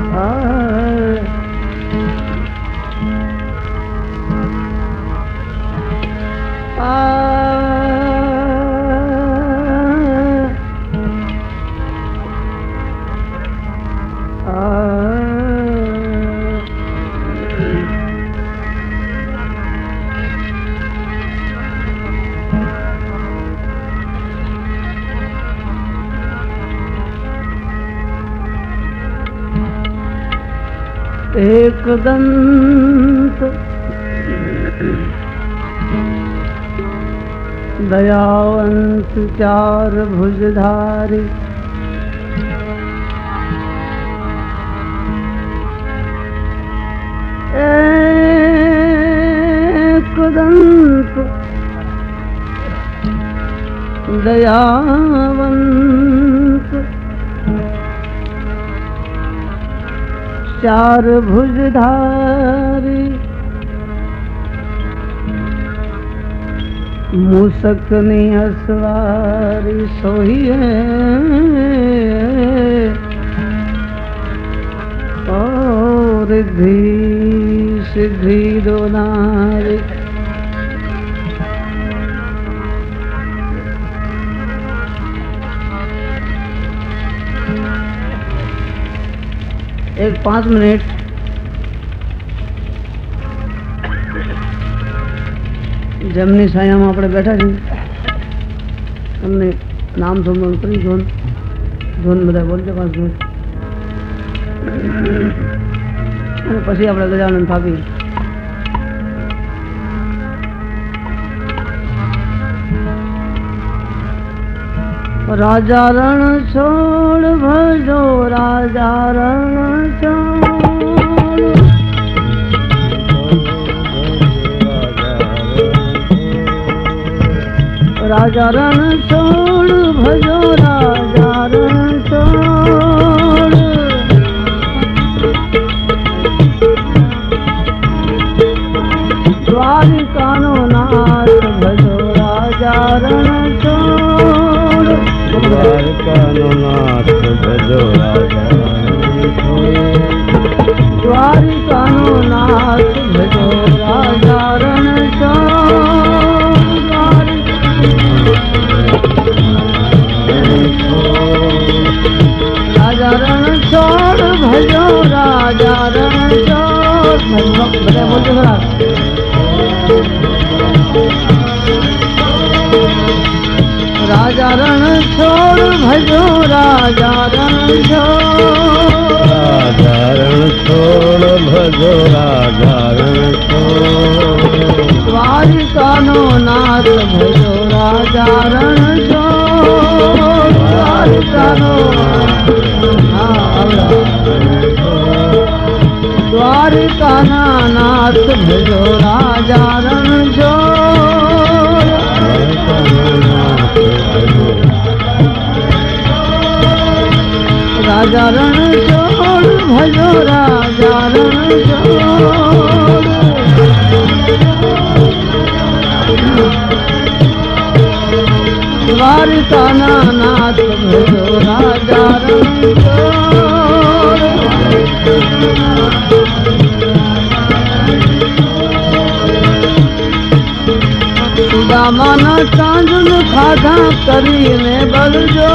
एक दंत दयावंत चार भुजधारी। एक दंत। दयावंत चार भुजधारी। मुसकनी असवारी सोही और रिद्धि सिद्धि दोनारी એક પાંચ મિનિટ જેમની સાયામાં આપણે બેઠા છીએ એમને નામ સંબોધન કરી ધોન ધોન બધા બોલજો પાંચ મિનિટ અને પછી આપણે ગજાનંદ થાપી રાજા રણ છોડ ભજો રાજા રણ છોડ. રાજા રણ છોડ ભજો બધા બોલજો ખરા રાજા રણ છોડ ભજો રાજા રણ છોડ. રાધારણ છોડ ભજો રાધારણ છોડ દ્વારિકાનો નાથ ભજો રાજા રણ છોડ. દ્વારિકાનો આવડા. દ્વારિકાના નાથ ભજો રાજા રણજો. રાજા રણજોડ ભજો રાજા રણ દ્વારકાના નાથ ભજો રાજા રણ સુદામાના ચાંદન ખાધા કરીને બળજો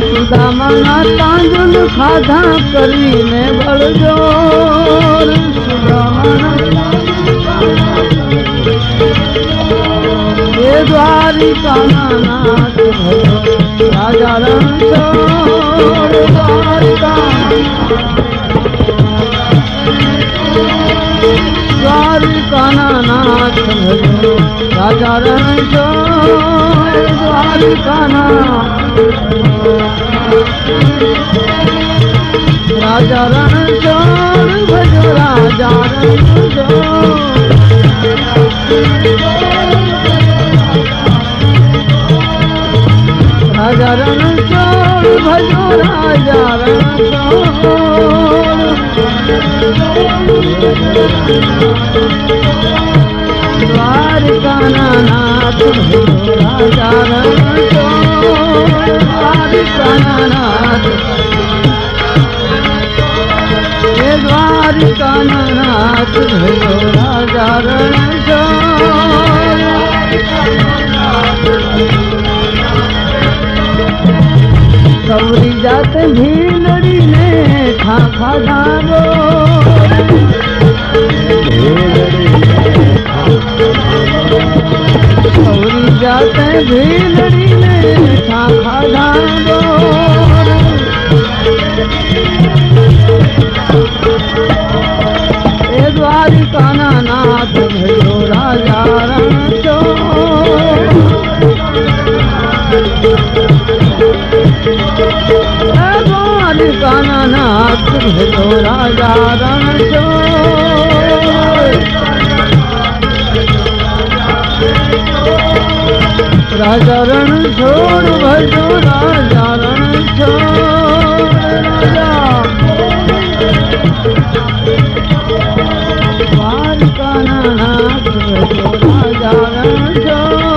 સુદામાના ચાંદન ખાધા કરીને બળજો એ દ્વારિકાના રાજા રણ દ્વારિકા बिहारी काना नाथ राजा रणशोर बिहारी काना राजा रणशोर भजो राजा राजा रणशोर भजो राजा रणशोर द्वारका नाथ राजा द्वारका तो, नाथ हे द्वारका नाथ भयो तो, राजा रण गौरी जात भील खा खा धारो सौरी जाते भेलड़ी ने खा खा धारो ए द्वारिका नाथ भयो राजा रण चो काननाथ है तो राजा रणछोड़। राजा रण छोड़ भजो राजा रण काननाथ है तो राजा रणछोड़।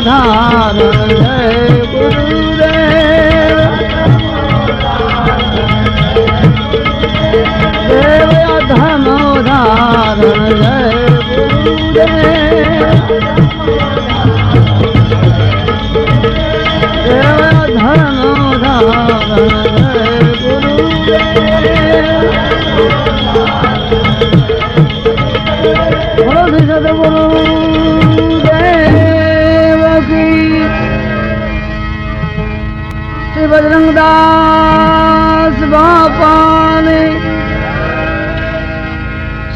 धान जय गुरुदेव देव अधम धाम जय गुरुदेव।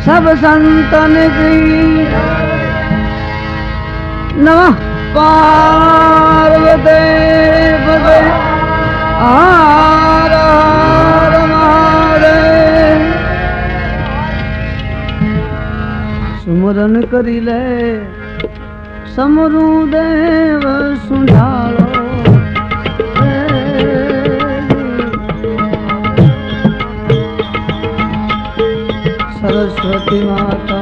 सब संतन की। नम पार्वते सुमरन करी ले समरू देव सुधा सरस्वती माता।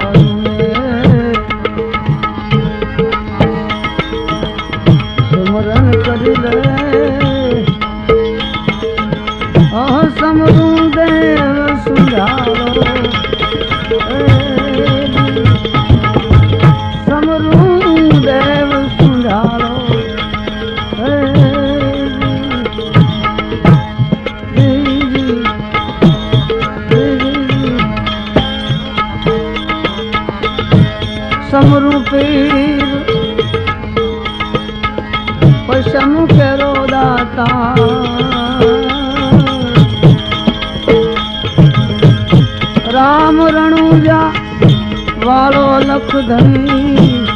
ધરી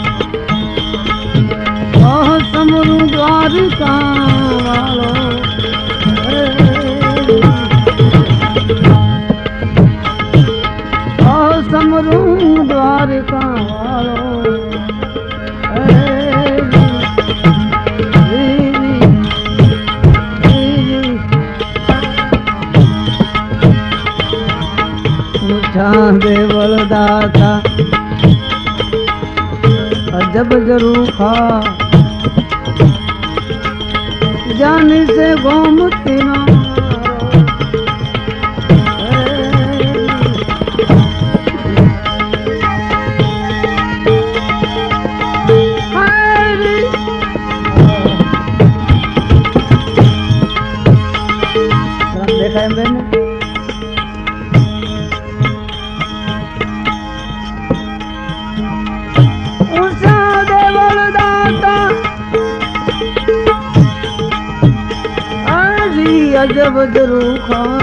સમરું દ્વારકા વાળો સમરું દ્વારકા વાળો ચાંદે जब जरूखा जाने से गोमती ना The khan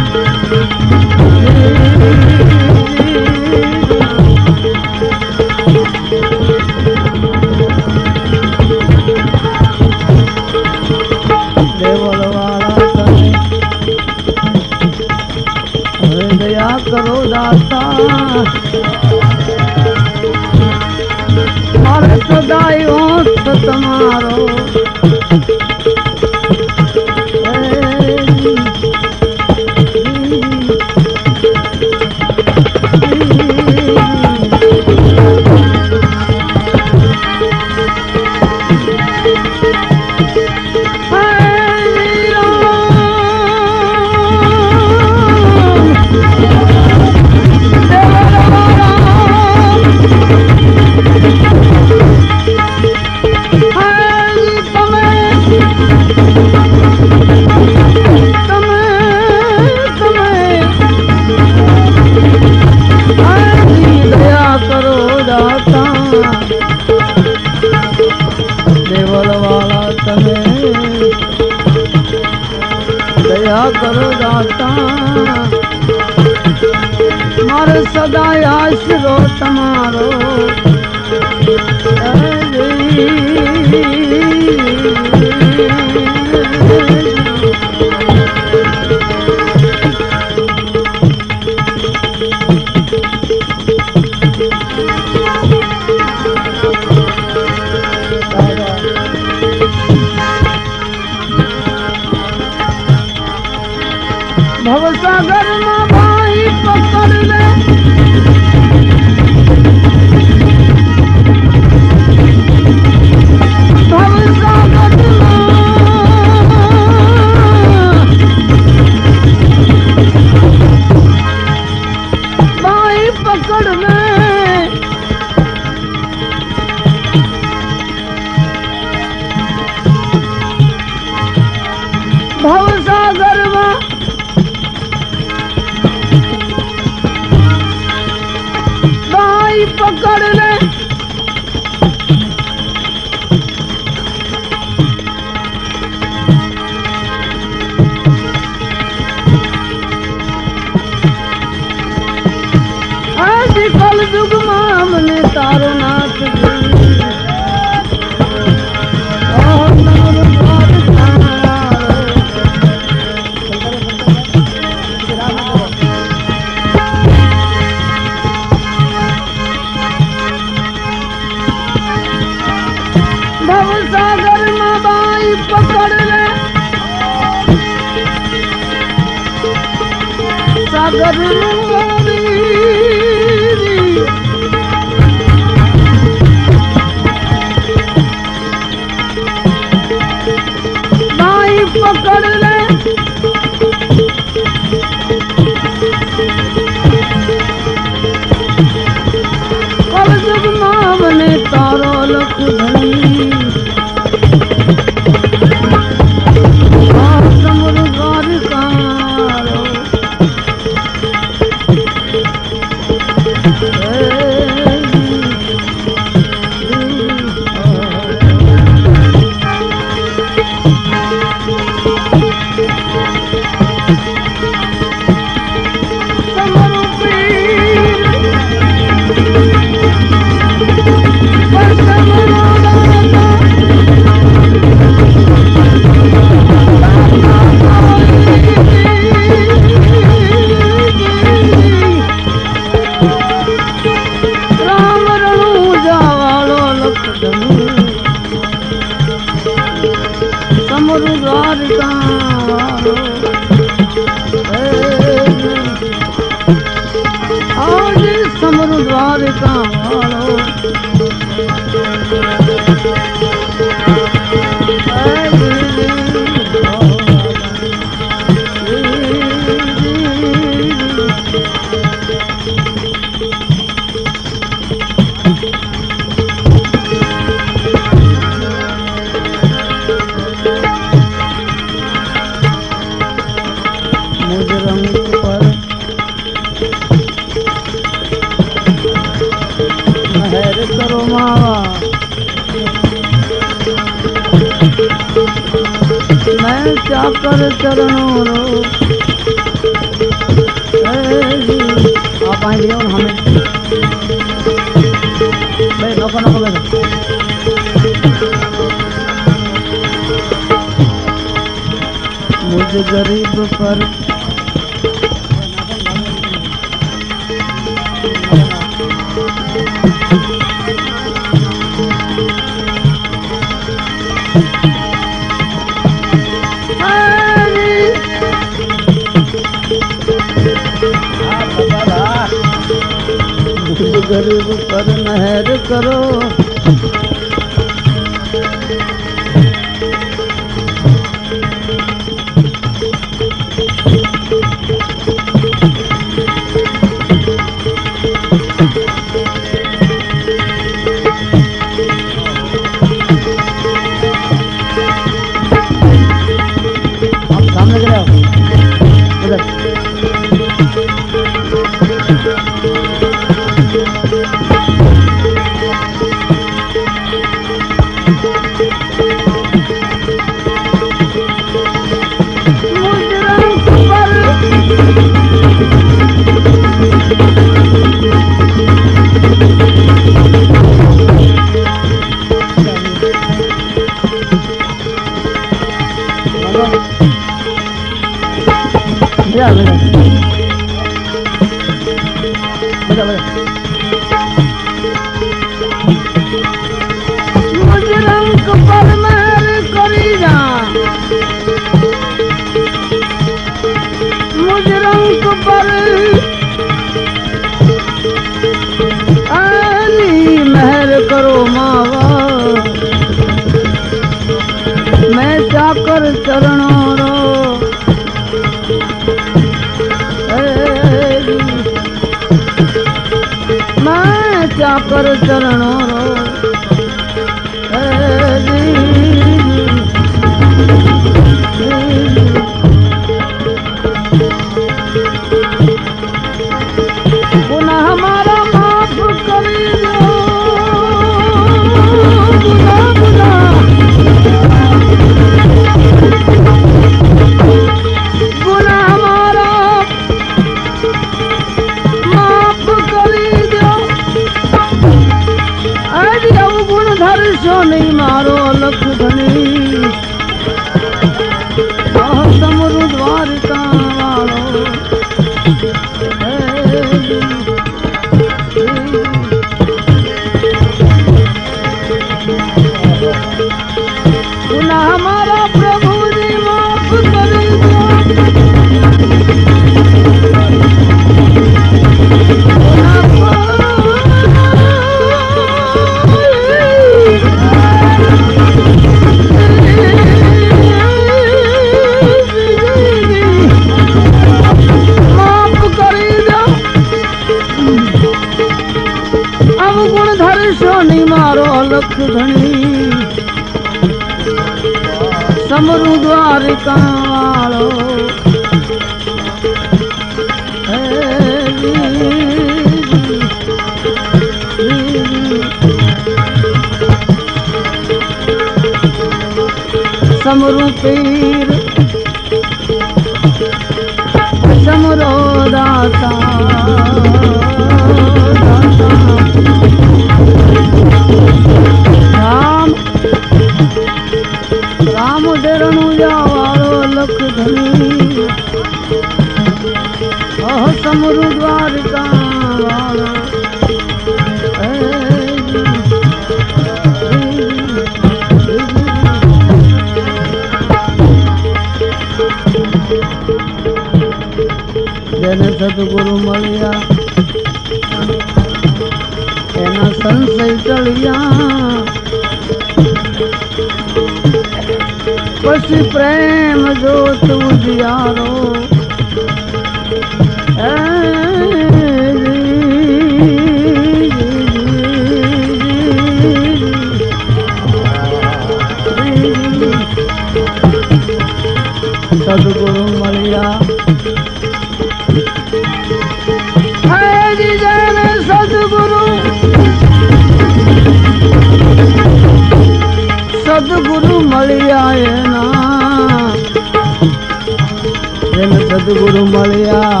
સદગુરુ મળ્યા.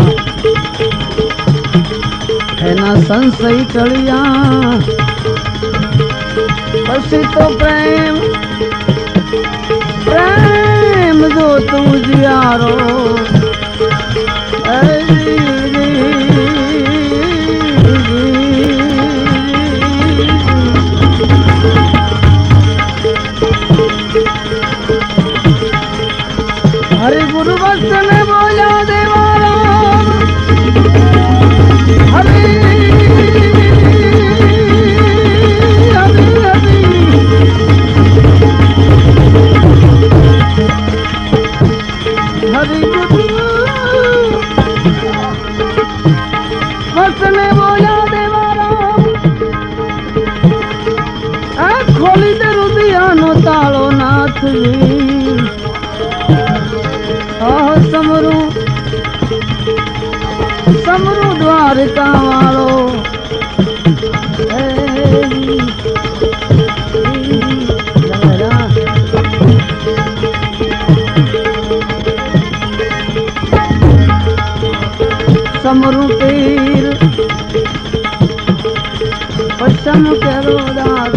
એના સંશય ટળ્યા પછી તો પ્રેમ પ્રેમ જો તું જીયારો દ્વારકા વાળો સમરૂપીર. પસમ કરો દાદા.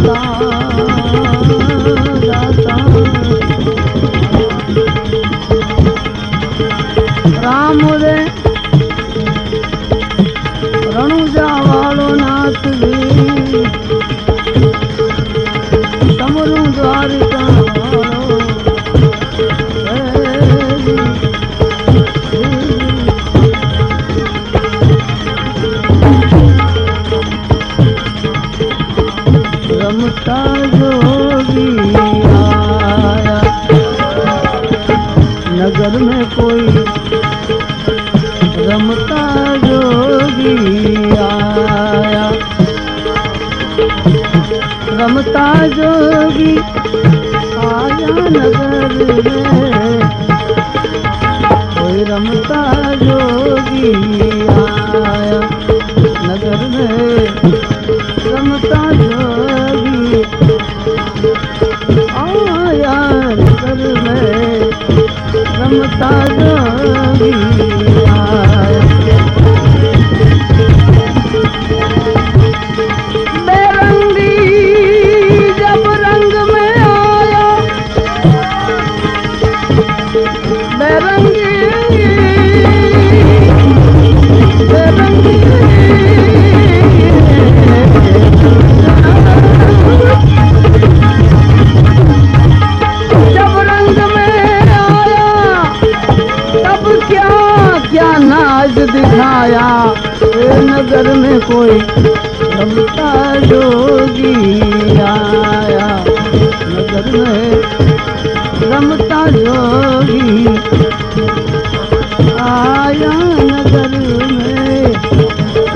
आया नगर में कोई रमता जोगी आया नगर में रमता जोगी आया नगर में रमता जोगी रमता जोगी आया। नगर में रमता जोगी आया। नगर में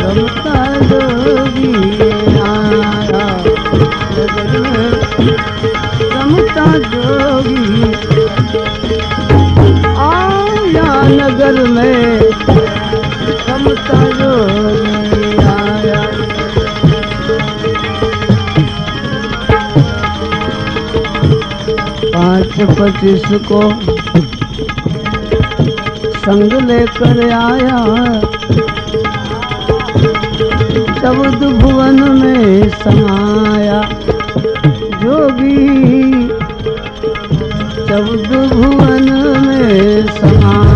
रमता जोगी आया। नगर में रमता जोगी पाँच पच्चीस को संग लेकर आया। तब भुवन में समाया, जोगी चौद भुवन में समाया।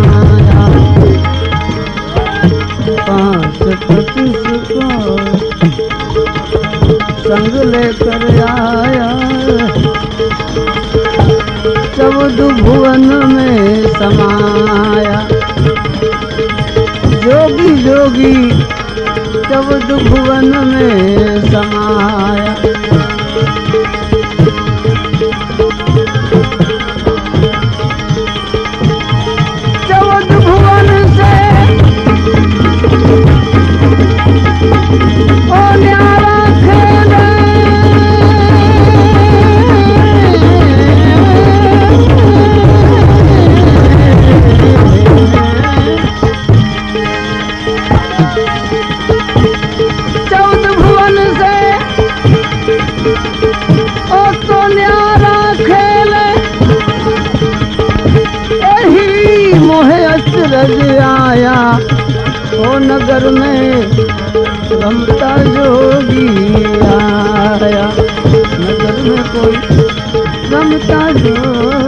भुवन में समाया। जोगी जोगी चौद भुवन में समाया। भुवन से ओ नगर में रमता जोगी आया। नगर में कोई रमता जोगी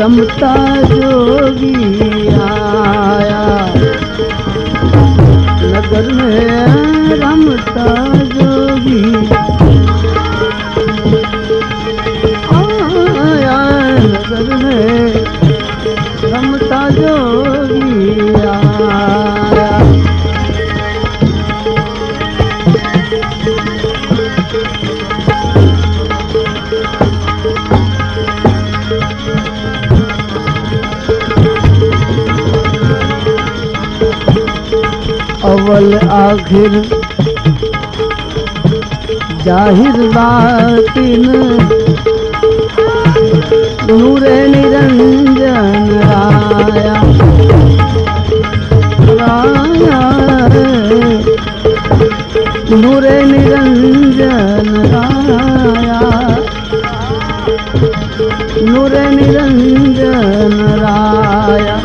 रमता जोगी आया। नगर में रमता जोगी आखिर ज़ाहिर बातिन। नूरे निरंजन राया। नूरे निरंजन राया। नूरे निरंजन राया।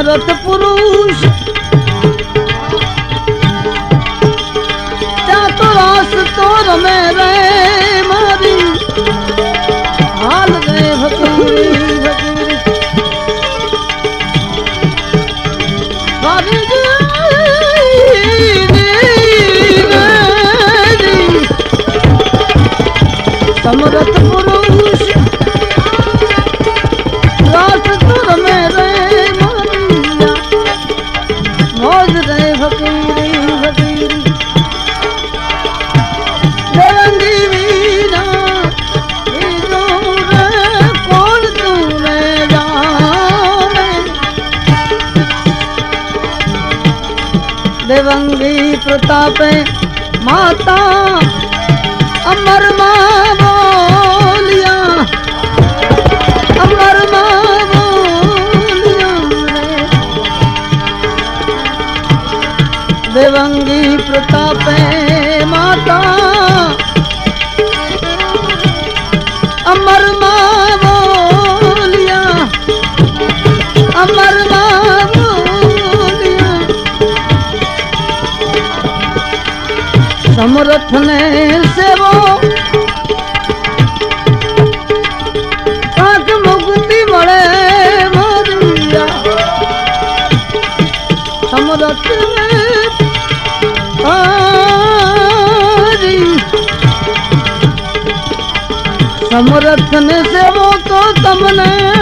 अमृत पुरुष। चातुरास तोर में रे मारी। हाल समरथ पुरुष। रंगी प्रताप माता अमर माँ बोलिया अमर माँ बोलिया देवंगी प्रताप माता સમરથ ને સેવો. કાંક મુક્તિ મળે સમરથ સમરથ ને સેવો તો તમને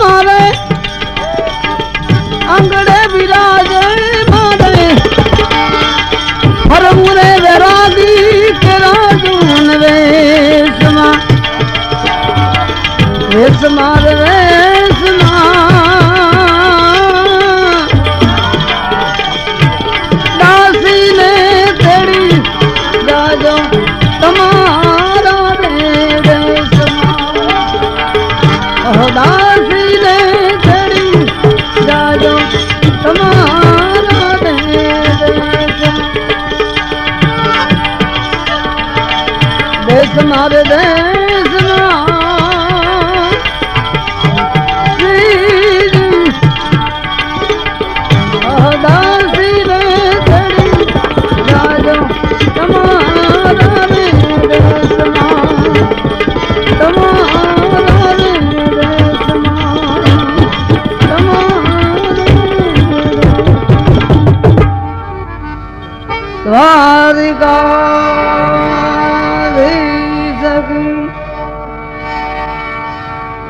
મારે. આંગણે બિરાજે મારે. ફરવું રે વેરાગી કે રાજુન વેશમાં. વેશમાં மாறுதே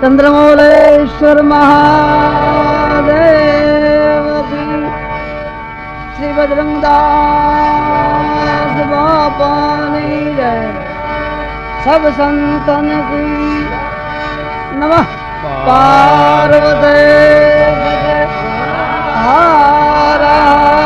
चंद्रमौलेश्वर महादेव की श्री बजरंगदास जय। सब संतन की नमः। पार्वती हरा।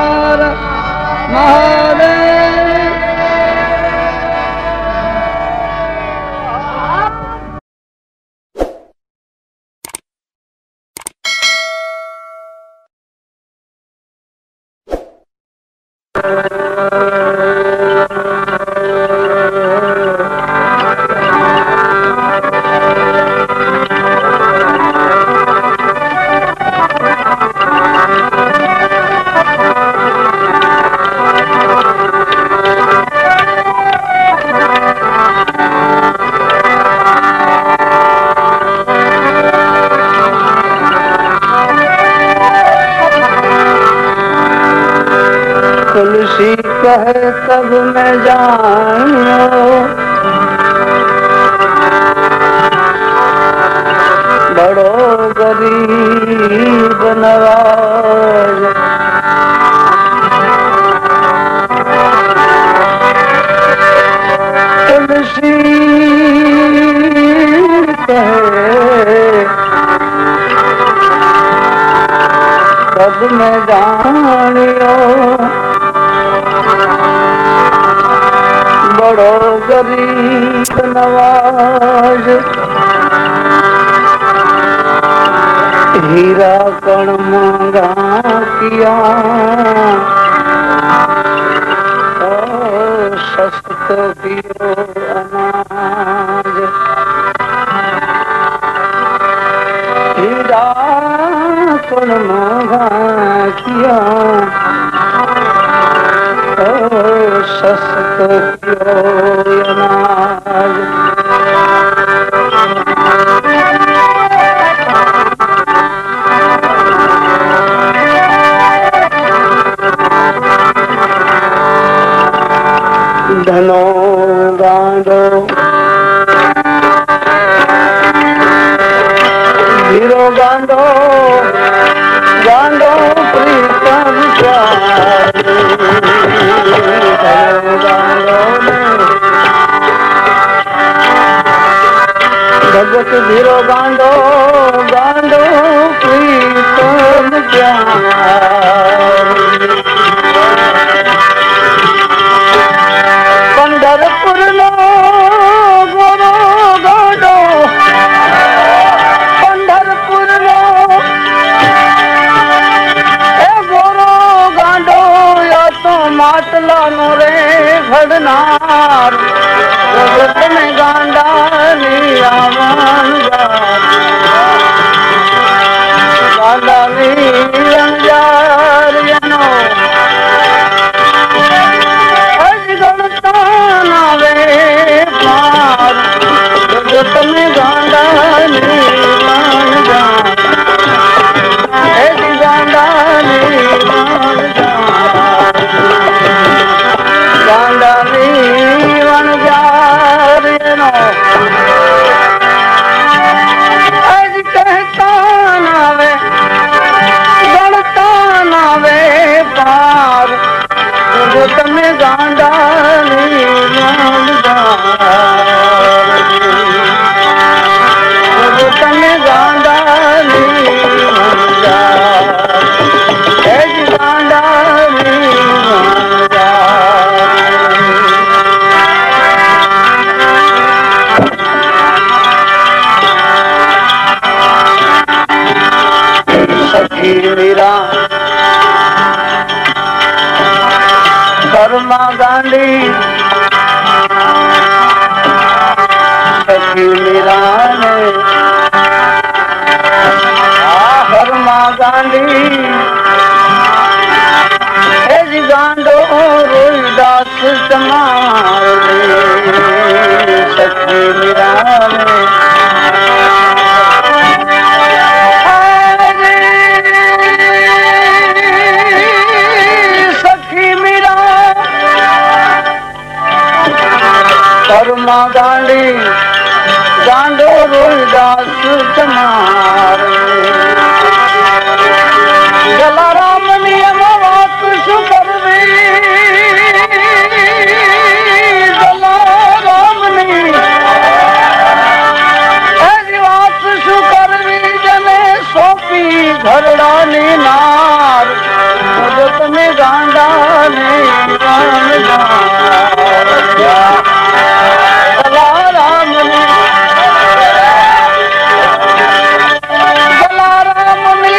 गां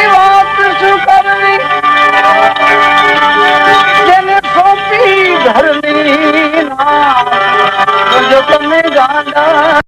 वाप करी सोपी ਨਾ नारत में गांडा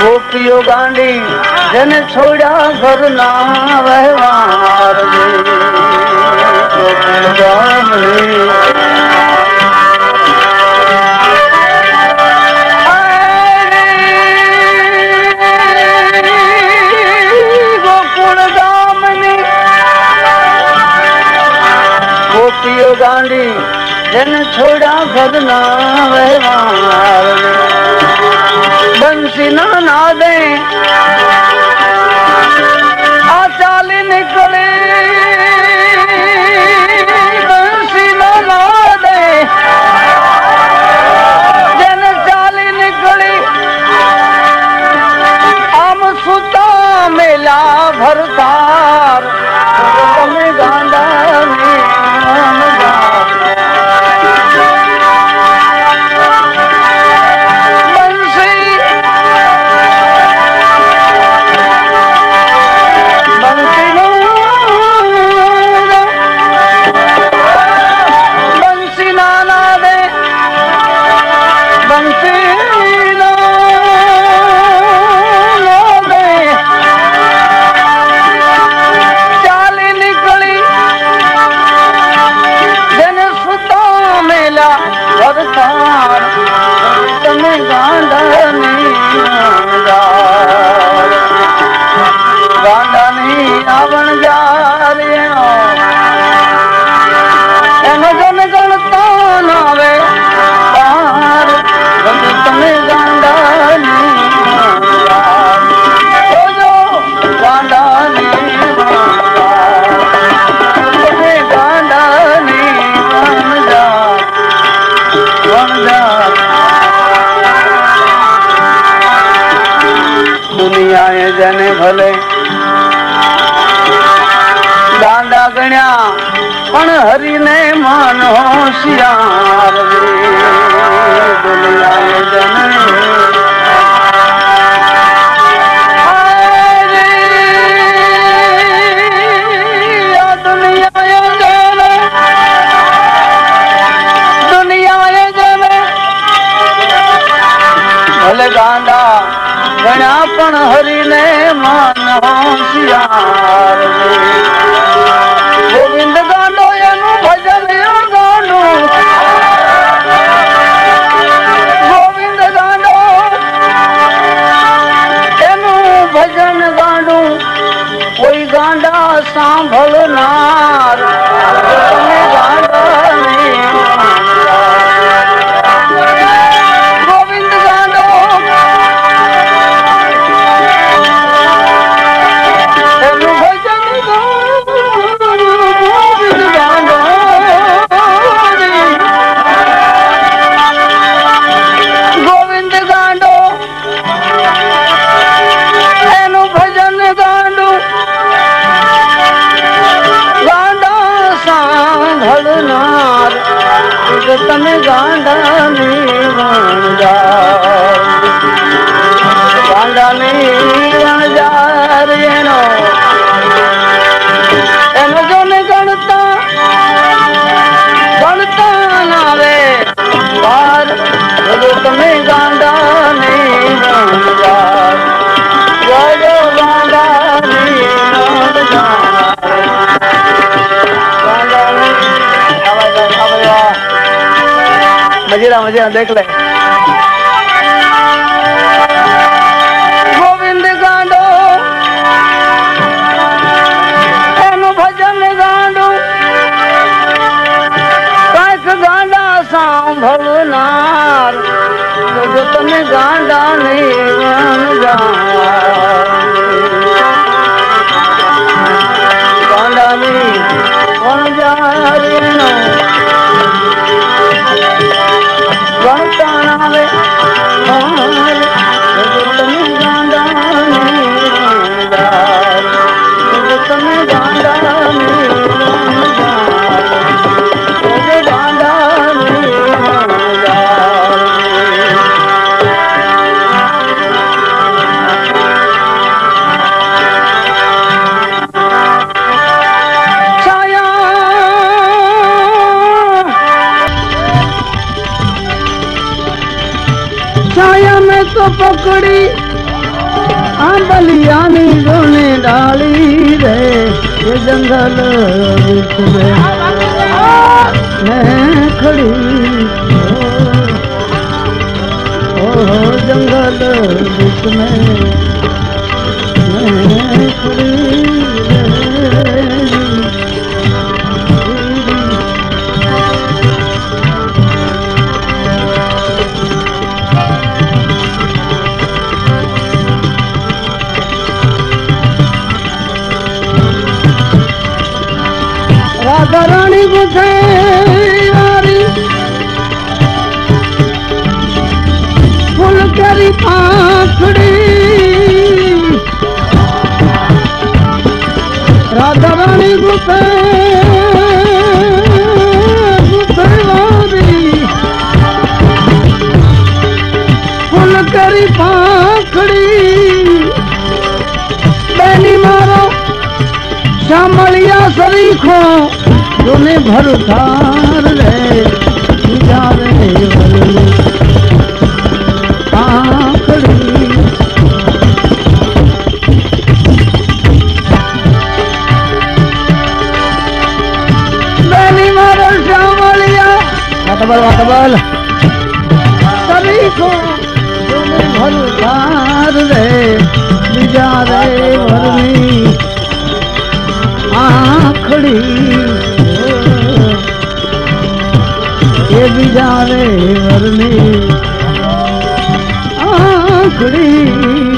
गोपियो गांडी जन छोड़ा घर नव गोपियो गांडी જન છોડા ભગના વ્યવહાર બંસી ના દે આ ચાલી નીકળે. બંસી ના દે જન ચાલી નીકળે. આમ સુતા મેલા ભરતા તમે ગાંડા la જને ભલે દાંડા ગણ્યા પણ હરીને મન હોશિયા પણ હરીને માન હોશિયાર देख ले। जंगल में मैं खड़ी ओ जंगल में રાધવણી રાધવણી ગુપે ફૂલ કરી પાંખડી બેની મારો સાંભળ્યા સરીખો જોને ભરધાર અલા સભી કો ભરવાર રે બીજા રે ભરવી. આખડી એ બીજા રે ભરવી. આખડી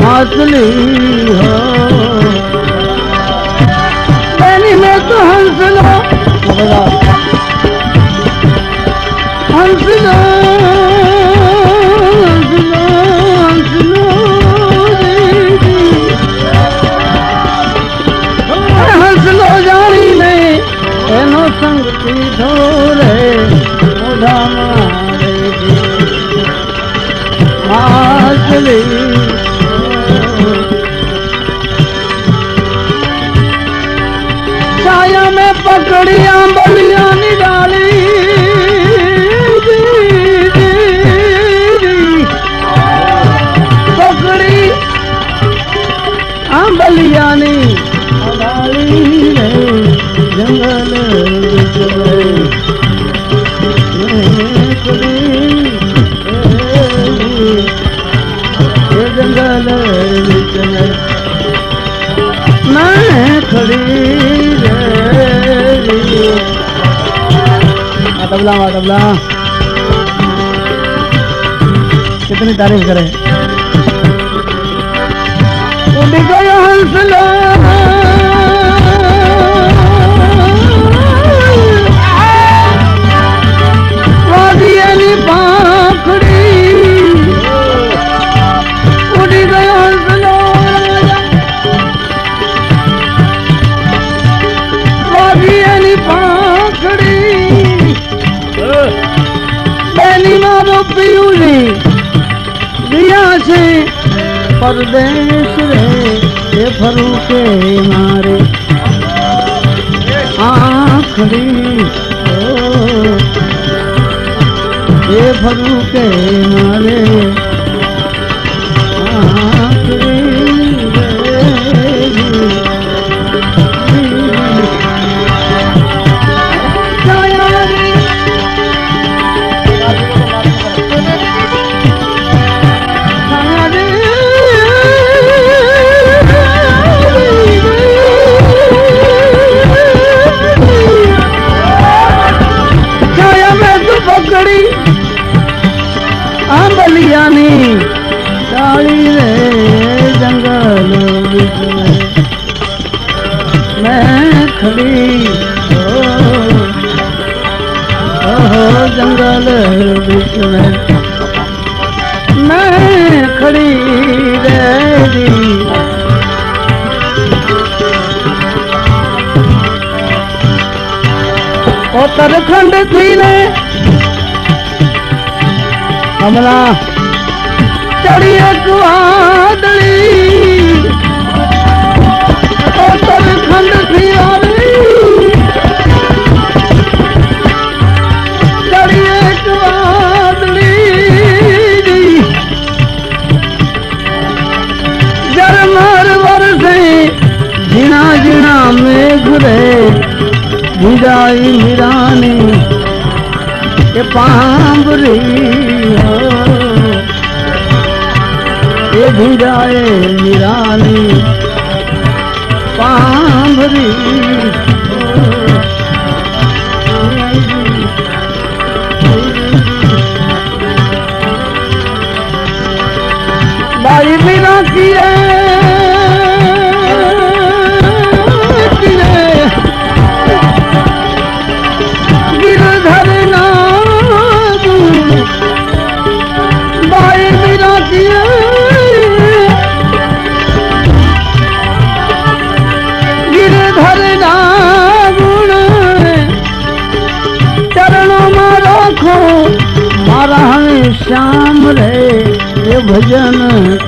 मछली हो। पानी में तो हंसना तबला वाह तबला। कितनी तारीफ़ करें। हंसला परदेश रे ये फरू के मारे। आखरी ये फरू के मारे। 我们啦。જાય નિરાલી પાંભરી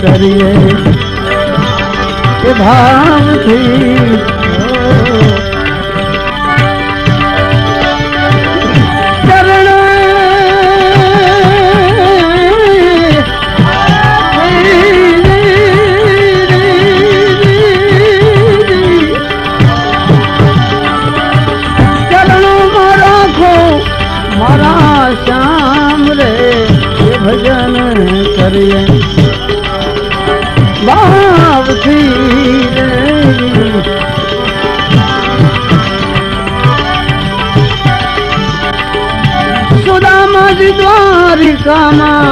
करिए। धाम थी। ना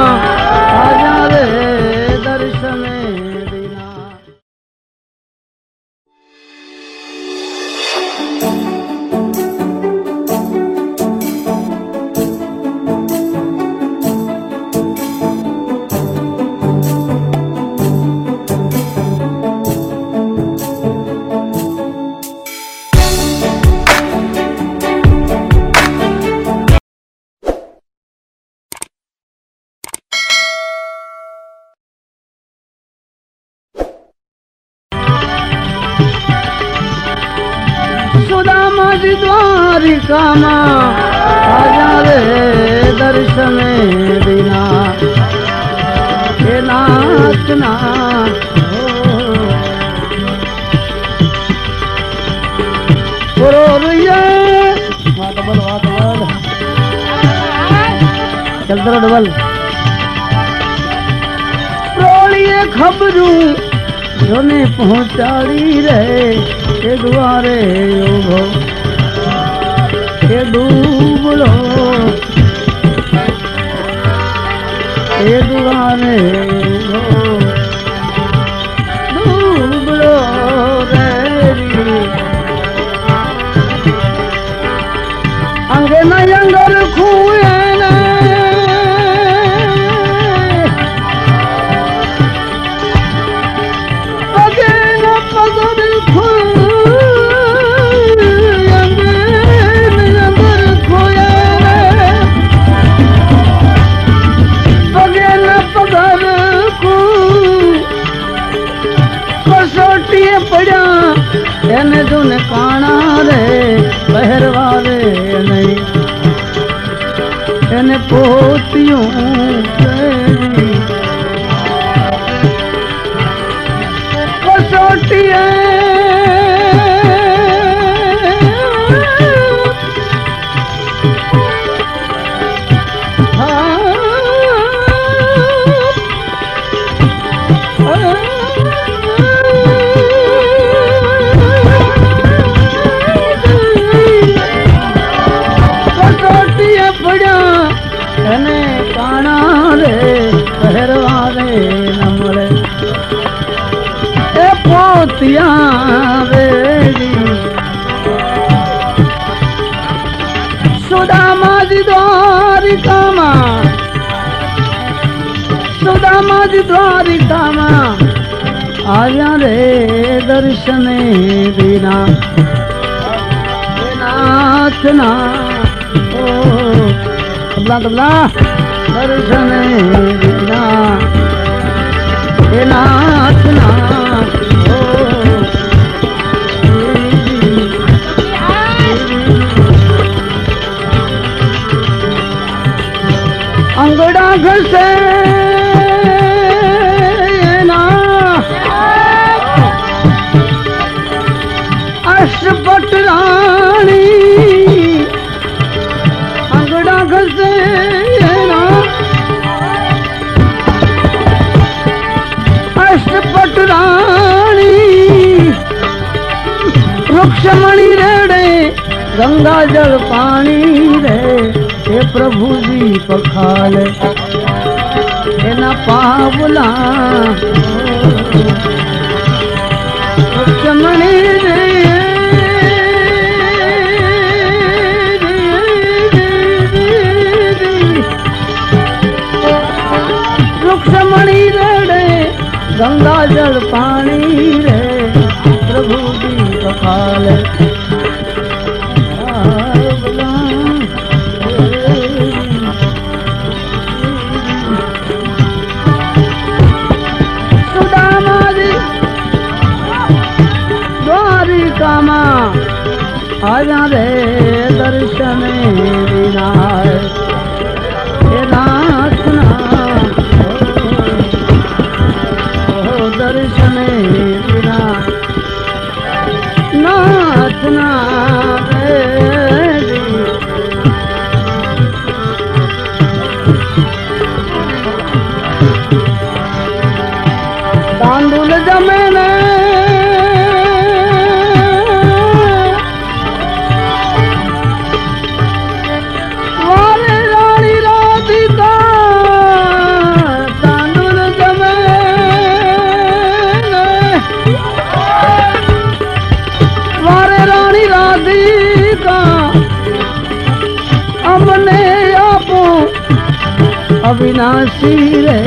અવિનાશી રહે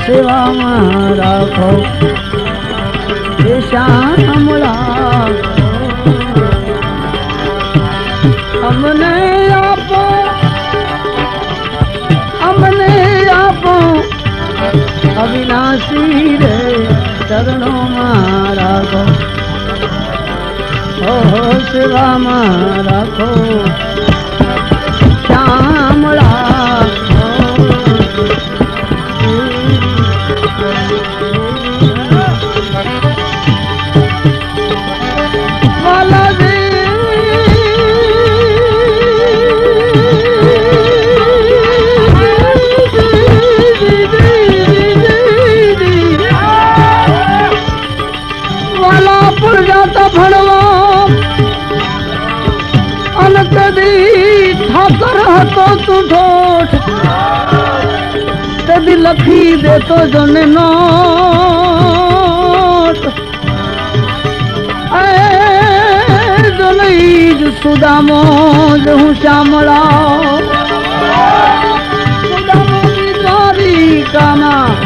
સેવામાં રાખો હે શામળા અમને આપો અમને આપો અવિનાશી રે ચરણોમાં રાખો હો સેવામાં રાખો લખી દેતો જને નોટ. જનઈ જ સુદામો જ હું શ્યામળા સુદામો કાના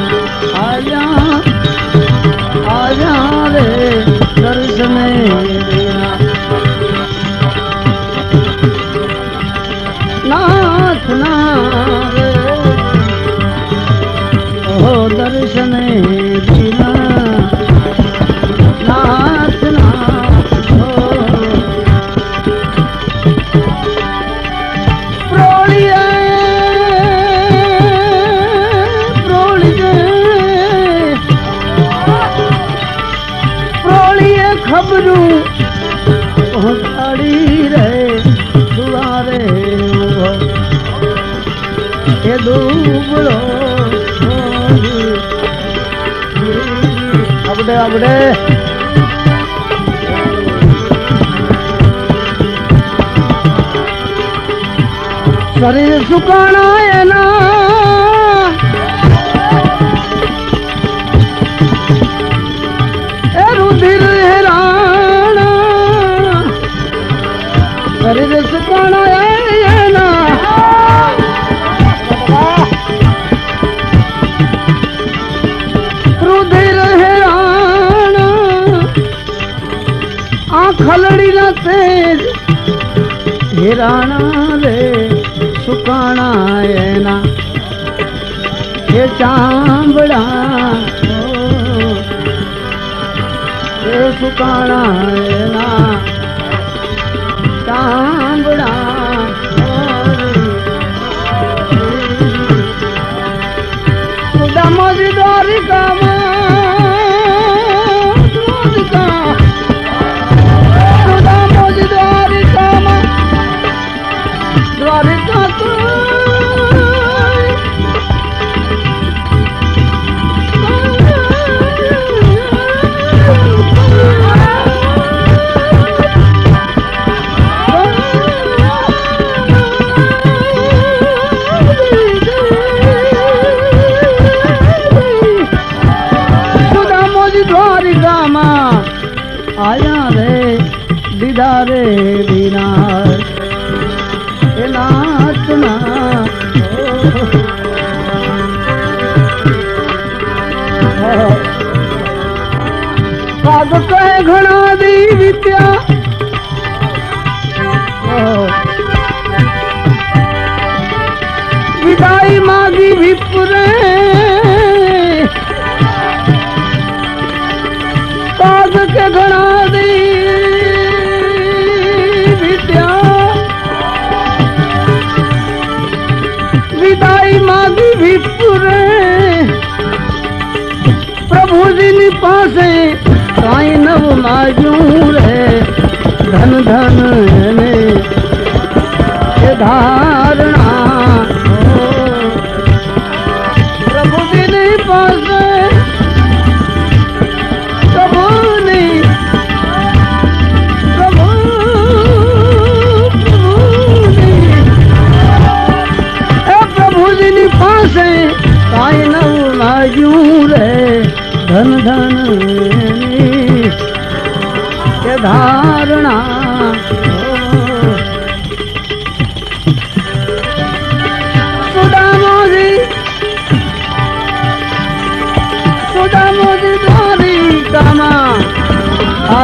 ડૂબળો આવડે આવડે. શરીર સુકાણા તેજ હિરાણા રે સુકાણા એના એ ચાંબડા એ સુકાણા એના ચાંબડા आजूर है धन धन में धारणा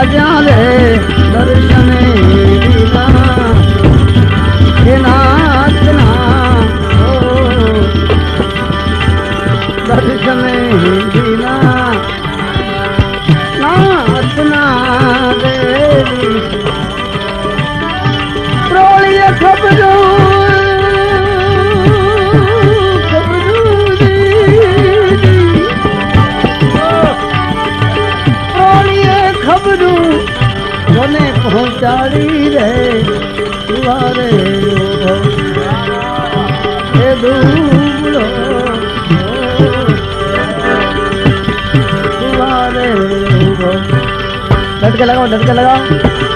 जा रे दर्शन लगाओ डटके लगाओ।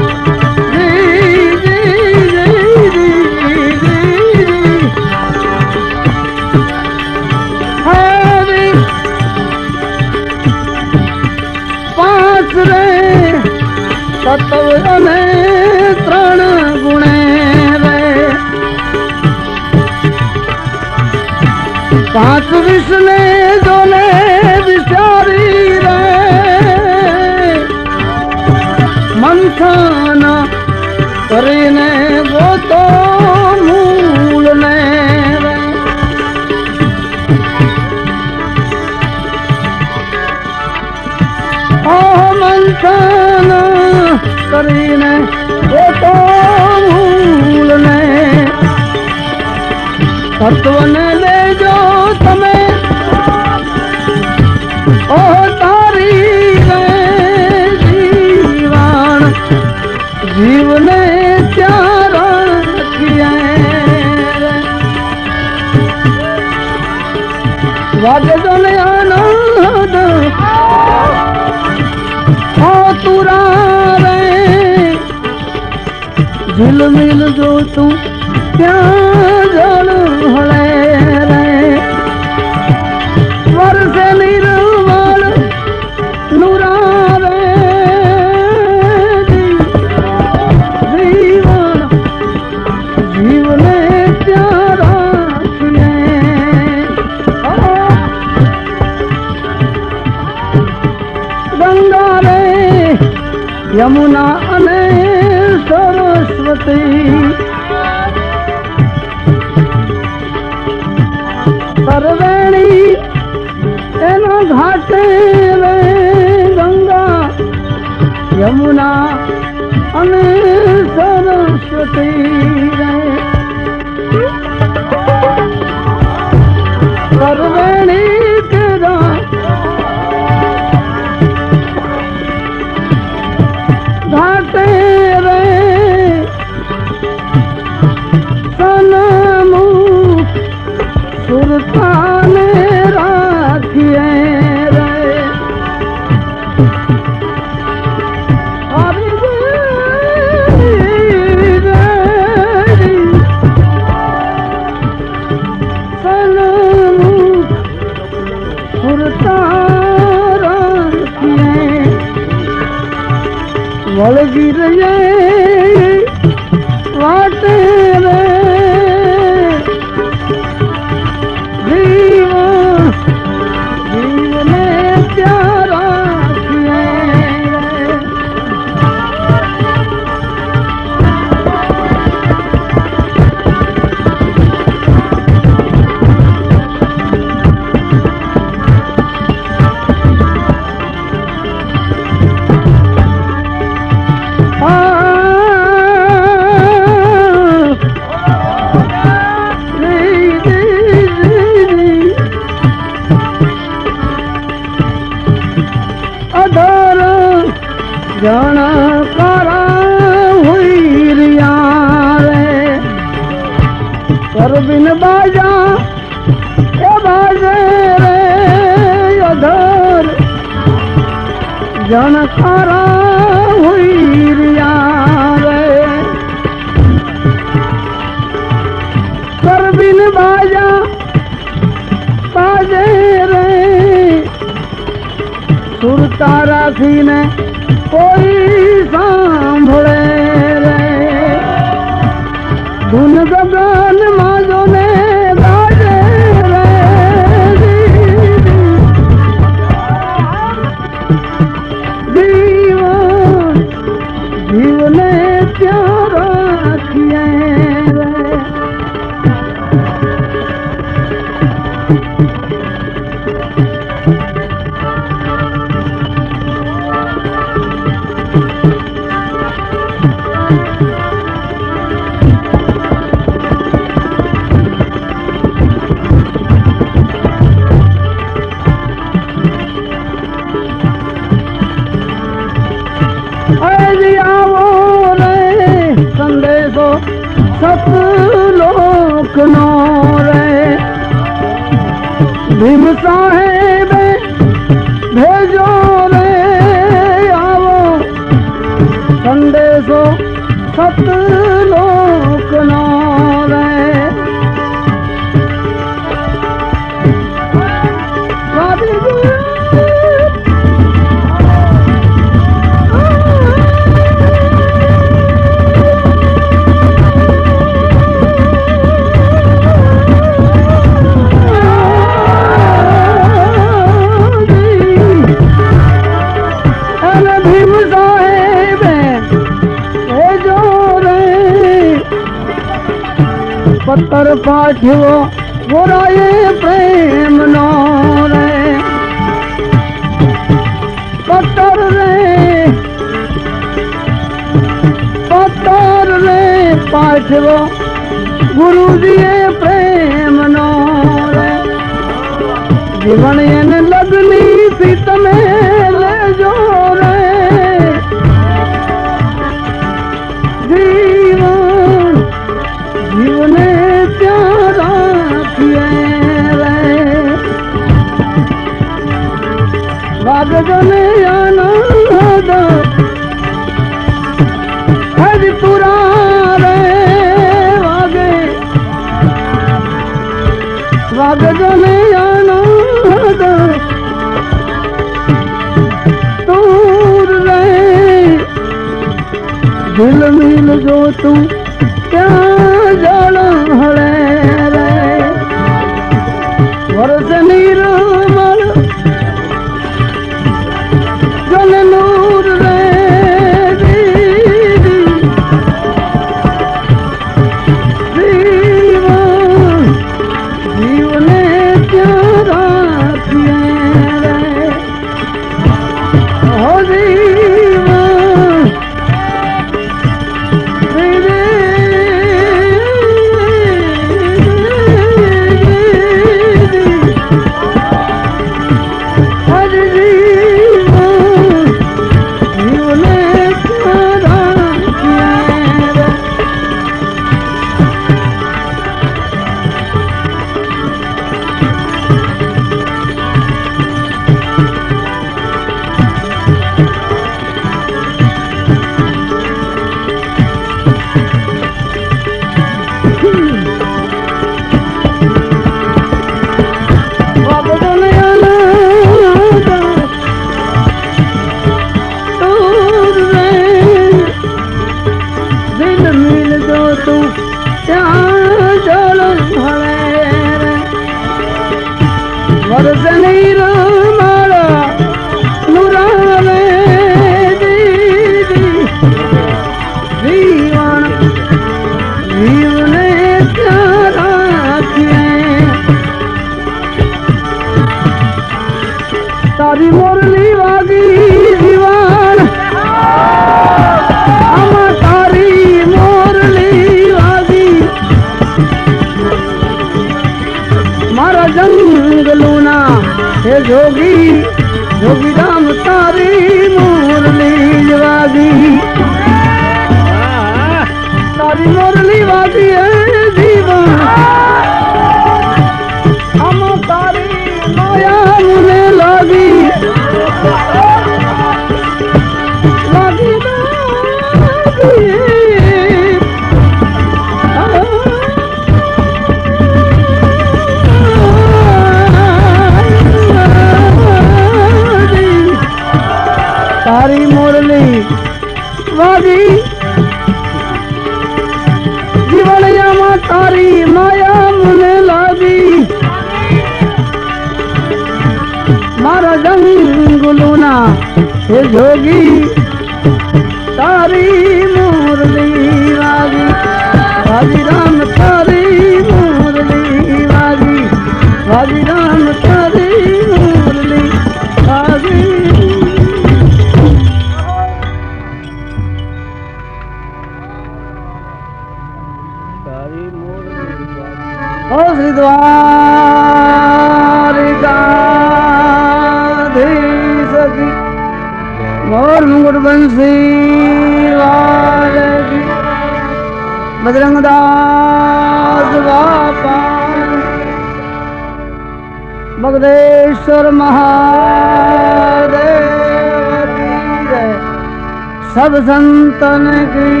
संतन की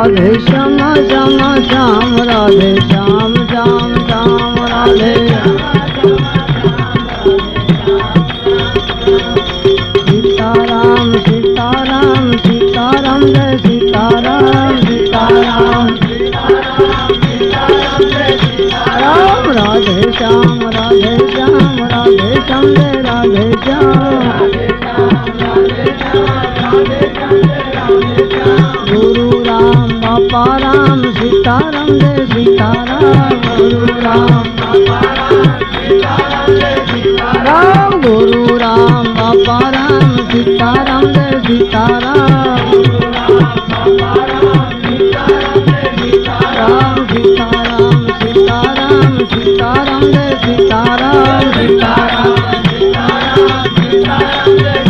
राधे श्याम श्याम श्याम राधे श्याम श्याम श्याम राधे सीताराम सीताराम सीताराम जय सीताराम सीताराम राम राधे श्याम राधे श्याम राधे श्याम जय राधे श्याम गुरु राम सीताराम जय सीताराम, गुरु राम। राम, गुरु राम, बापा राम, सीताराम जय सीताराम। राम, सीताराम सीताराम सीताराम जय सीताराम। सीताराम राम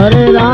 हरे राम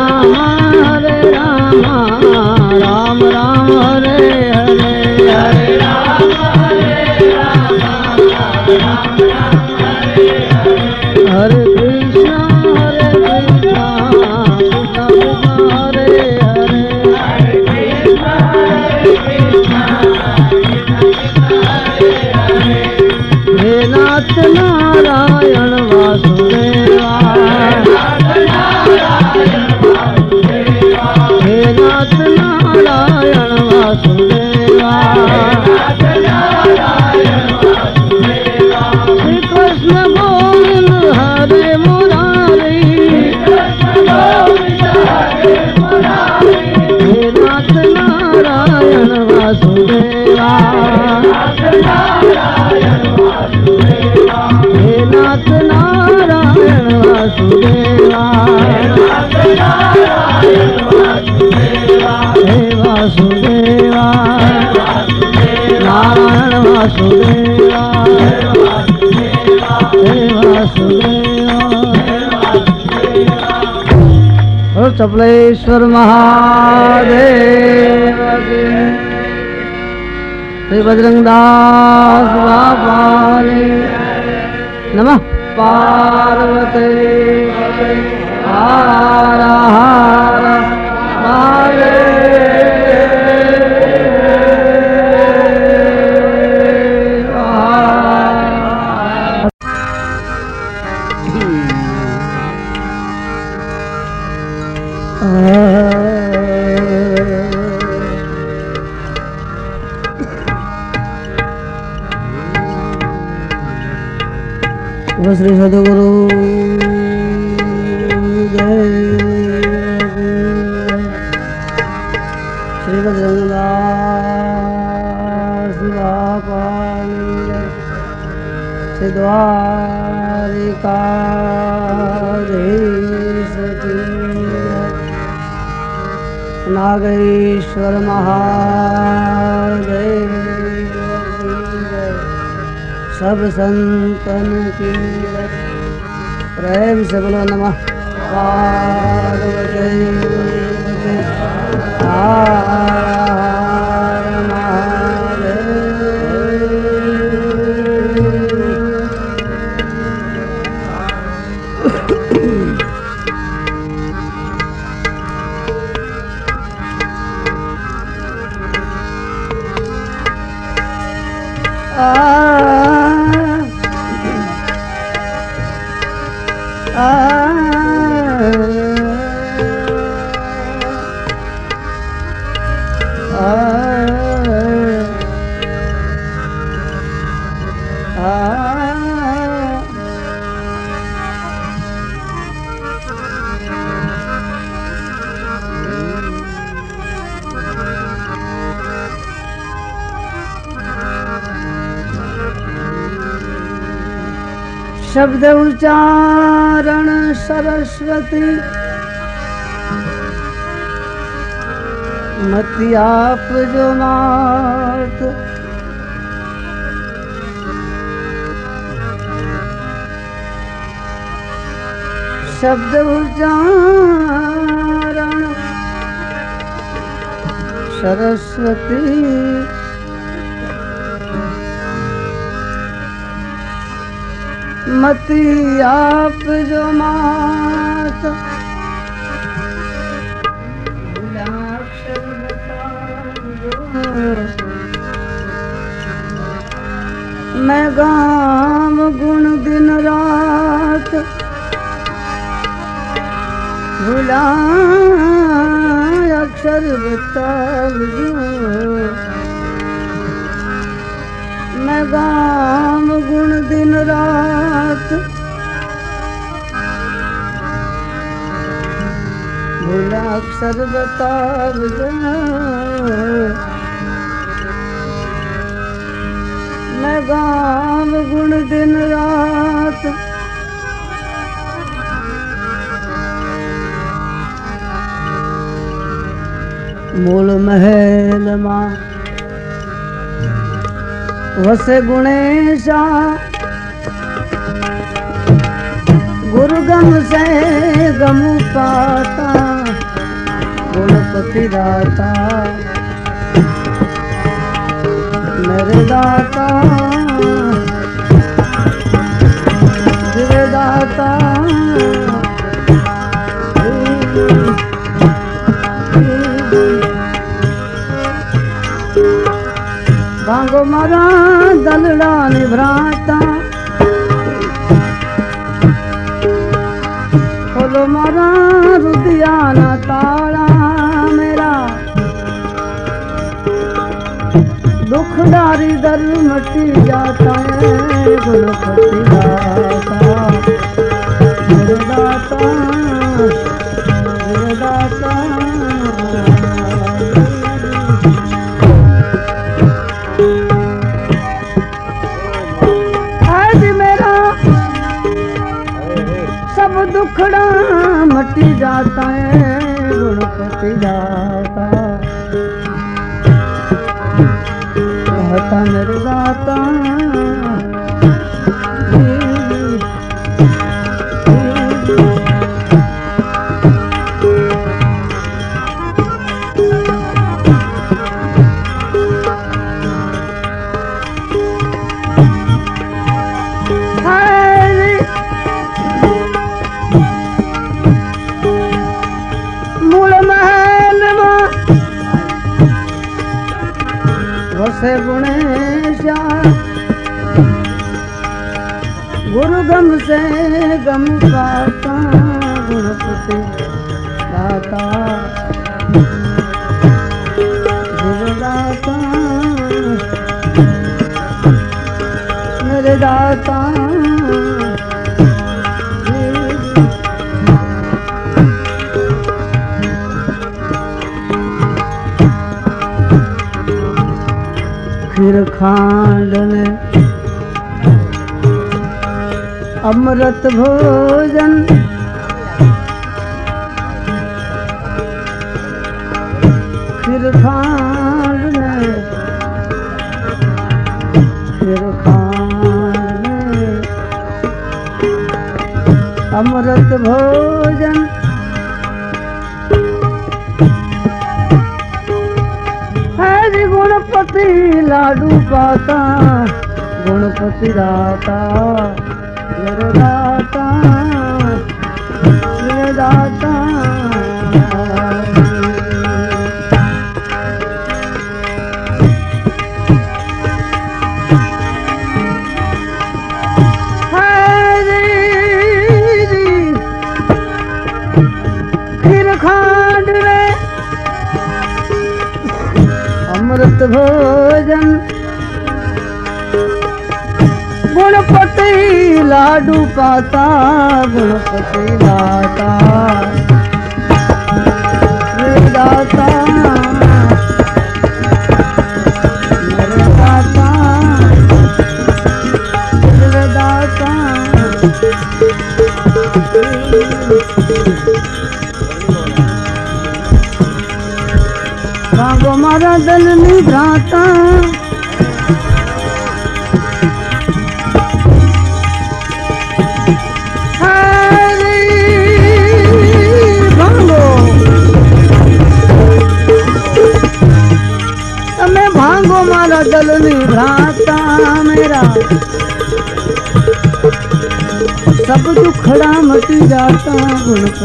चपलेश्वर महादेव श्री बजरंगदास बाबा नमः। पार्वती। हार हार। महादेव। शब्द उच्चारण सरस्वती। मति आप जो मात शब्द मति आप जो मात। मैं गाम गुण दिन रात। भुला अक्षर बताब मैं गाम गुण दिन रात। बताब मैं गाम गुण दिन रात। मूल महल माँ। वसे गुणेशा। गुरु गम से गम पाता। गुणपति दाता, मेरे दाता मेरे दाता। भांगो मारा दलड़ा निभ्राता। खोलो मरा रुदिया ना ताड़ा। दुखदारी दर मटी जाता है, गुणपति दाता। आज मेरा सब दुखड़ा मटी जाता है, गुणपति दाता। 吧。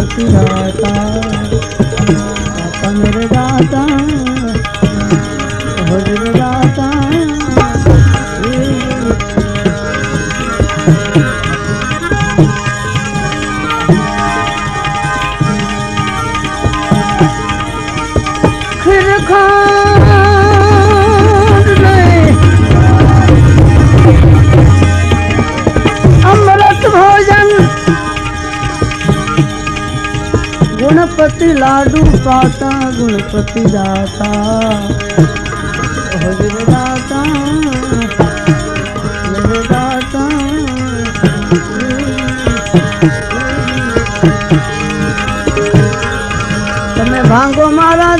सतराता गणपति लाडू पाता गुणपति दाता। दाता दाता। તમે ભાંગો મારા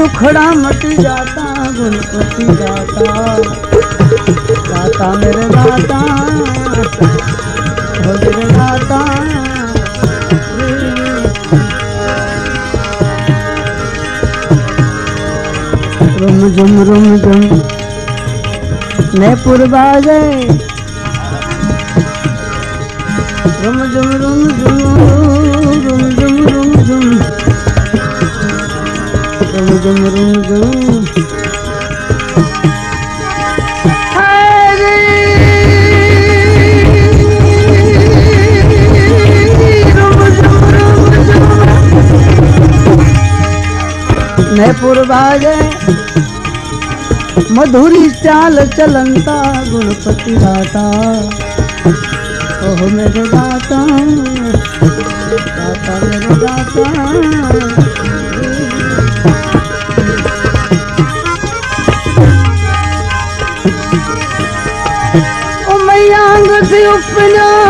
दुखड़ा मट जाता, गुणपति दाता। दाता मेरे दाता मेरे दाता। रुम जुम रुम जुम मैं पुरबा गए मधुरी चाल चलंता, गुणपति दाता। ओह मेरे दाता दाता मेरे दाता। ओ मैया अंग से उपना।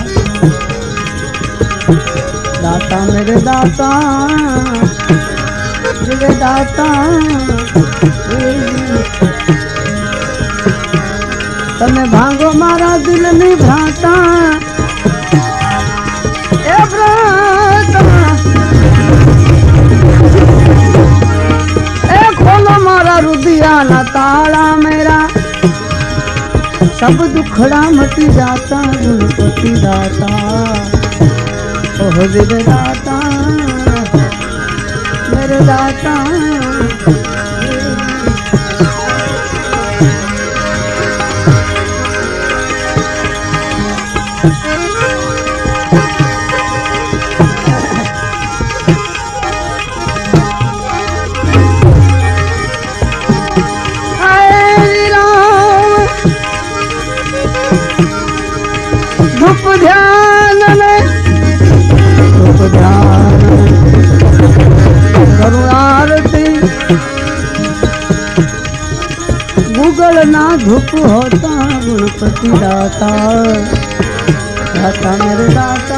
मेरे दाता मारा दिल नहीं भाता खोलो मारा रुदिया ना ताला मेरा। सब दुखड़ा मटी जाता गुणपति दाता। ओ हृदय दाता मेरे गूगल ना धूप होता गणपति दाता दाता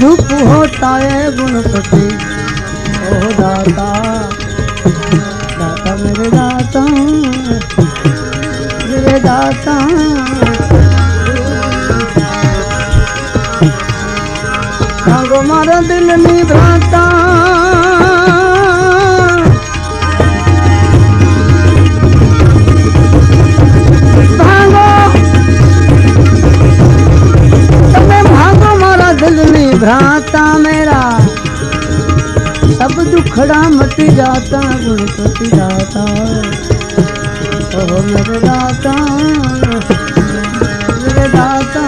धूप होता है गुणपति ओ दाता दाता मेरे दाता मेरे दाता। मारा दिल नहीं भ्राता मेरा। सब दुखड़ा मत जाता गणपति दाता ओ मेरे दाता मेरे दाता।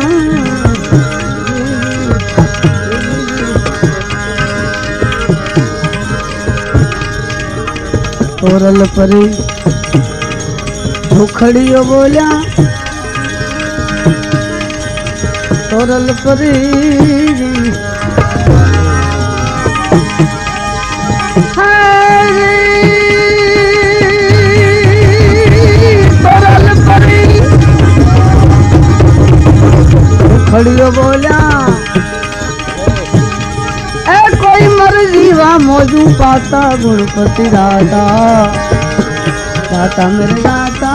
औरल परी धोखड़ियो बोलिया औरल परी खड़ियो बोला। ए, कोई मर जीवा मौजू पाता गुणपति दाता। दाता मेरे दाता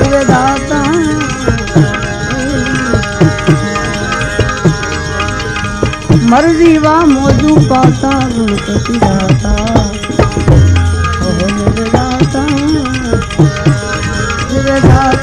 मेरे दाता। मर जीवा मौजू पाता गुणपति दाता। ओ मेरे दाता मेरे दाता।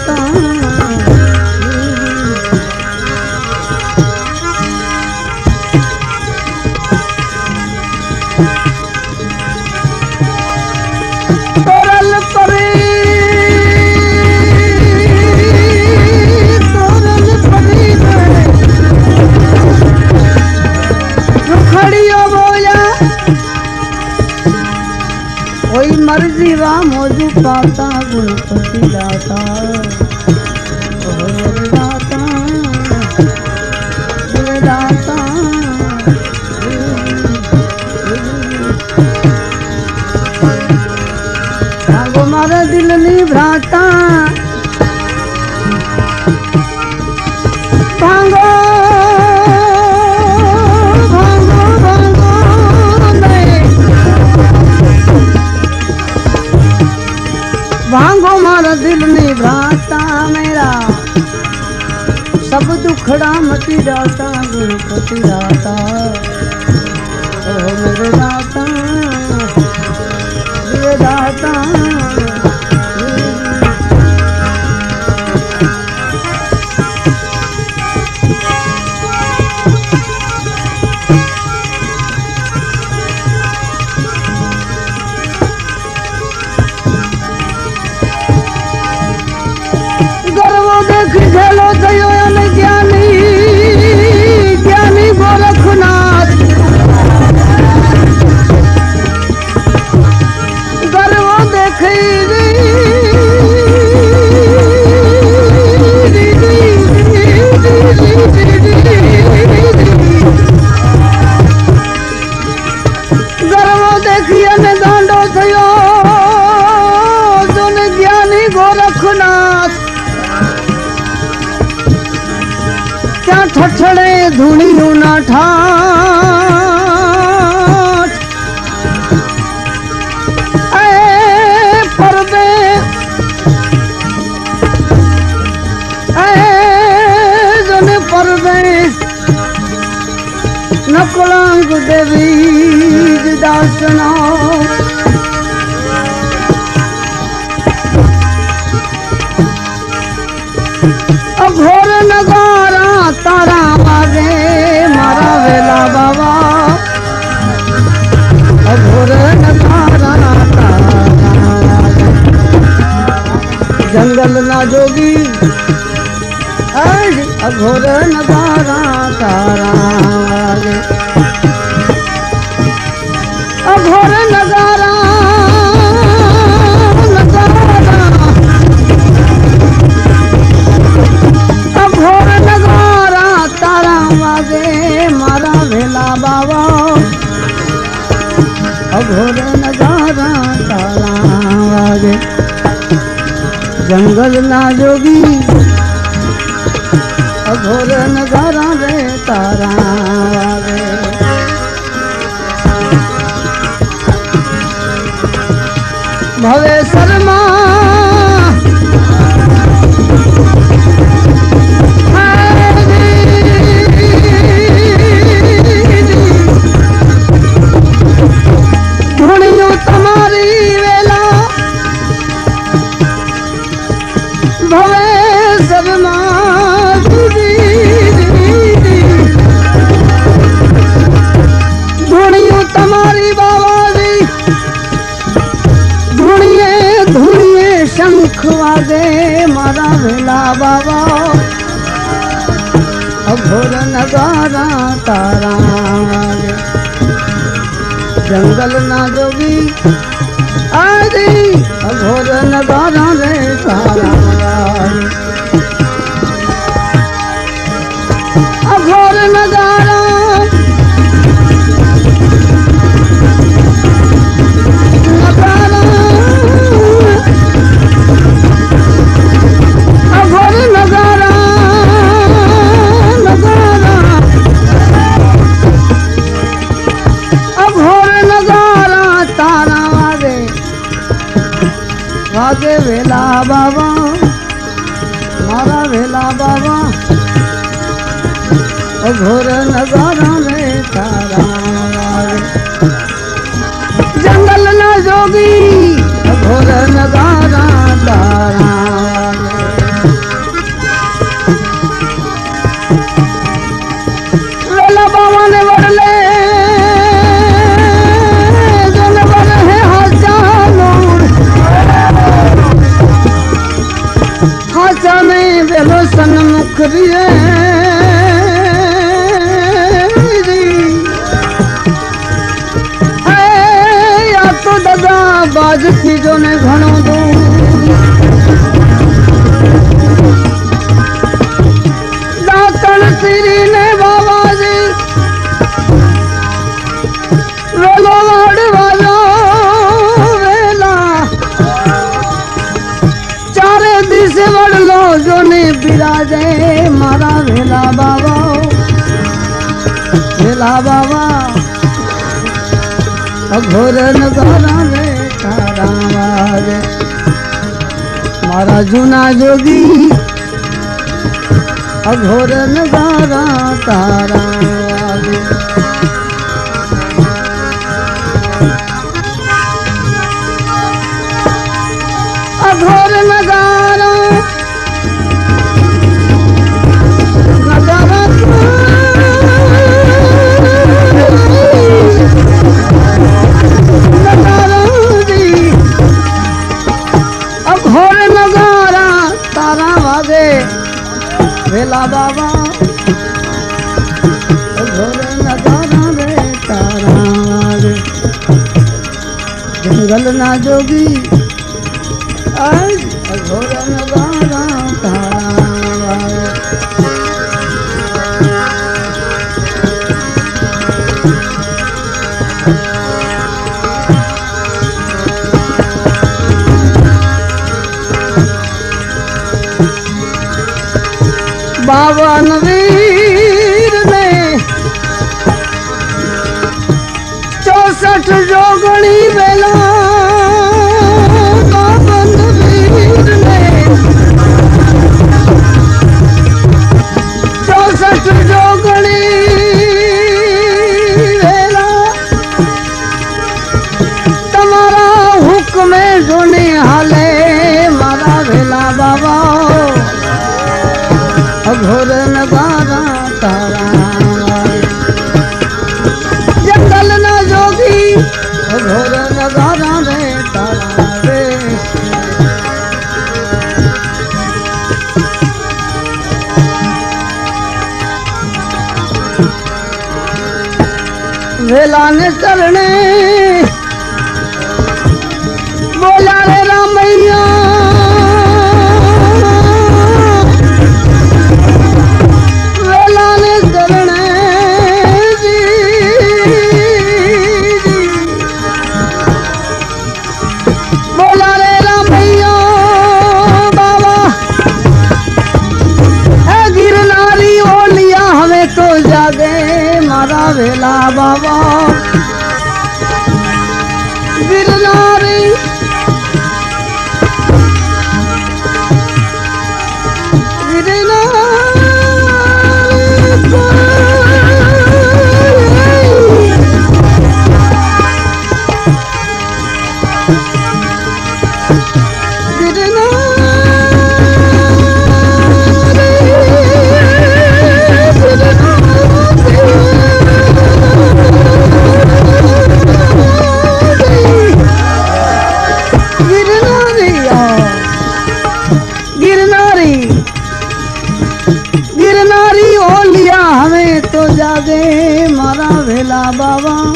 વાગે મારા વેલા બાવા.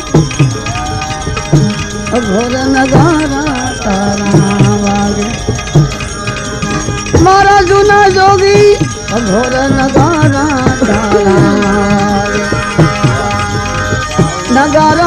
ઘોર નગારા તારા વાગે. મારા જૂના જોગી ઘોર નગારા તારા નગારા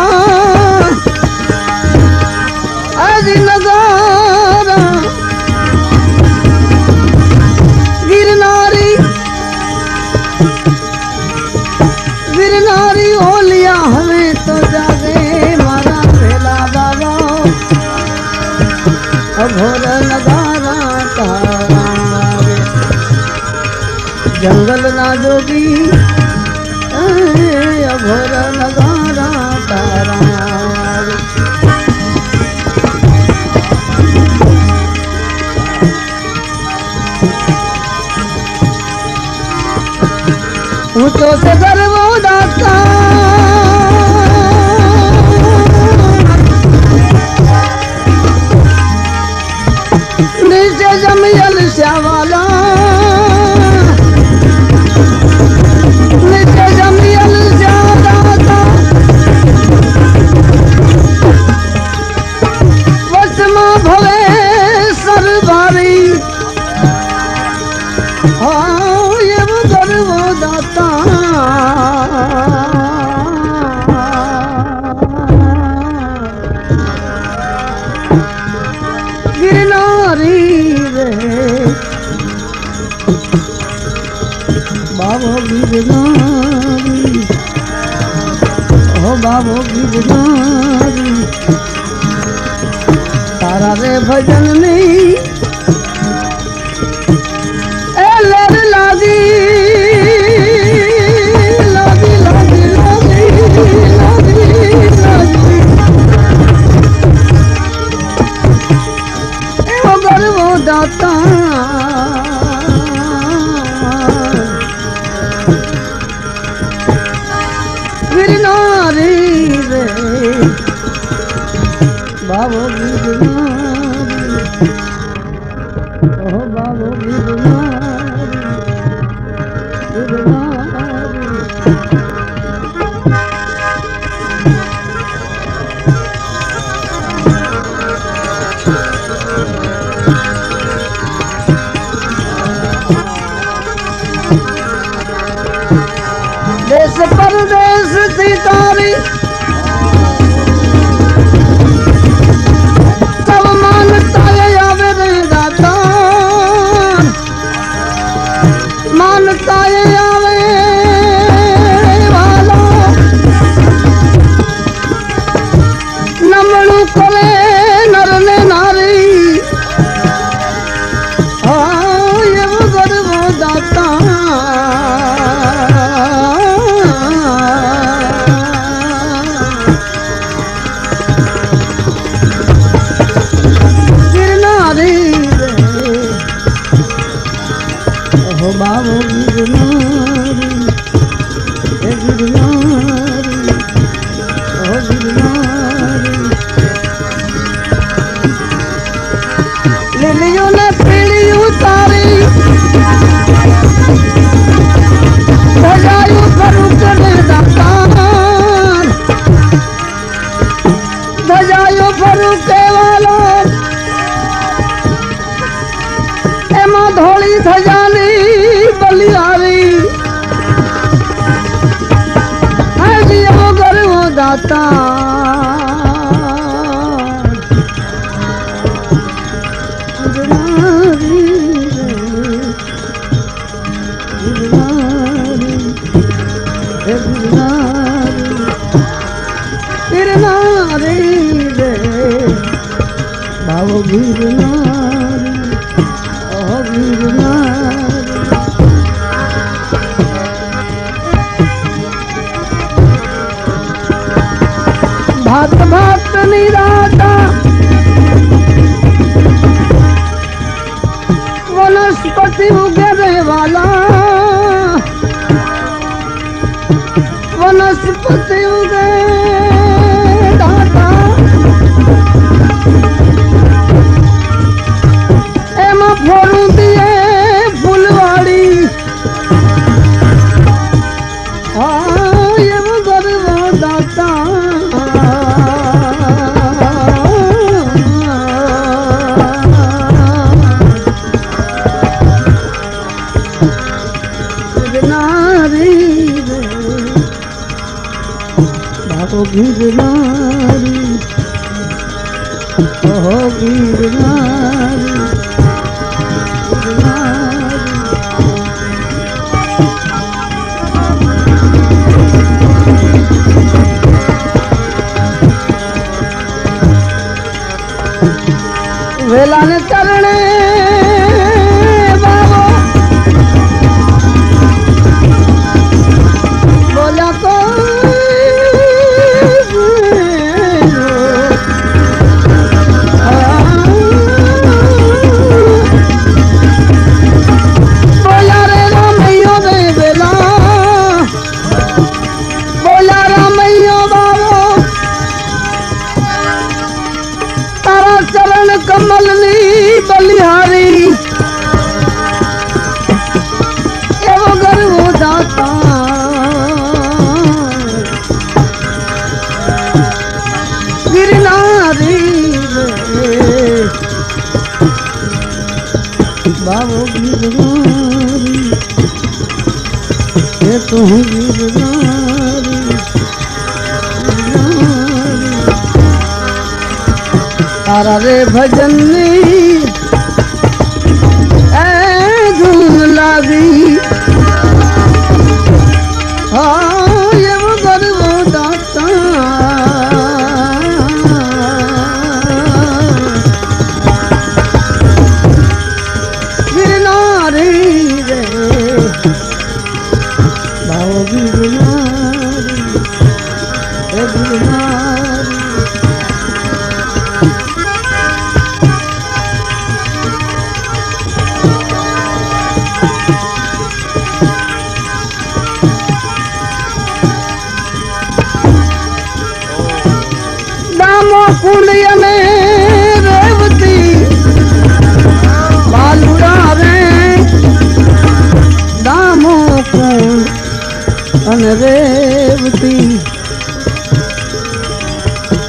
રેવતી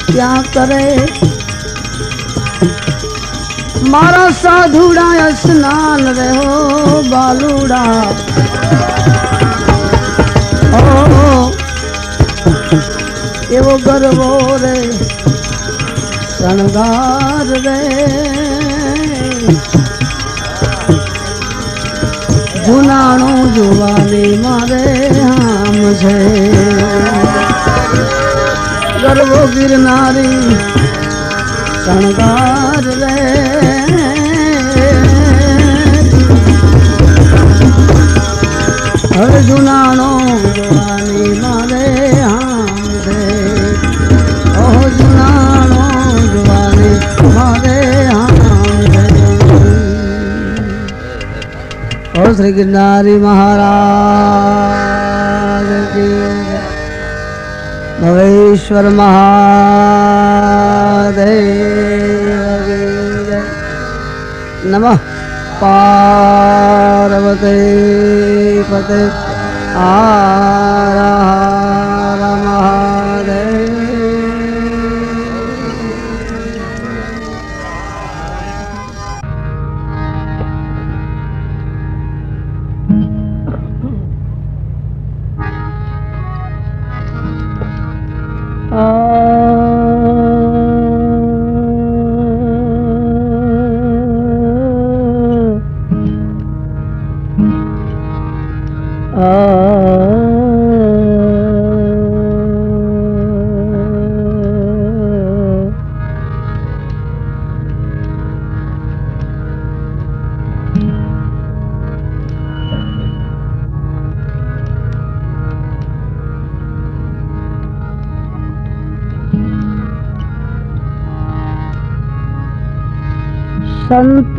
ક્યાં કરે મારા સાધુડા સ્નાન રહ્યો બાલુડા એવો ગરવો રે શણગાર રે જુનાણું જોવાની મારે આમ છે. ગરવો ગિરનારી શણગાર રે હવે જુનાણો श्री गिरनारी महाराज की भवेश्वर महादेव नम। पार्वते पते आ रहा महा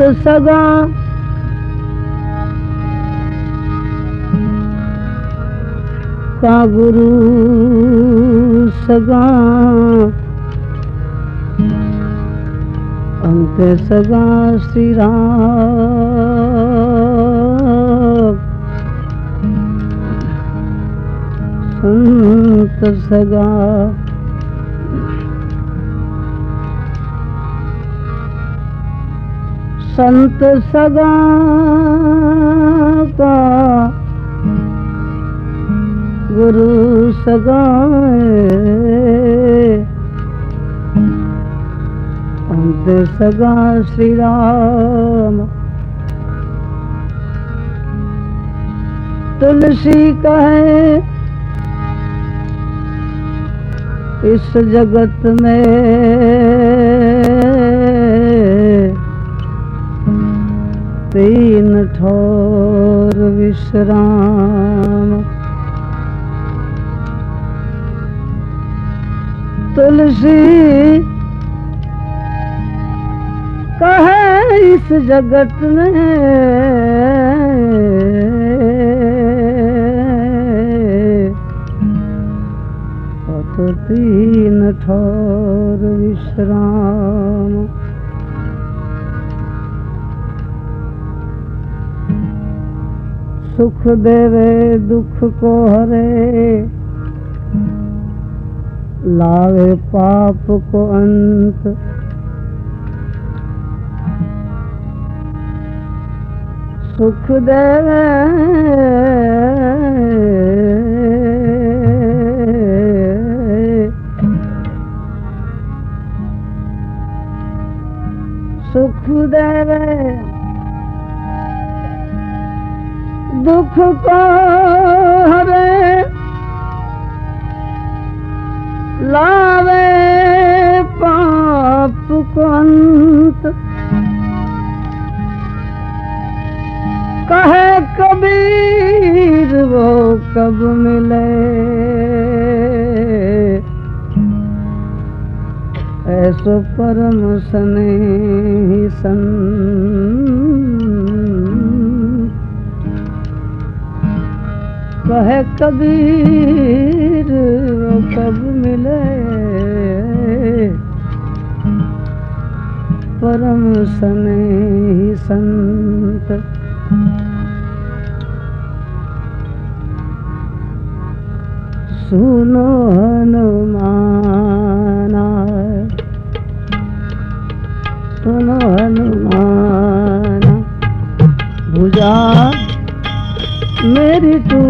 संत सगा। का गुरु सगा। अंत सगा श्री राम संत सगा। संत सगा का गुरु सगा सगा श्री राम तुलसी कहे इस जगत में तीन ठोर विश्राम। तुलसी कहे इस जगत में तो तीन ठोर विश्राम। सुख देवे दुख को हरे। लावे पाप को अंत। सुख दे देवे। सुख देवे। दुख को हरे। लावे पाप को अंत। कहे कबीर, वो कब मिले? ऐसो परम सन कहे कबीर कब मिले? परम सने संत। सुनो हनुमाना सुनो हनुमाना भुजा मेरी टूटी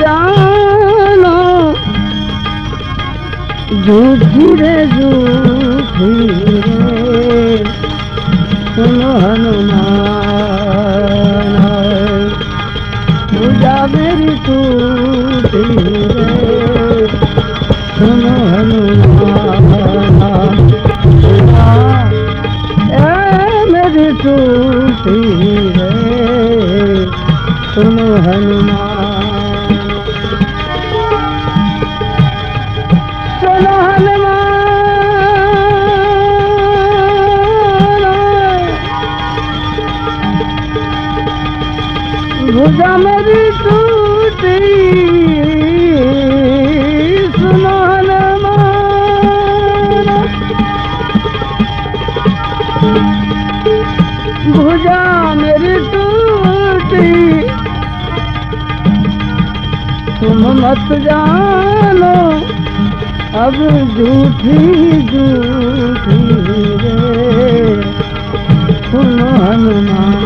जानो। झूठी रे रे सुनो हनुमान पूजा मेरी टूटी रे सुनो हनुमान मेरी टूटी रे सुनो हनुमान भुजा मेरी टूटी तुम मत जानो अब झूठी झूठी रे। सुनो हनुमान।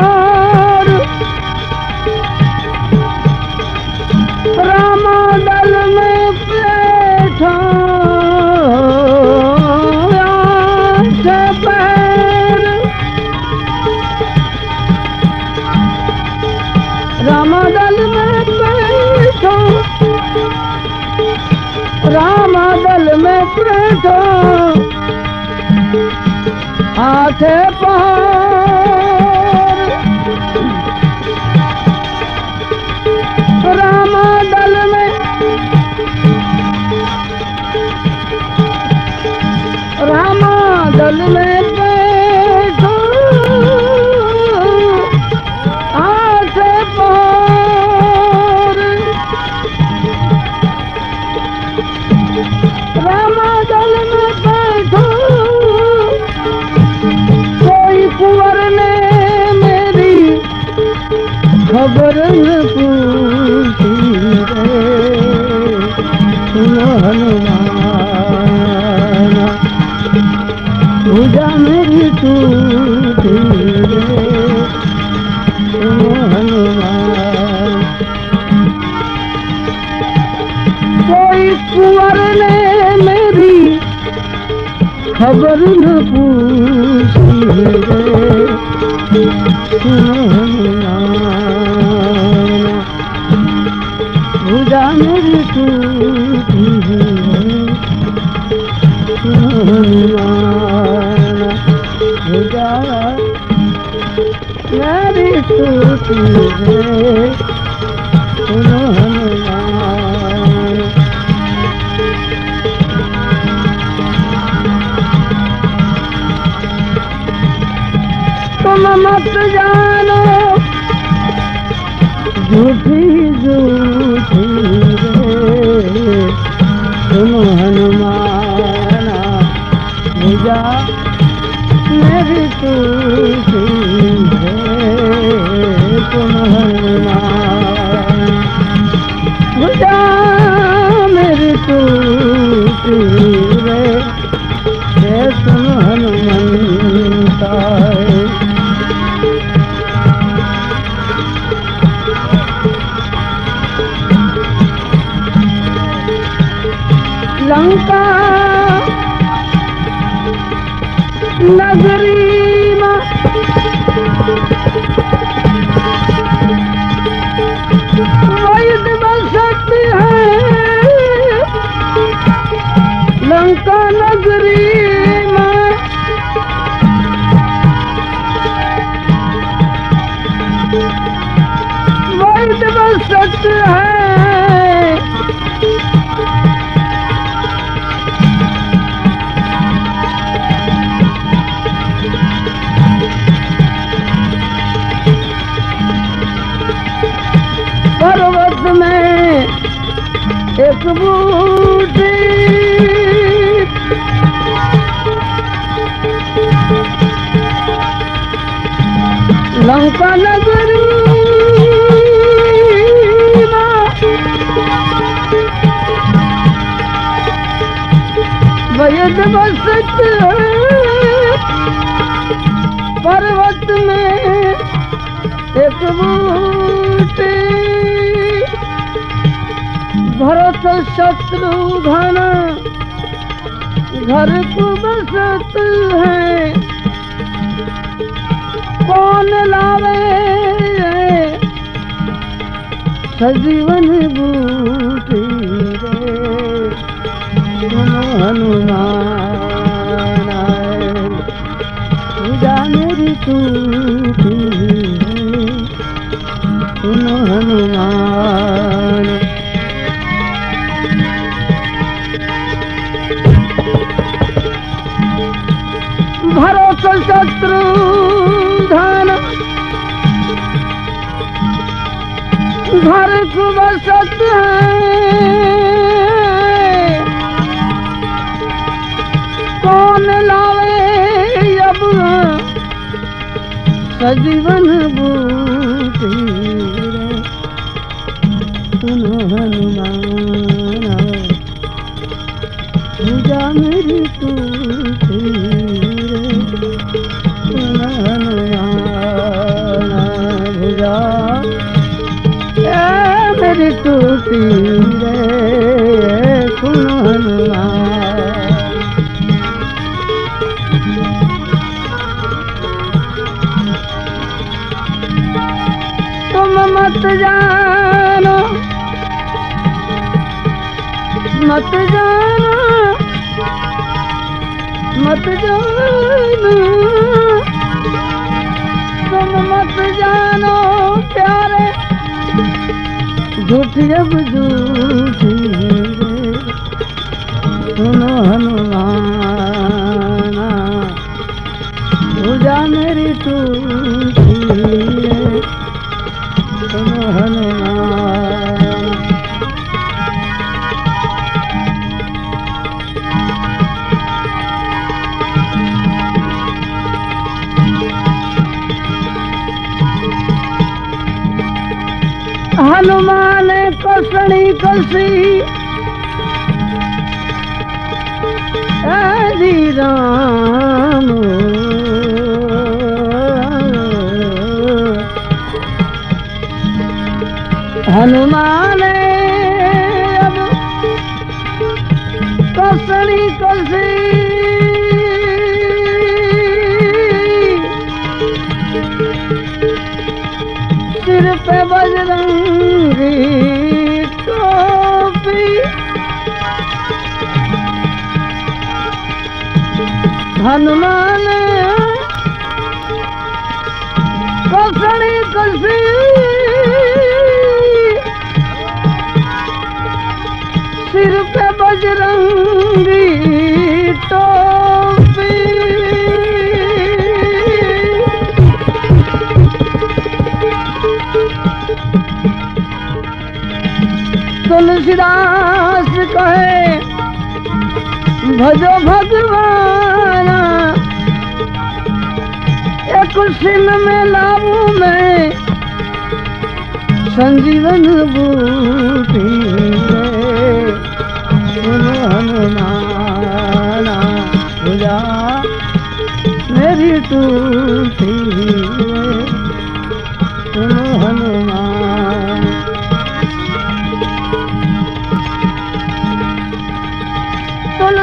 से खबर न भुजा मेरी मेरी टूटी तुम मत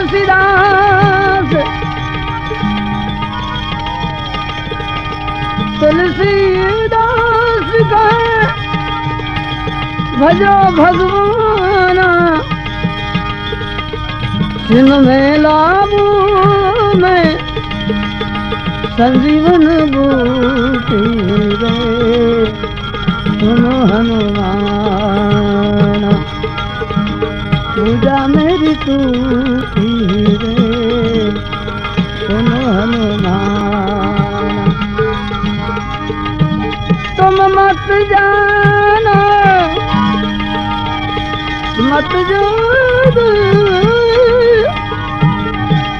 तुलसीदास तुलसीदास का भजो भगवाना। सिंह में लाबू में संजीवन बूटी रे सुनो हनुमान, पूजा मेरी तू हनुमान तुम मत जाना मत जाना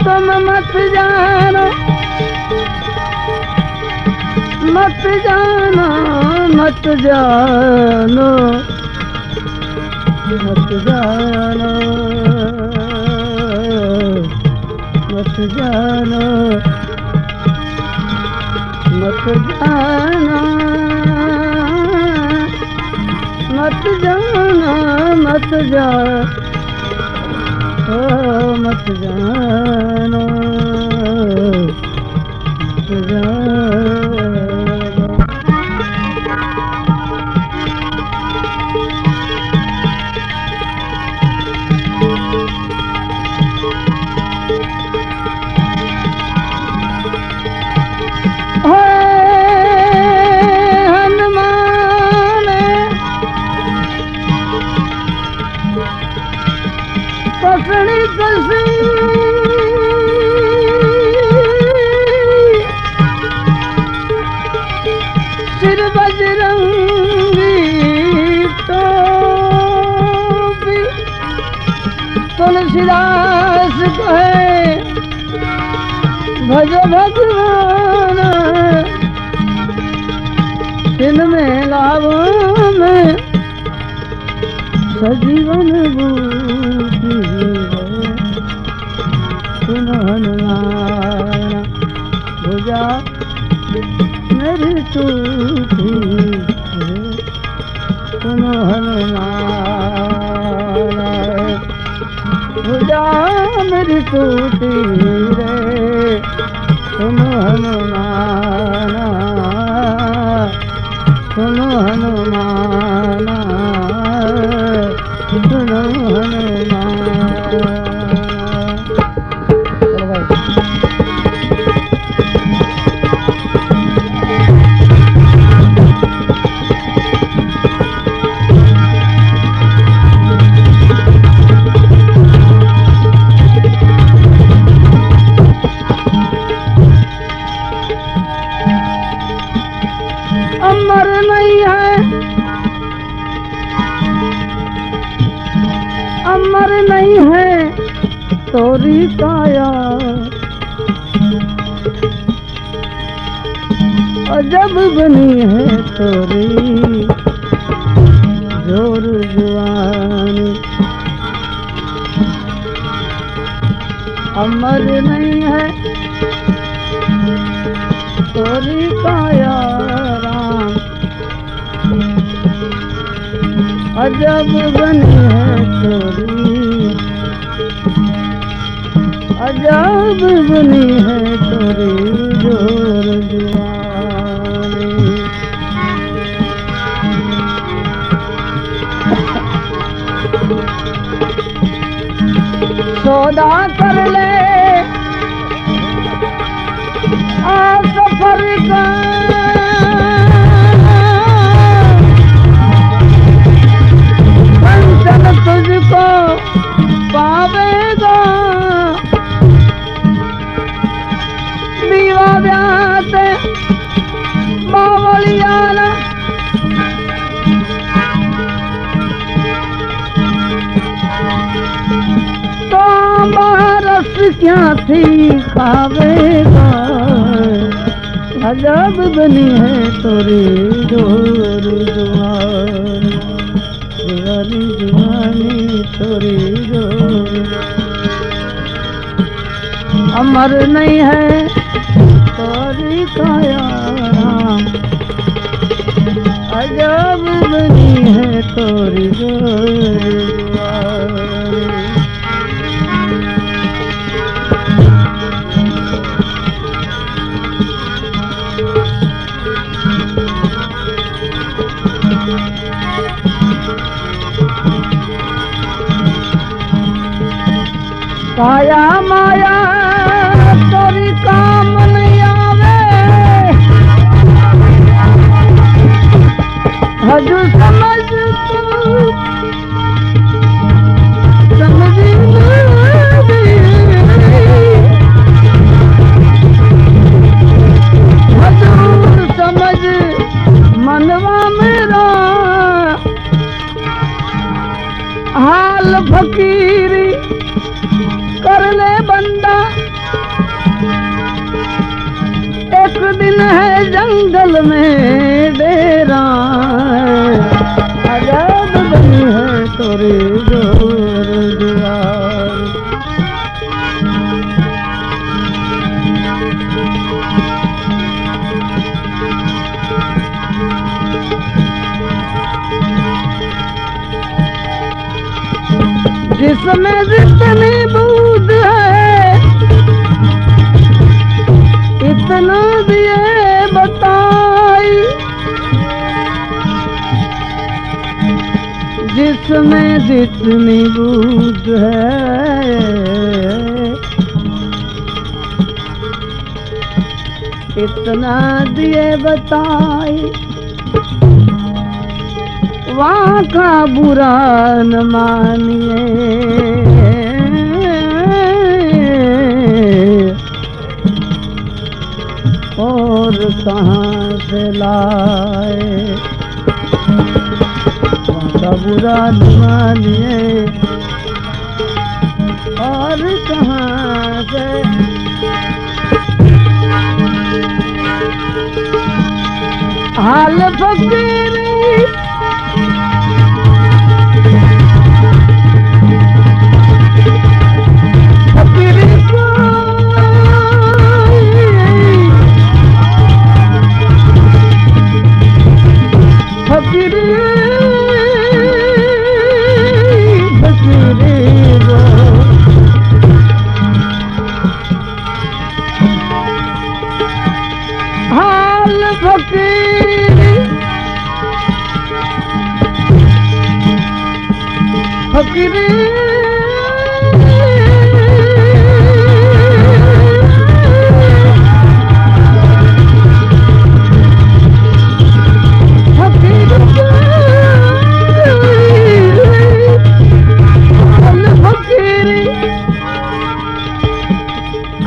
तुम मत जाना मत जाना, मत जानो मत जानो। मथा मत जान मथ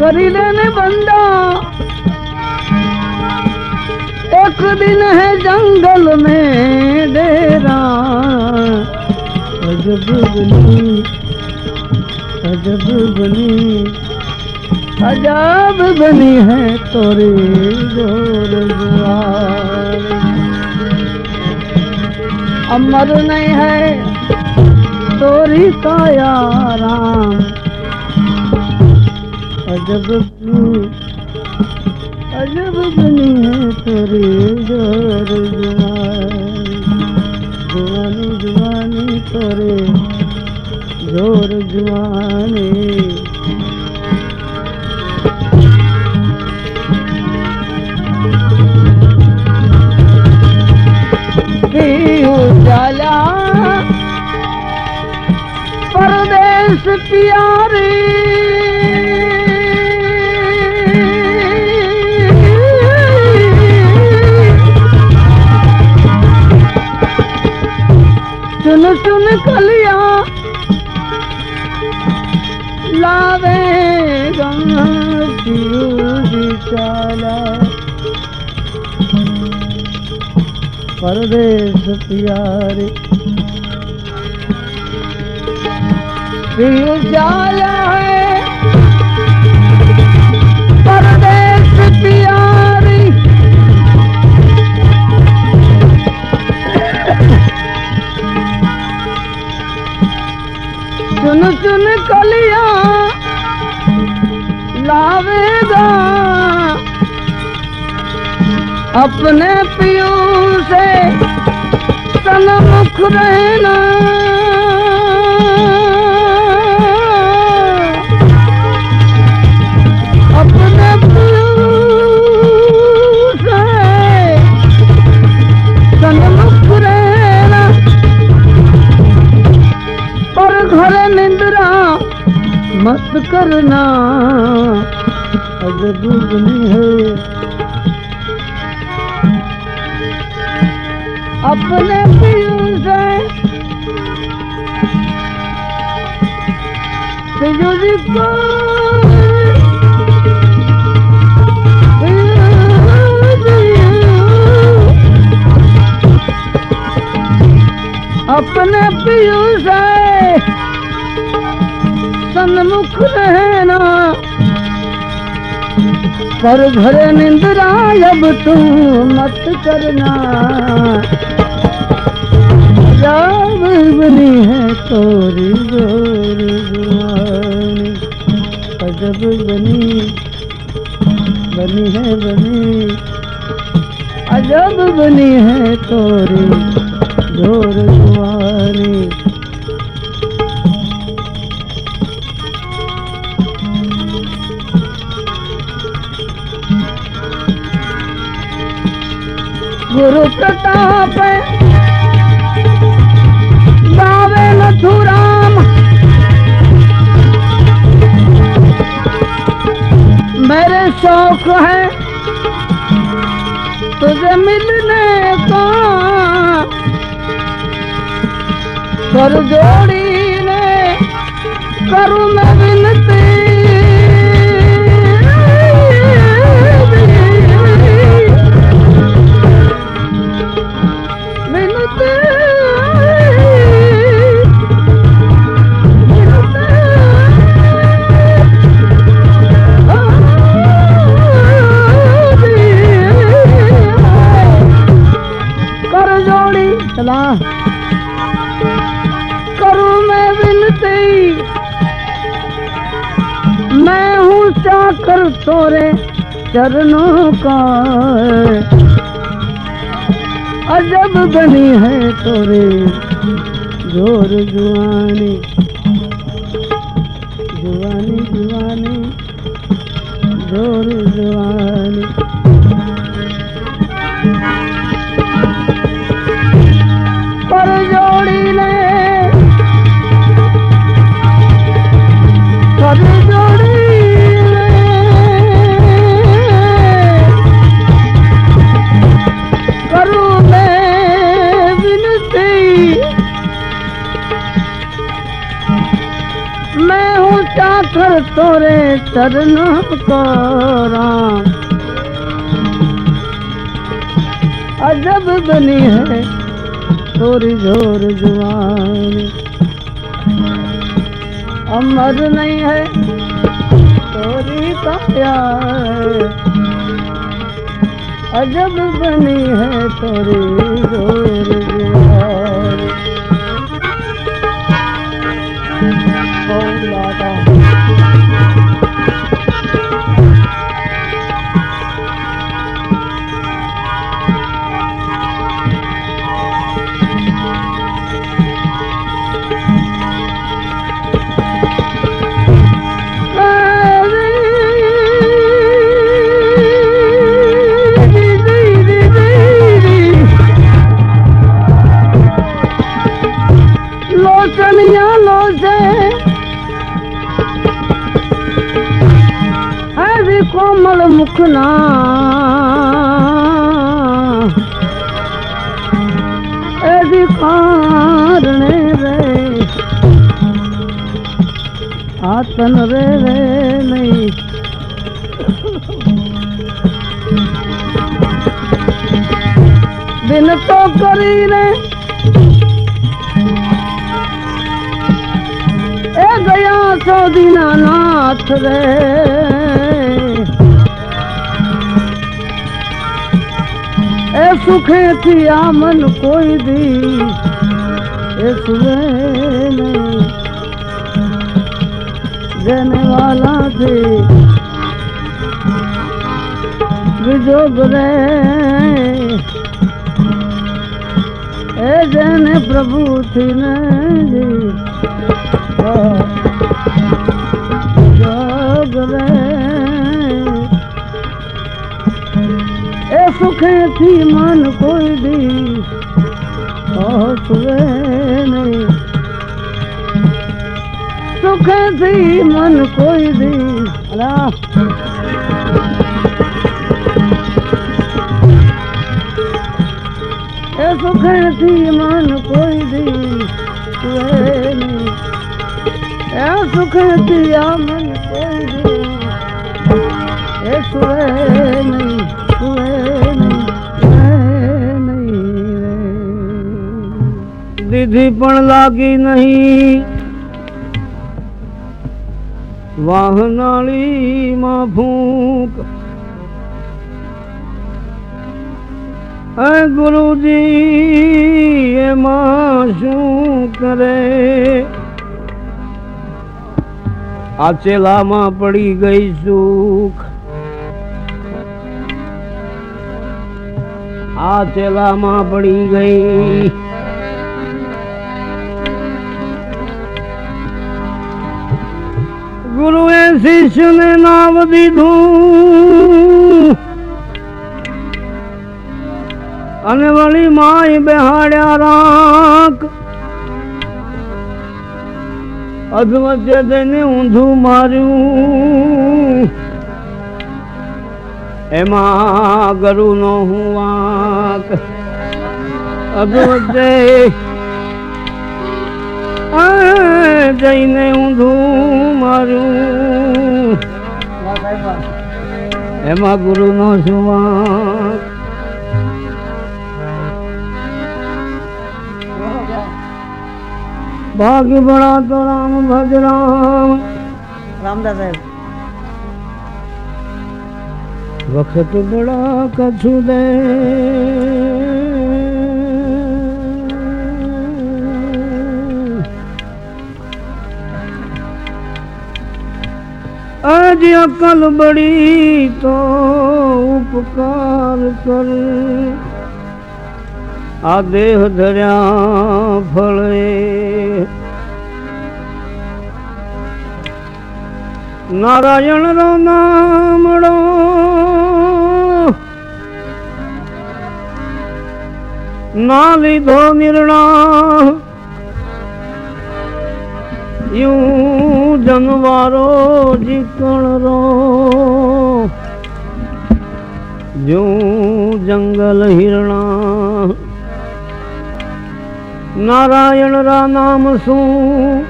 हाल दिन है जंगल में डेरा। अजब बनी अजब बनी अजब बनी है तोरी ज़ोर अमर नहीं है तोरी काया राम। अजब अजब बनी है तोरी ज़ोर जुआन जुआनी जुआनी तोरे ज़ोर जुआनी की उजाला परदेस प्यारे उजाला है। परदेस प्यारी सुन सुन कलिया लावेगा। अपने पियो से सनमुख रहना। रहना। और घर निंद्रा मत करना। अगर अपने पीयूष सन्मुख रहना। पर घर निंद्रा, अब तू मत करना। जब है तोरी जोरी। सब बनी बनी है बनी। अजब बनी है तोरी ज़ोर ஒரு ஜோடி ঝরানো সাধারণ देने वाला थे जो गुरे ए जने प्रभु थी न जी जोग रे ए सुखे थी मन मन कोई दी। अला। सुखण थी मन कोई दी। सुख थी आ मन कोई दी। सुवे नहीं सुवे नहीं दीदी पण लागी नहीं। વાહનાળીમાં એ ગુરુજી શું કરે? આ ચેલામાં પડી ગઈ સુખ. આ ચેલામાં પડી ગઈ શિષ્યને નામ દીધું. અને વળી માય બેહાડ્યા રાખ. અધવચ્ચે તેને ઊંધું માર્યું. એમાં ગરુનો હું વાંક. અધવચ્ચે જઈને ઊંધું મારું. એમાં ગુરુનો શું ભાગ્ય બળા તો રામ ભજ રામ. રામદાસ સાહેબ. વખત બળા કછુ દે આજ અકલ બળી તો ઉપકાર કર. આ દેહ ધર્યા ફળે. નારાયણ નો નામડો ના લીધો નિર્ણા યું જનવારો જીકણ રો. જું જંગલ હિરણા. નારાયણ રા નામ શું?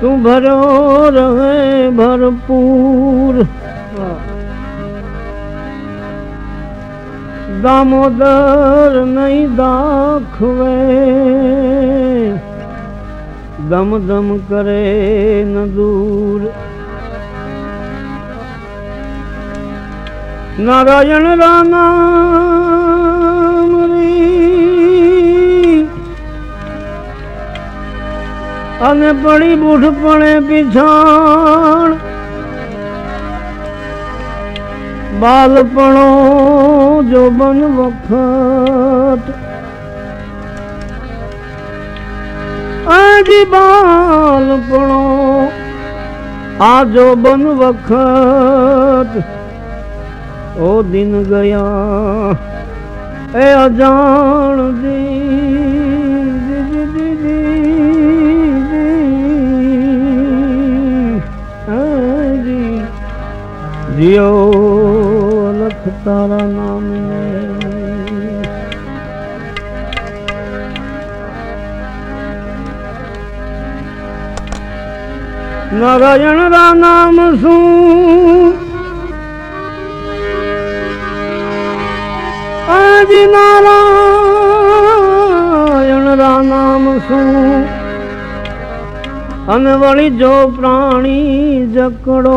તું ભર્યો રહે ભરપૂર. દામોદર નહીં દાખવે. દમ દમ કરે ન દૂર. નારાયણ રામ અને પડી બુઢ પણે પીછાણ. બાલપણો જોબન વખત આજી આજ બાલપણો આજો બન વખત. ઓ દિન ગયા. એ અજાણ જીઓ લખ તારા નામે નારાયણ રા નામ શું? આજ નારાયણ રા નામ શું? અને વળી જો પ્રાણી જકડો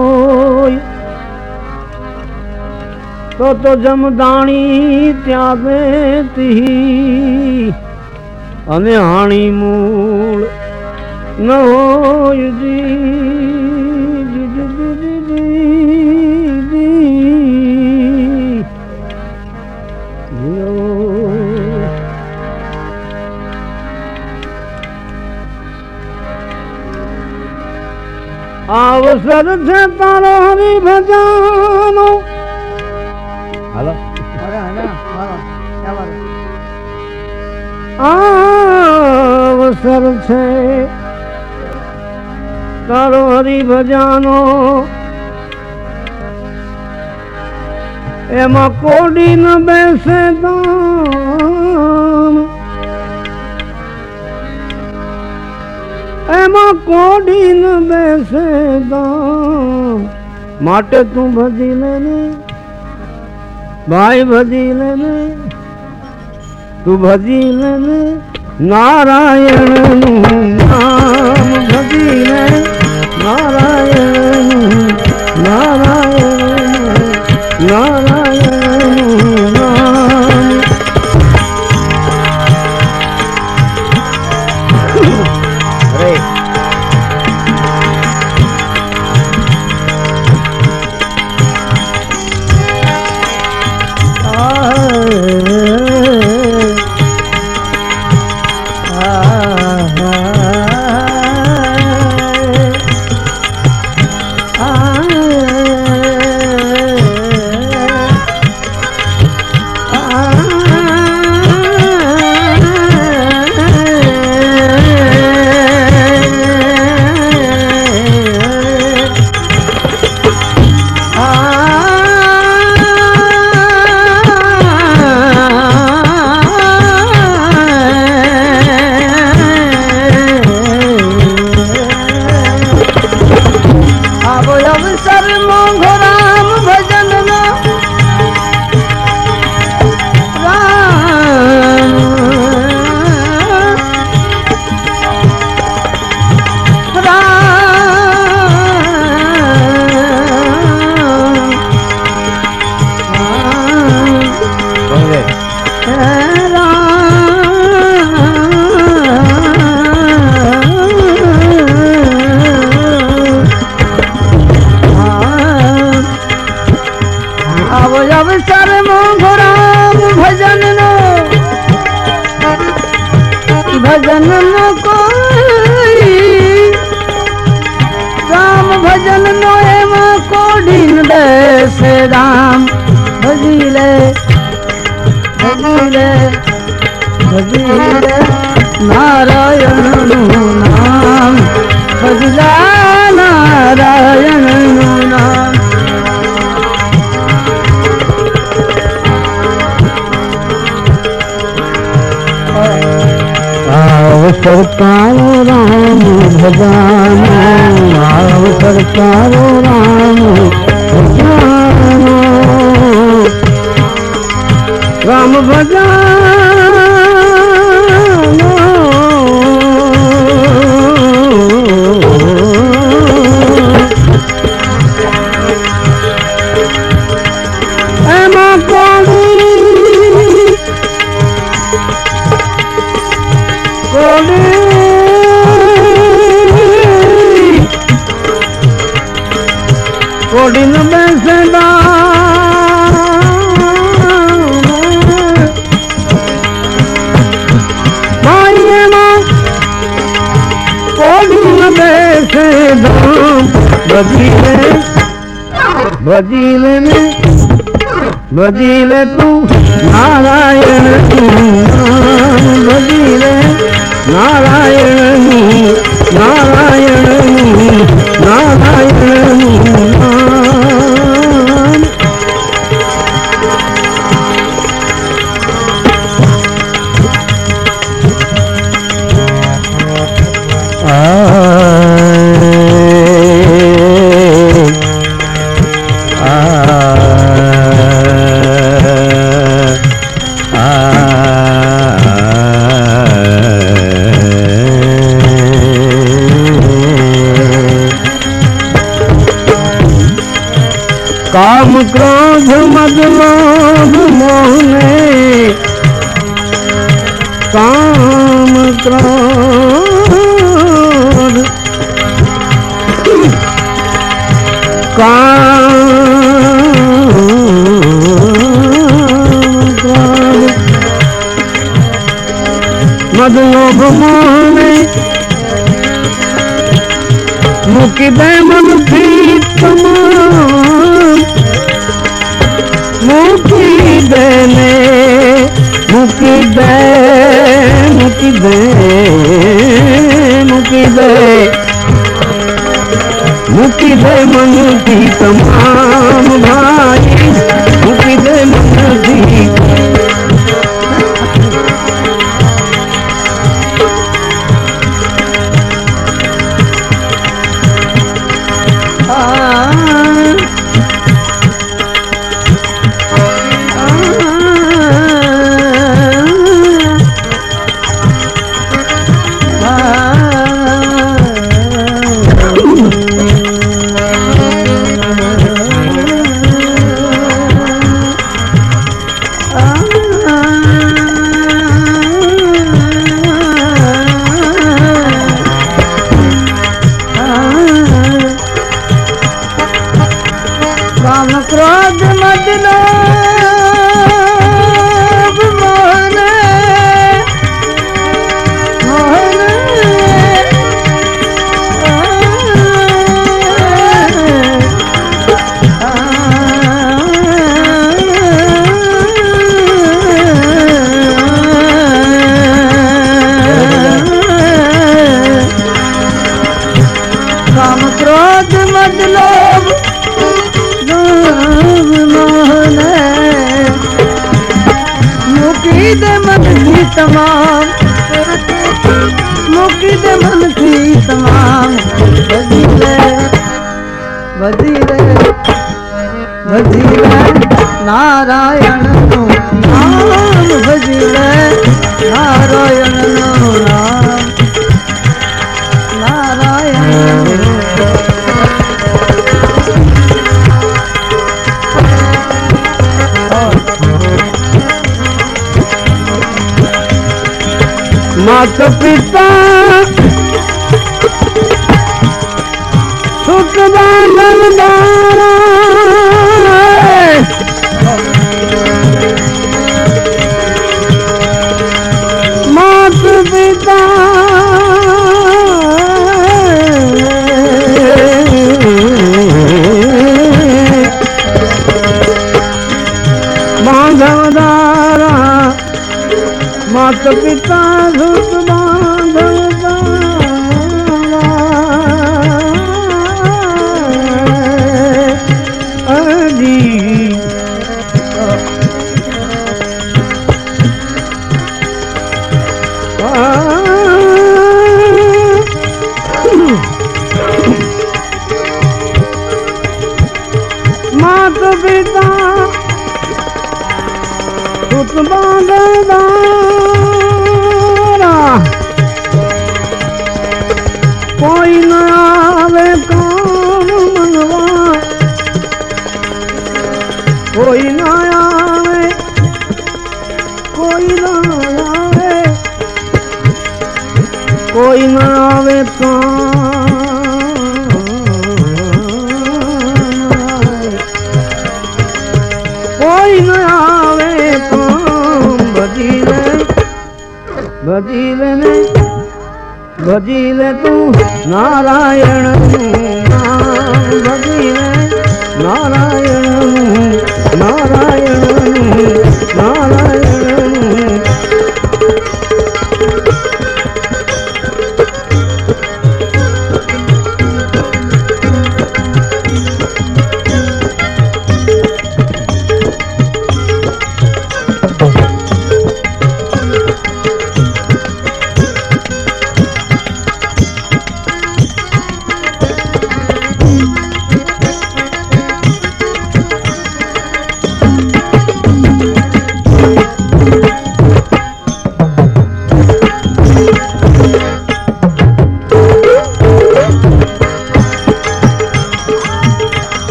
તો તો જમદાણી ત્યાં બેતી અને હાણી મૂળ ન હોય અવસર છે તારો હરી ભજાનો હાલો અવસર છે તારો હરી ભજાનો એમાં કોડી ન બેસે દામ એમાં કોડી ન બેસે માટે તું ભજી લેને, ભાઈ ભજી લેને, તું ભજી લે નારાયણનું નામ ભજી લે. நாராயணன் நாராயணன். आओ सरकार राम भजाना आओ सरकार राम भजाना राम भजान ભજી લે ને ભજી લે તું નારાયણ ભજી લે નારાયણ નારાયણ નારાયણ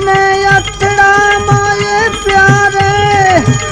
ने अथड़ा माए प्यारे।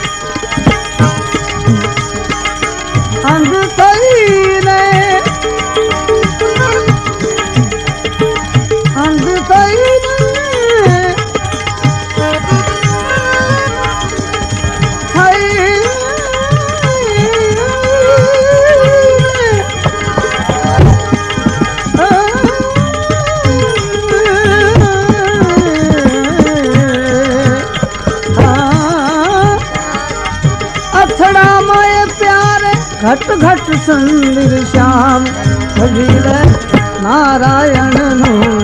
सुंदर श्याम सभी नारायण नू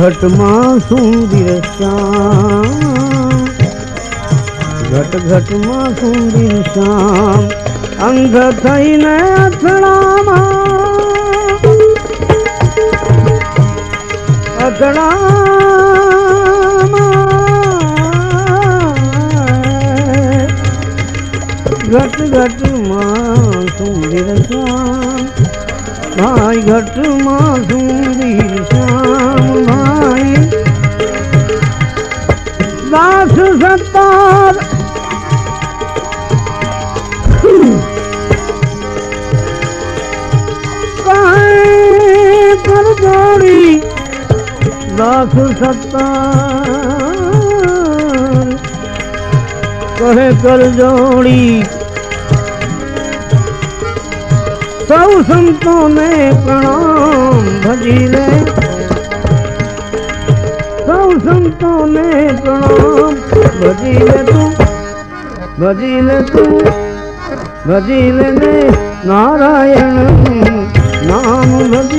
घट माँ सुंदर श्याम। घट घट माँ सुंदर श्याम। अंध थई न अथड़ा अथड़ा घट घट माँ श्याम। भाई घट माँ ફુરસતા કહે કરજોડી સૌ સંતોને પ્રણામ ભજી લે સૌ સંતોને પ્રણામ ભજી લે તું ભજી લે તું ભજી લે. નારાયણ નામ ભજ.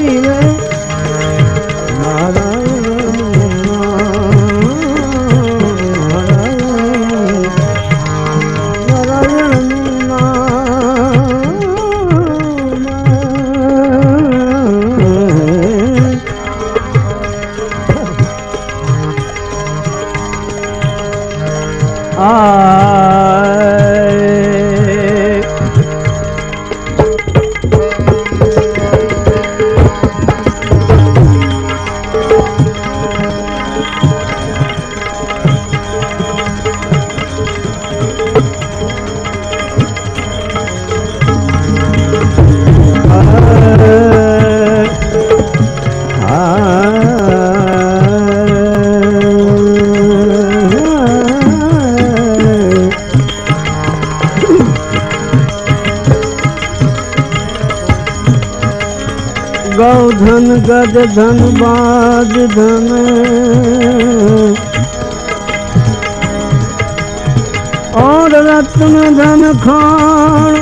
धन बाद धन। और रत्न धन खान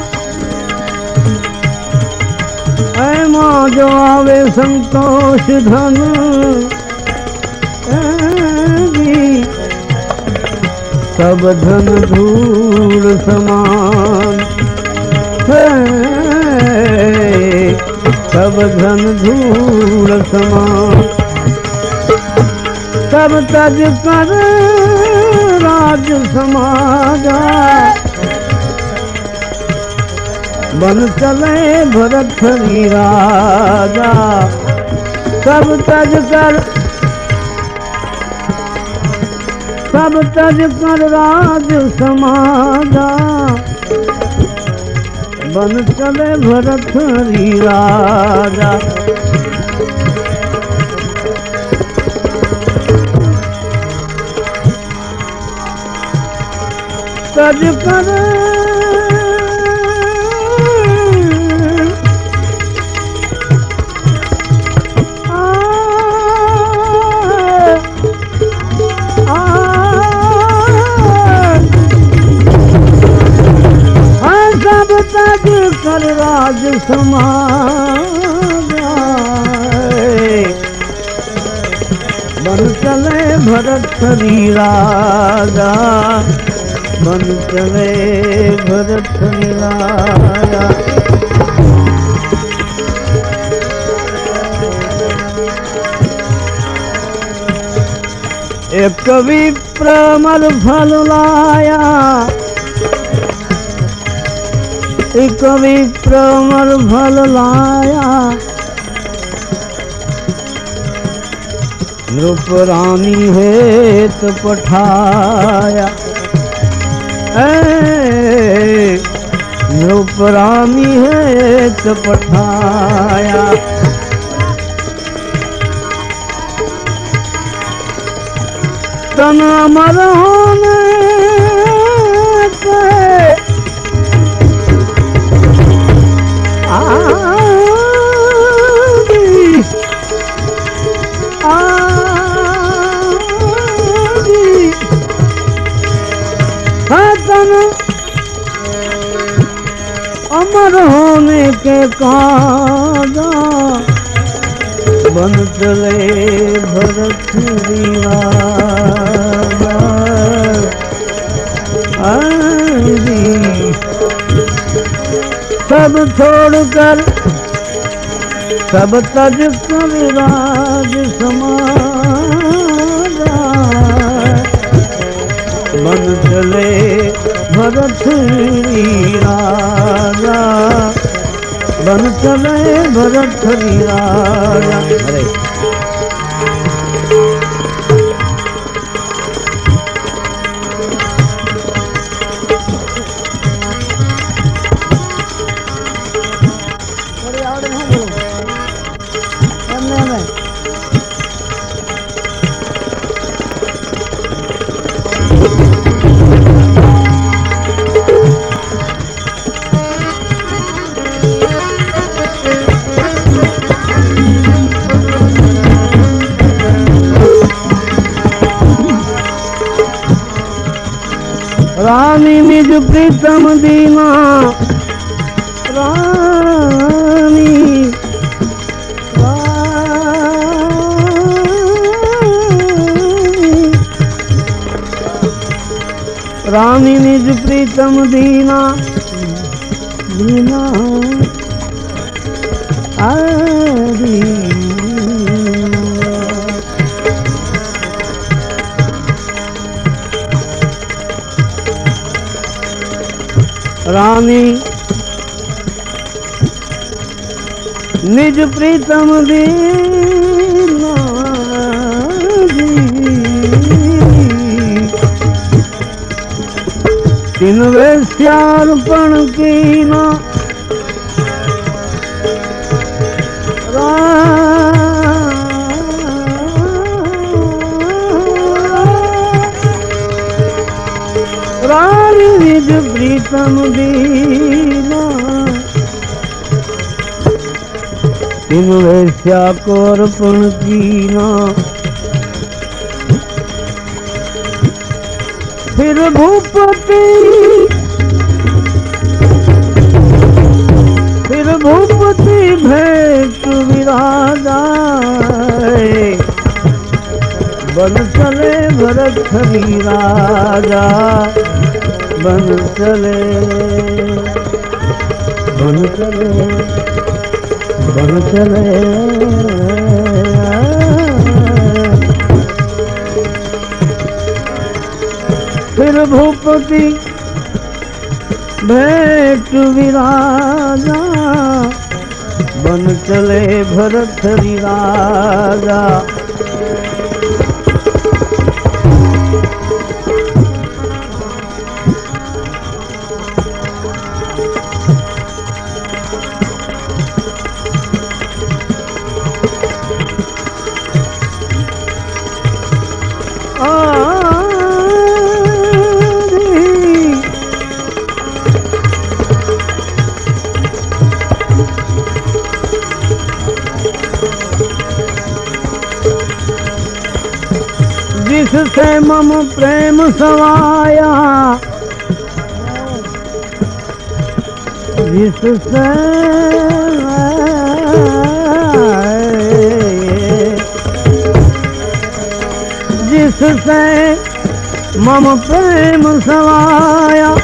ऐ मौज आवे संतोष धन। सब धन धूल समान। है सब धन धूल समान सब तज कर राज समाजा। बन चले भरत राजा। सब तज कर सब तज कर राज समाजा। बन चले भरत हरी राजा। तज कर समाजा बन चले भरत हरि राजा। बन चले भरत हरि राजा। एक विप्र मल फल लाया। एक विप्र मल फल लाया नृप रानी हेत पठाया नृप रानी हेत पठाया तन अमर होने के काजा भरत सब छोड़कर सब तज कर राज समाजा बन चले भरत राजा बन चले भरत राजा। प्रीतम दीना रानी रानी। निज प्रीतम दीना दीना। आदि रानी निज प्रीतम दीना दी। तिन प्रीतम दीना को अर्पण कीना। फिर भूपति। फिर भूपति भेट विराजा बन चले भरत राजा बन चले बन चले बन चले। फिर भूपति भेट विराजा बन चले भरत हरि जिससे मम प्रेम सवाया। जिससे जिससे मम प्रेम सवाया।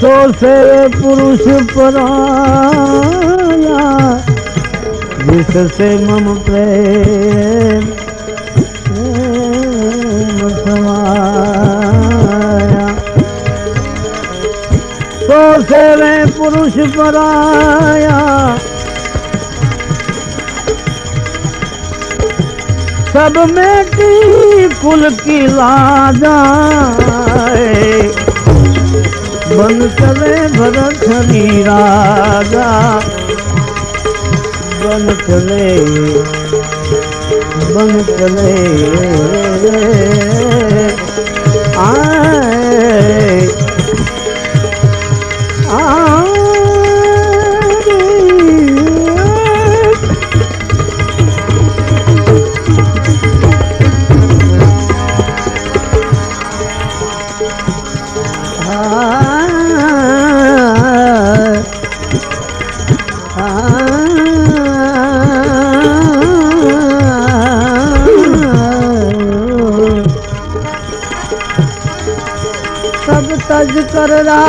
तो से पुरुष पराया। जिससे मम प्रेम प्रेम समाया। तो से वे पुरुष पराया सब मेटी कुल की लाजाए। बन चले भरत राजा। बन चले बन चले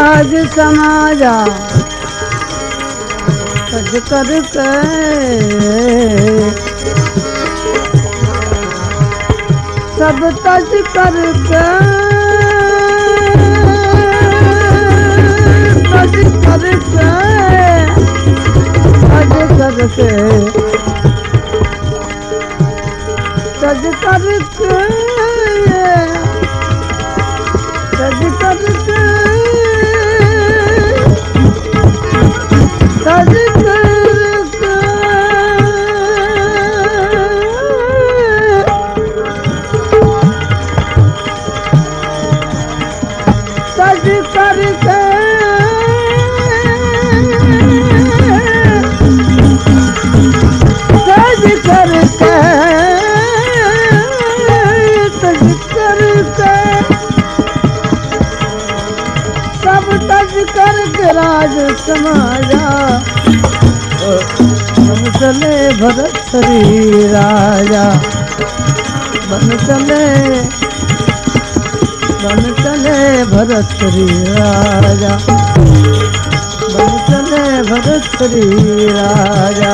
कर राज समाजा तज कर सब तज कर तज कर तज कर कर के तज समाजा। बन चले भरत श्री राजा। बन चले बन चले भरत श्री राजा। बन चले भरत श्री राजा।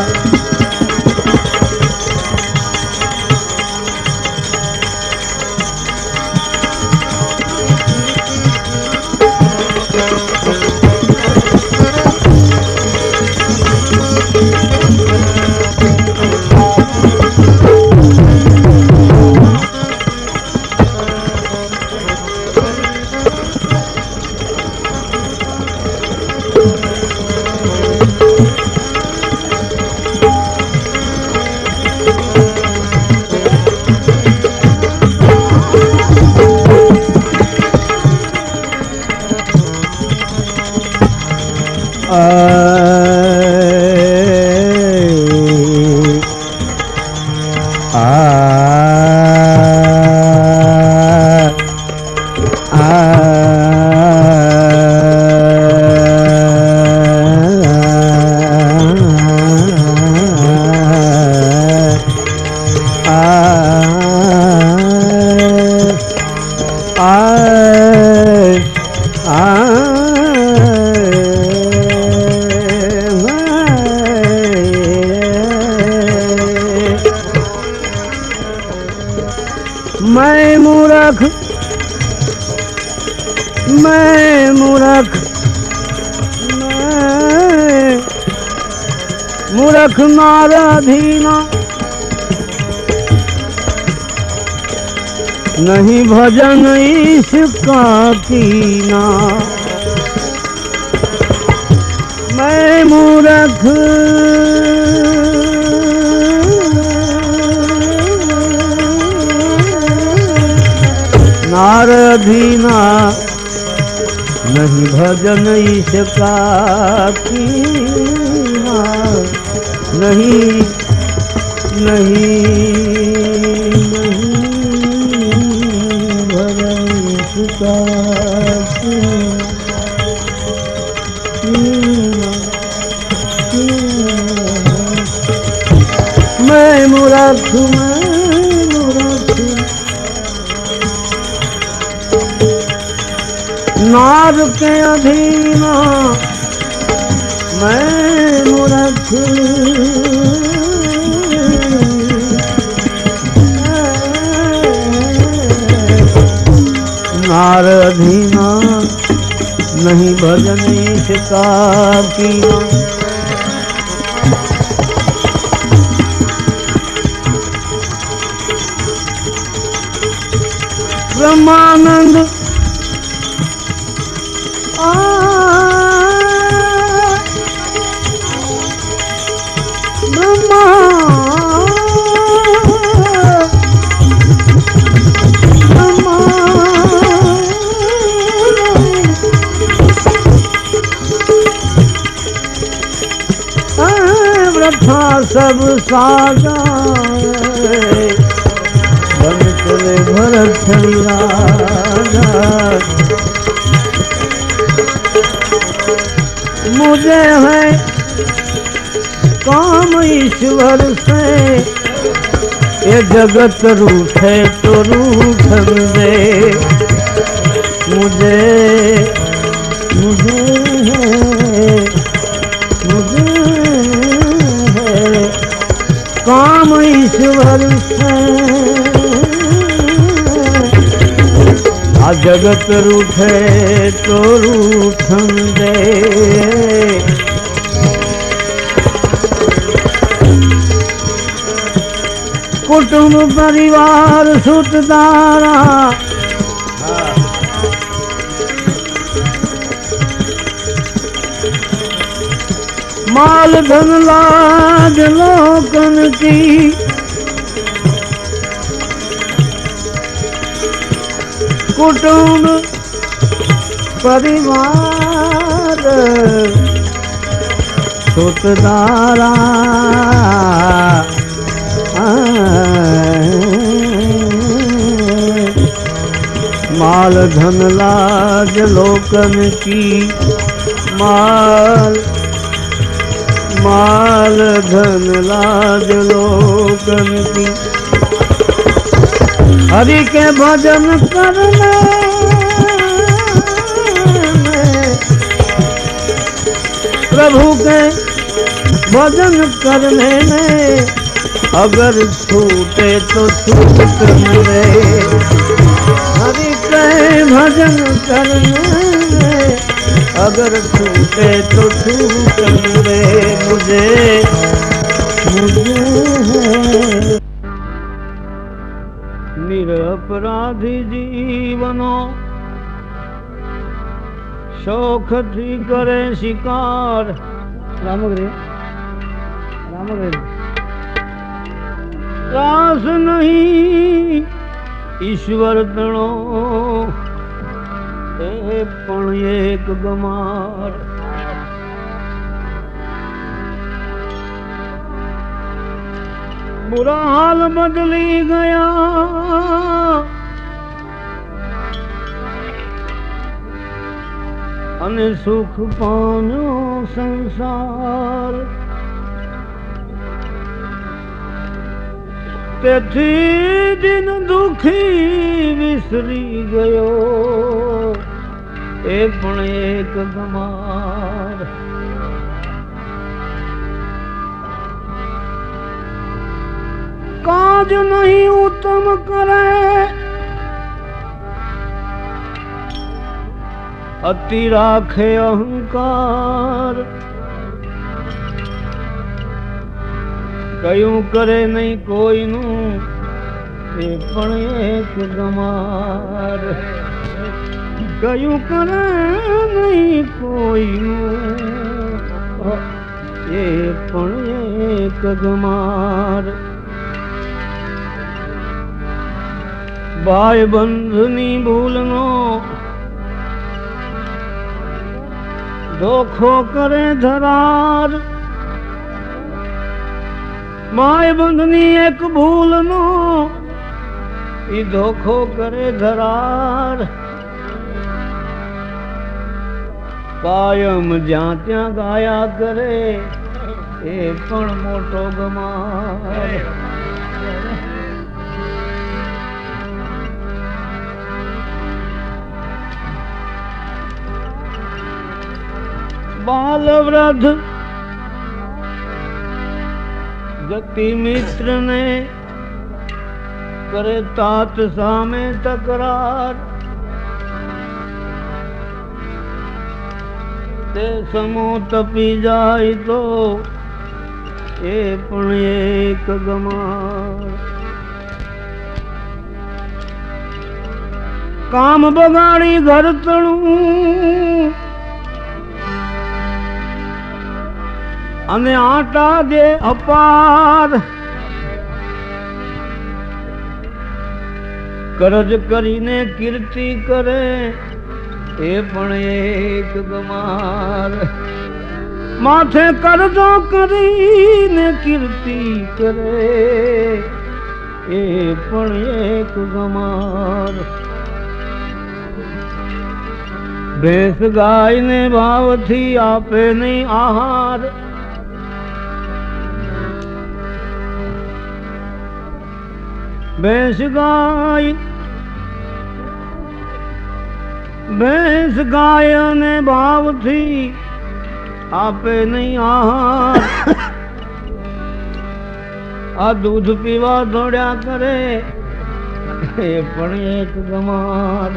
नाराधीना नहीं भजन ईश इसका कीना। मैं मूर्ख। नारधीना नहीं भजन इसका कीना। नहीं नहीं नहीं इसका कीना मैं मूर्ख मैं मूर्ख नाद के अधीना मैं मूर्ख नारधीना नहीं भजन इसका ब्रह्मानंद सब साजा बन चले भरत मुझे है काम ईश्वर से, ये जगत रूठे तो रूठन दे मुझे मुझे है आ जगत रूठे तो रूठन दे। कुटुंब परिवार सुतदारा माल धन लाज लोकन की। कुटुंब परिवार सुतदारा माल धन लाज लोकन की माल माल धन लाज लोकन की हरि के भजन करने। प्रभु के भजन करने में अगर छूटे तो छूट मिले। हरि के भजन करने अगर छूटे तो छूट मिले। मुझे मुझे। નિરપરાધી જીવનો શોખથી કરે શિકાર રામગરે રામગરે ત્રાસ નહીં ઈશ્વર તણો એ પણ એક ગમાર बुरा हाल बदली गया अन सुख पानो संसार। तेथी दिन दुखी विसरी गयो। ए पण एक गमार। काज नहीं उत्तम करे અતિ રાખે અહંકાર. કયું કરે નહીં કોઈનું, એ પણ એક ગમાર. કયું કરે નહીં કોઈનું, એ પણ એક ગમાર. ભાઈ બંધની ભૂલનો ધોખો કરે ધરાર. માય બંધની એક ભૂલનો ઈ ધોખો કરે ધરાર. કાયમ જ્યાં ત્યાં ગાયા કરે, એ પણ મોટો ગમાર. बाल वृद्ध जति मित्र ने करे तात सामे तकरार। ते समो तपी जाय तो ए एक गमार। काम बगाड़ी घर तणू અને આટા દે અપાર. કરજ કરીને કીર્તિ કરે, એ પણ એક ગમાર. માથે કરજો કરીને કીર્તિ કરે, એ પણ એક ગમાર. ભેંસ ગાયને ભાવથી આપે નહીં આહાર. ભેંસ ગાય ભેંસ ગાય અને ભાવથી આપે નહીં આહાર. આ દૂધ પીવા દોડ્યા કરે, એ પણ એક ગમાર.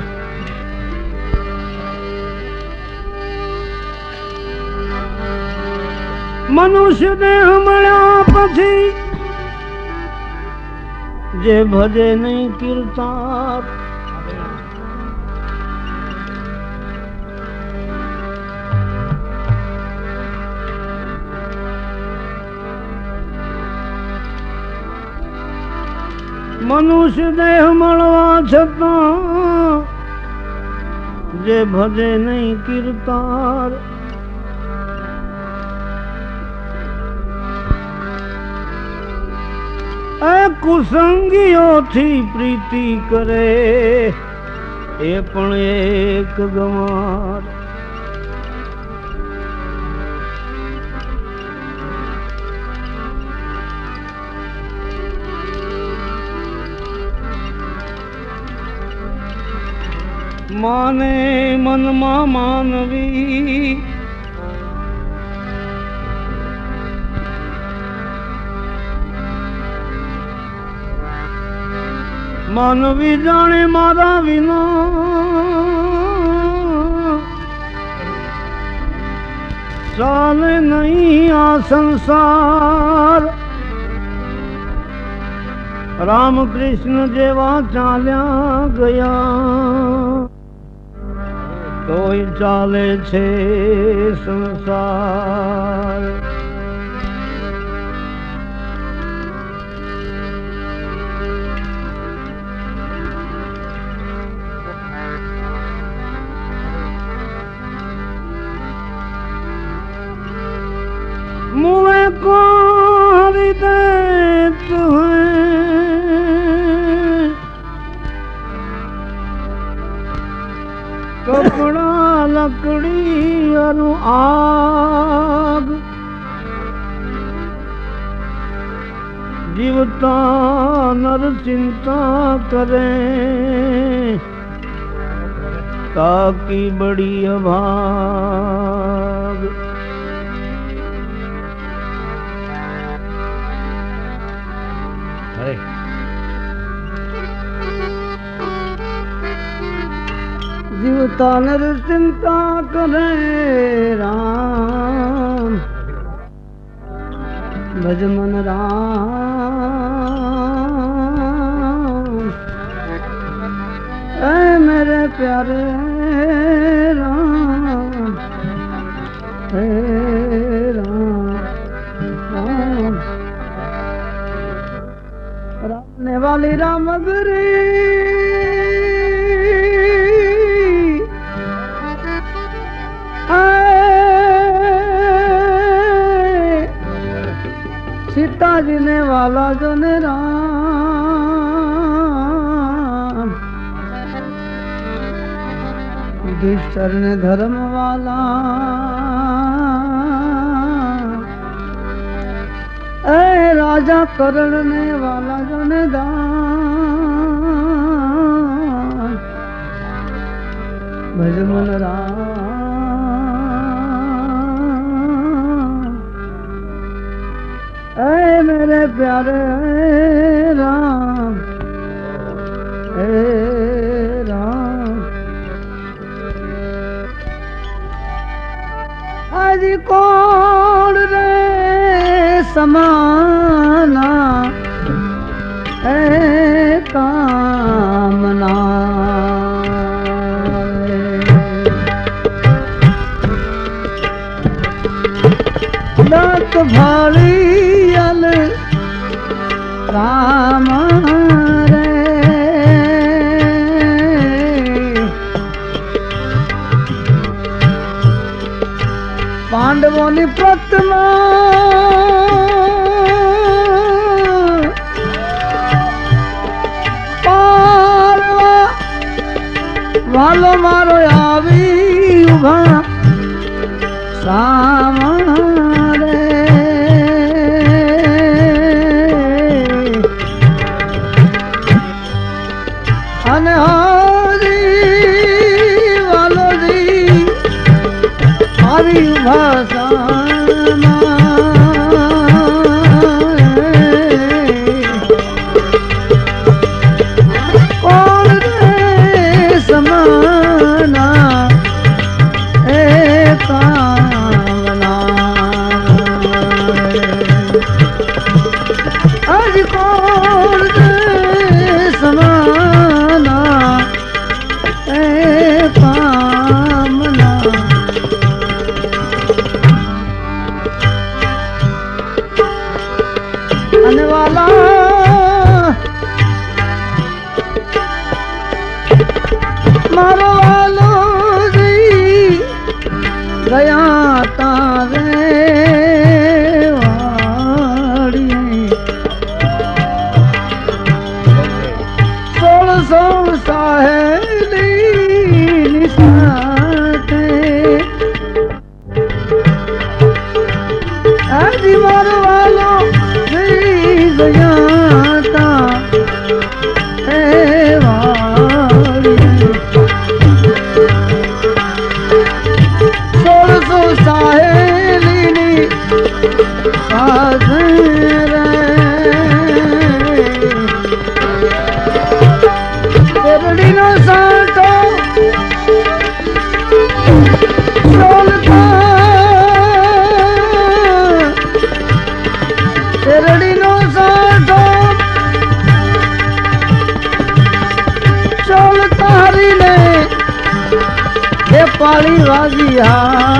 મનુષ્ય દેહ મળ્યા પછી जे भजे नहीं कीर्तार। मनुष्य देह मलवा छता। जे भजे नहीं कीर्तार। કુસંગીઓથી પ્રીતિ કરે એ પણ એક ગમાર. માને મનમાં માનવી માનવી જાણે મારા વિના ચાલે નહીં આ સંસાર રામકૃષ્ણ જેવા ચાલ્યા ગયા તોય ચાલે છે સંસાર मुँह को हृदय तुम्हें कपड़ा लकड़ी और आग जीवता नर चिंता करें ताकि बड़ी अभाग जीवता नर चिंता करे राम। भज मन राम। ऐ मेरे प्यारे राम। हे राम। राम। रामने वाली राम गुरी सीता जी ने वाला जो ने राम युधिष्ठर ने धर्म वाला ए राजा करने वाला जो ने दान मेरे प्यारे राम। ए राम। आज कौन रे समाना? है कामना। दात વાલો મારો આવી ઊભા સામારે yeah.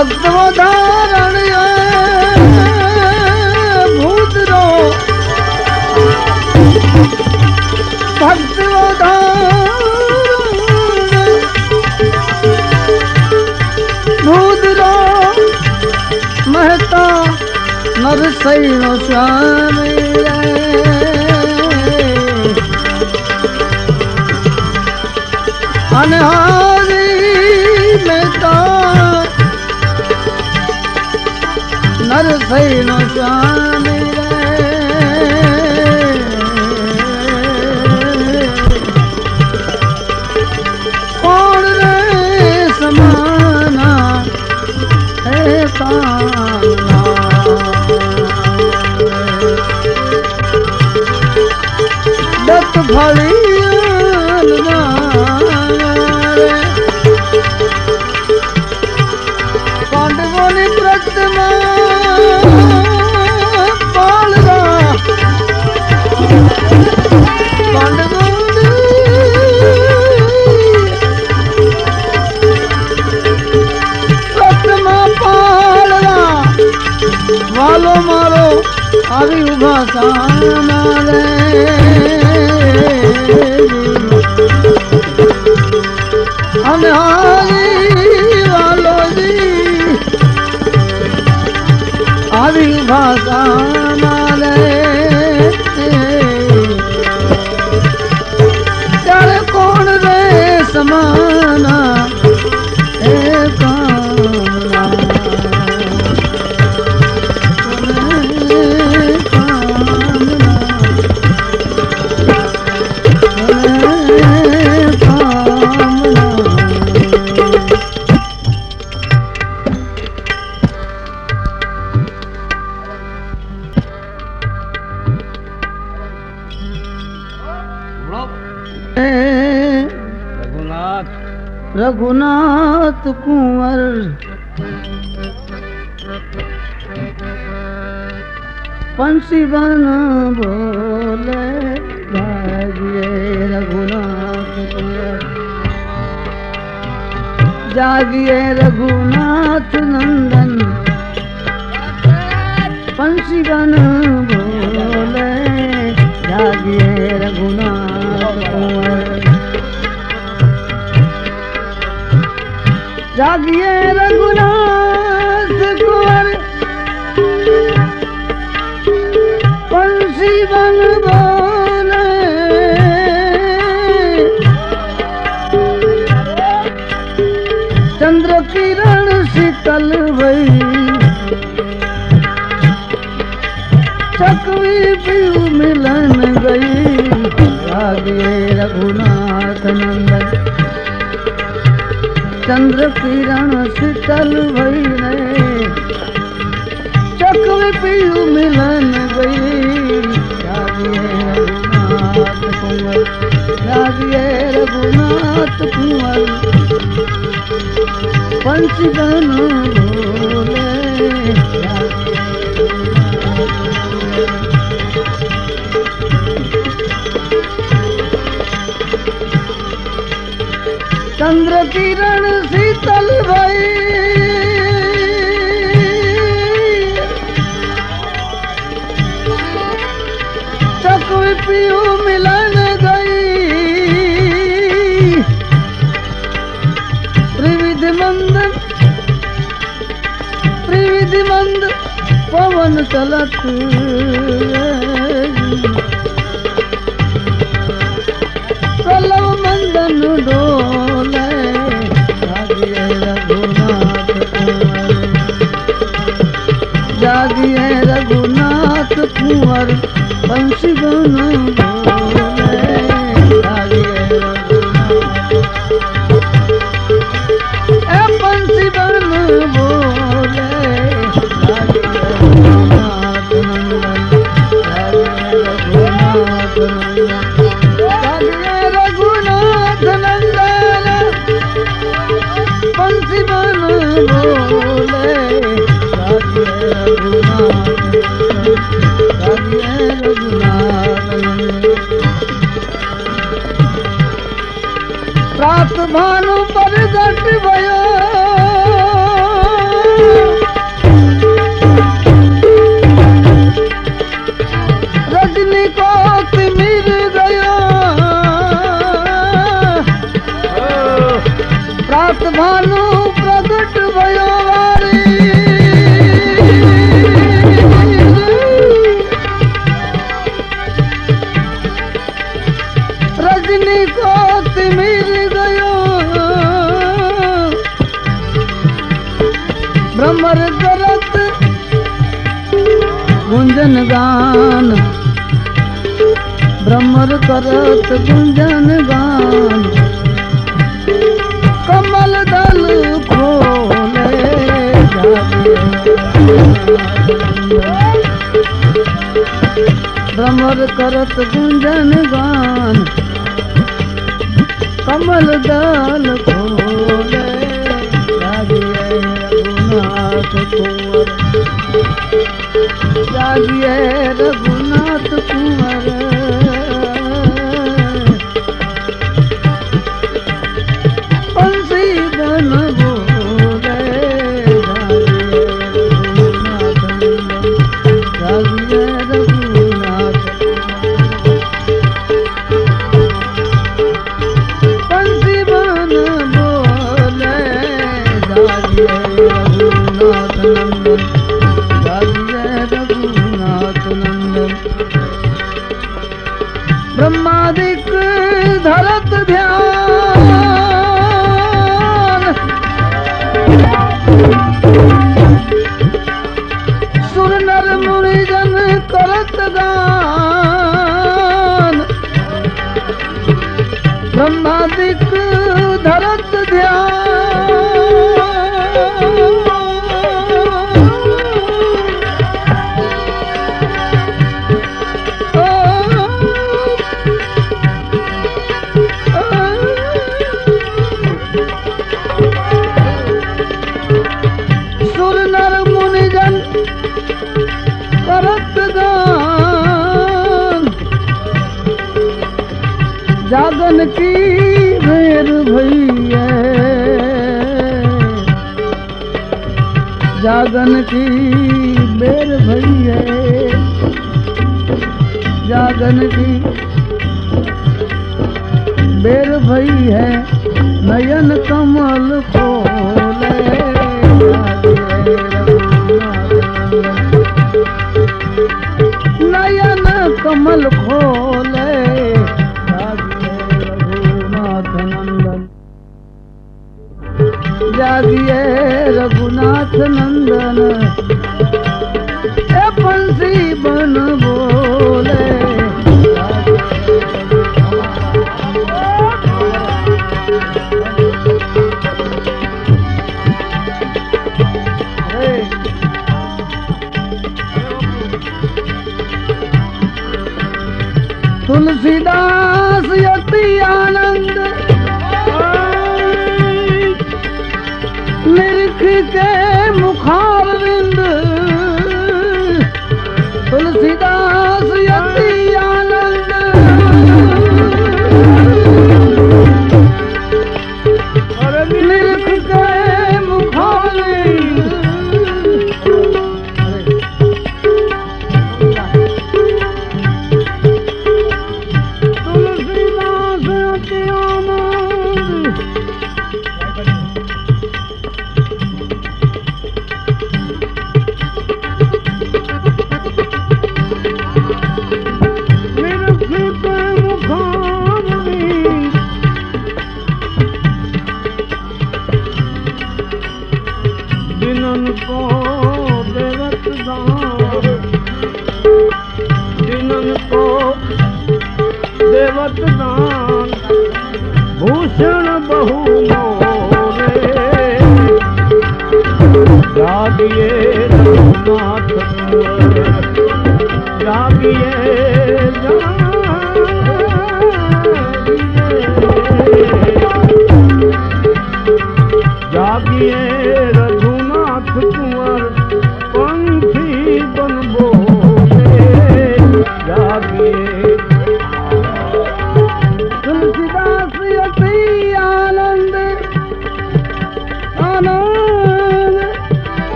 ભક્તવો ધારણ ભૂતરો. ભક્તવો ભૂતરો. મહેતા નરસૈનો સ્વામી અને હા नर सैनो स्वामी रे समाना है पाना डत फल राम জীবন गुंजन गान। कमल दल खोले भ्रमर करत गुंजन गान। कमल दल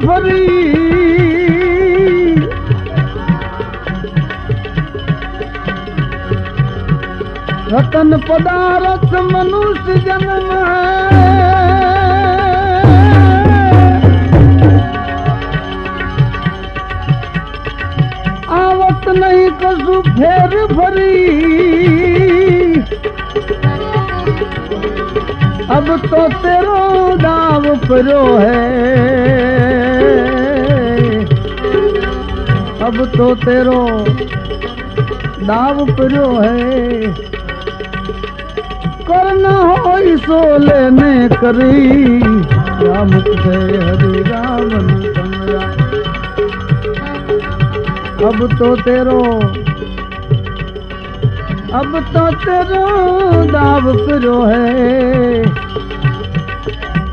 फरी रतन पदारथ मनुष्य जन्म है। आवत नहीं कसु फेर भरी। अब तो तेरो दाव परो है। तो तेरो दाव परो है। करना हो सो लेने करी। राम से हरि राम अब तो तेरो, अब तो तेरो दाव फिरो है।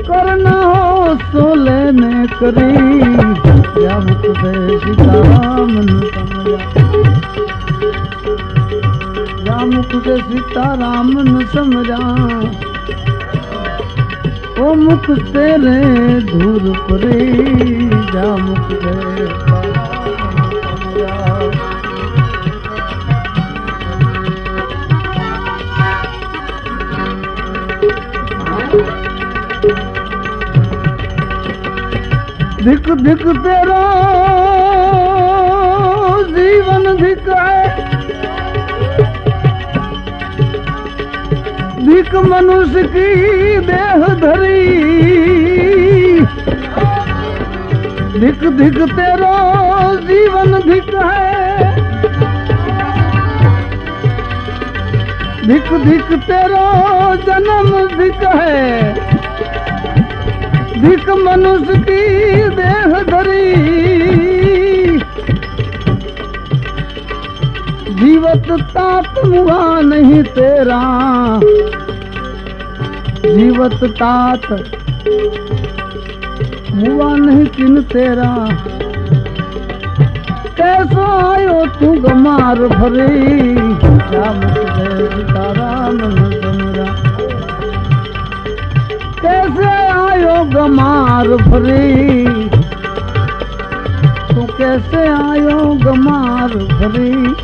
करना हो सो लेने करी। या सीताराम समझा या मुख से समझा। ओ मुख तेरे धूर परे जा मुख से धिक धिक तेरा जीवन धिक है। धिक मनुष्य की देह धरी। धिक धिक तेरा जीवन धिक है। धिक धिक तेरा जन्म धिक है। धिक मनुष्य की देह धरी, जीवत तात मुआ नहीं तेरा। जीवत तात मुआ नहीं किन तेरा। कैसो आयो तू गमार भरी, क्या मुझे सीताराम न गमार भरी। तू कैसे आयो गमार भरी?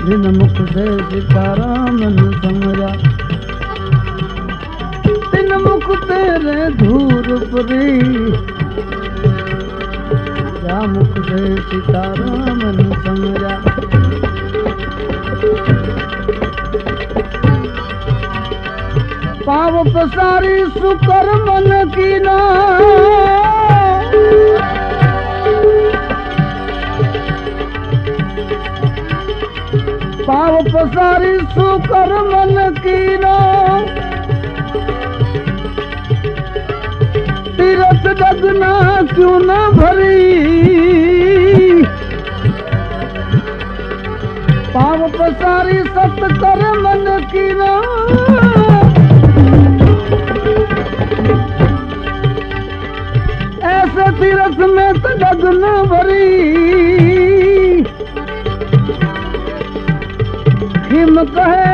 जिन मुख से सीताराम न समझा। तिन मुख तेरे धूर परी। जा मुख से सीताराम न पाव पसारी सुकर मन की ना। पाव पसारी सुकर मन की ना। तीरथ डगना क्यों न भरी? पाव पसारी सत कर मन की ना। तीरथ में तो डगन भरी। हिम कहे,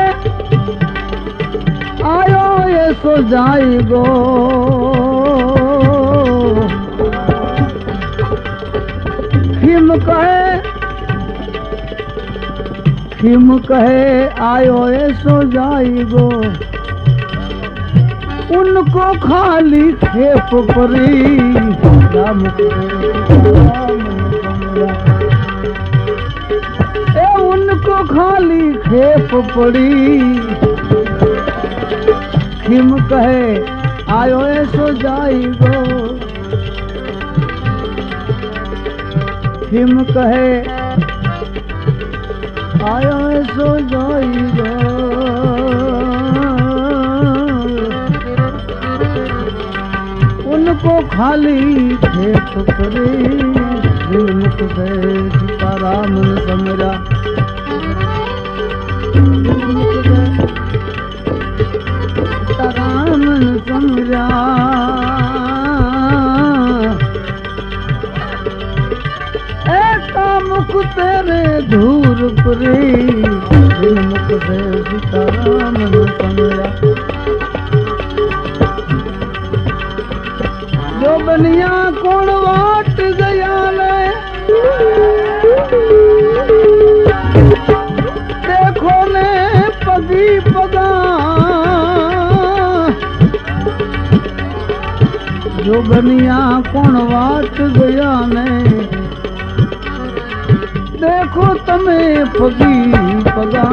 आयो ये सो जाई गो। हिम कहे हिम कहे, आयो ये सो जाई गो। उनको खाली खेप परी ए उनको खाली खेप पड़ी। खिम कहे आयो ऐसो जाई खिम कहे खाली खेत करे दिल मुख से सीताराम ने समझा सीताराम ने समझा ऐसा मुख तेरे धूर परे मुख से जो बनिया कौन वाट गया ले देखो ने पगी पगा जो बनिया कौन वाट गया ने देखो तमे पगी पगा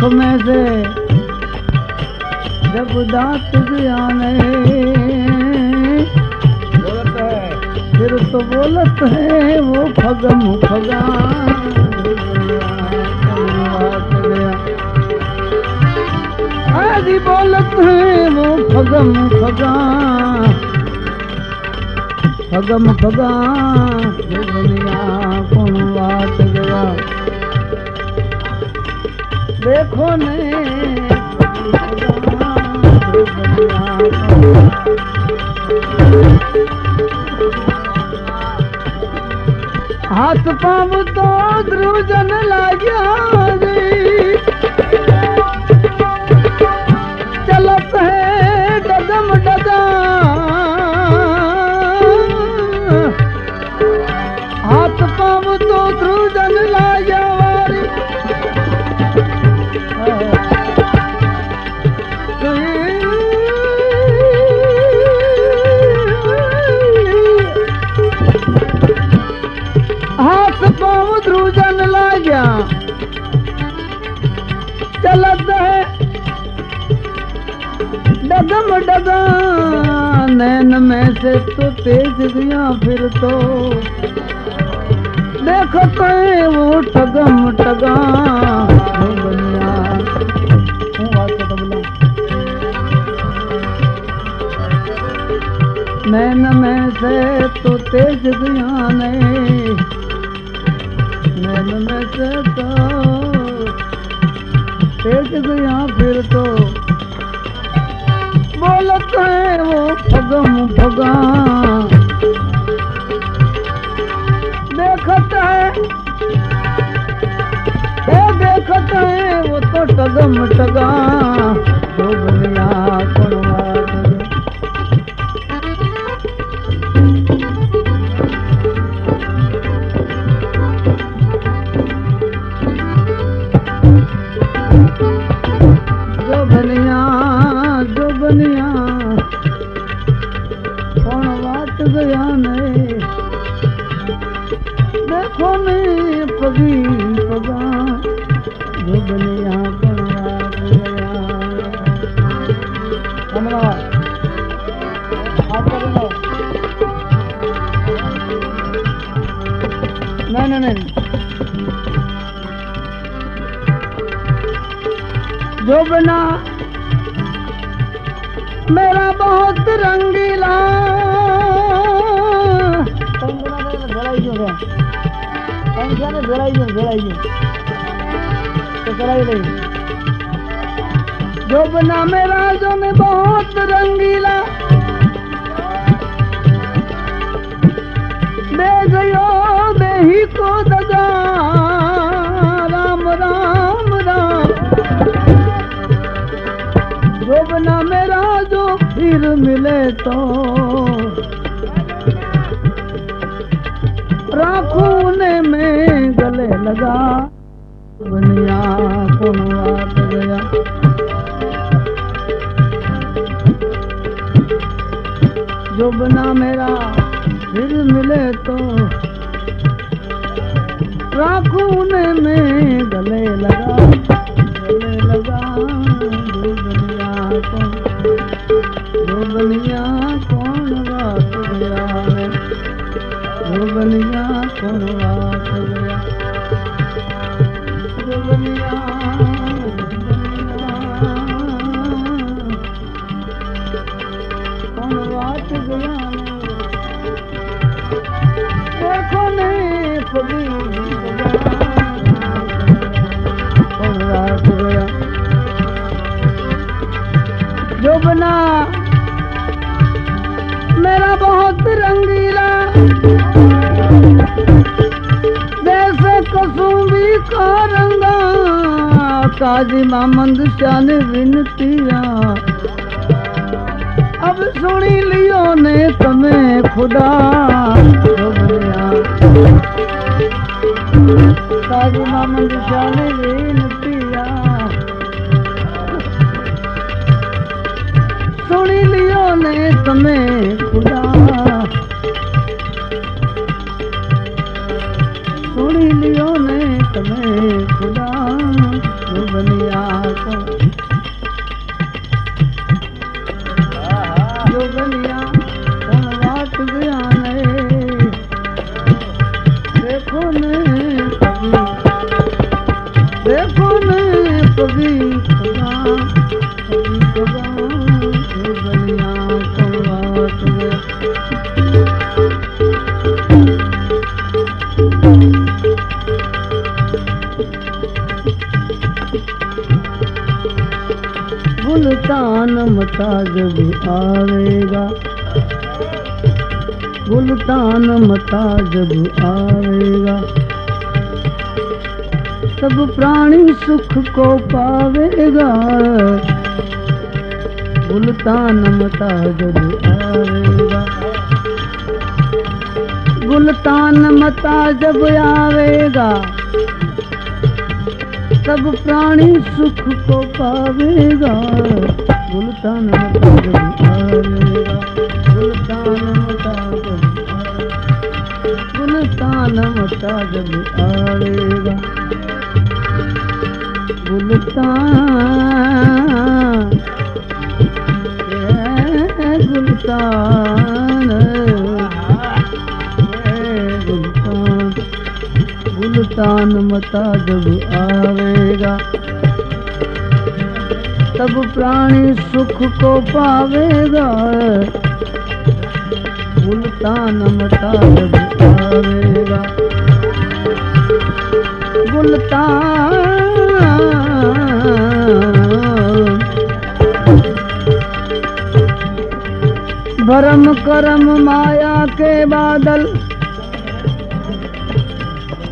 मुख में से जब दांत गया ने बोलत है फिर तो बोलत है वो फगम फगा आदि बोलत है वो फगम फगा फगम फगा दुनिया देखो ने वो दुनिया कौन हाथ पाव तो ध्रुजन लाग्या रे। ध्रुजन ला गया चलत है। डगम डगा नैन में से तो तेज दिया फिर तो। देखते तो वो टगम टगा नैन में से तो तेज दिया नहीं नैन में से तो गया फिर तो बोलत है वो फगम फगा देखत है देखत है वो तो टगम टगा जो बनिया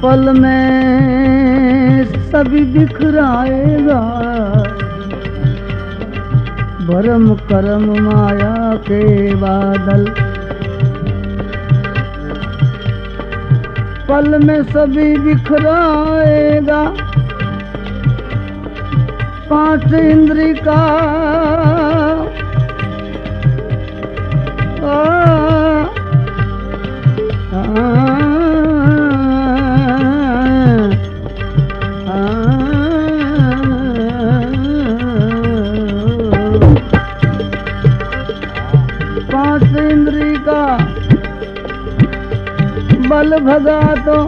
पल में सभी बिखराएगा। भरम करम माया के बादल। पल में सभी बिखराएगा। पाँच इंद्रिका भगा तो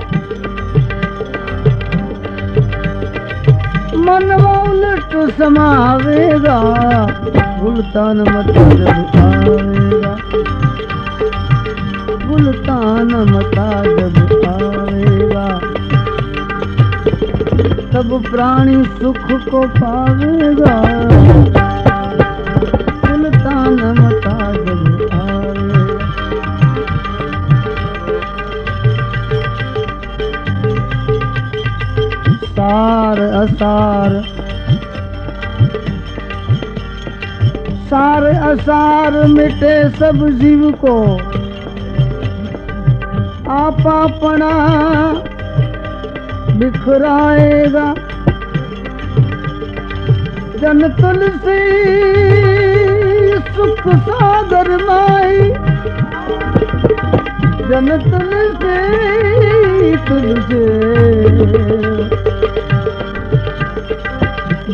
मन उलट समावेगा, गुलतान मताजब आवेगा। गुलतान मताजब आवेगा। तब प्राणी सुख को पावेगा। अवतार। सार असार मिटे सब जीव को। आपापना बिखराएगा। जन तुलसी सुख सागर माई। जन तुलसी तुलसी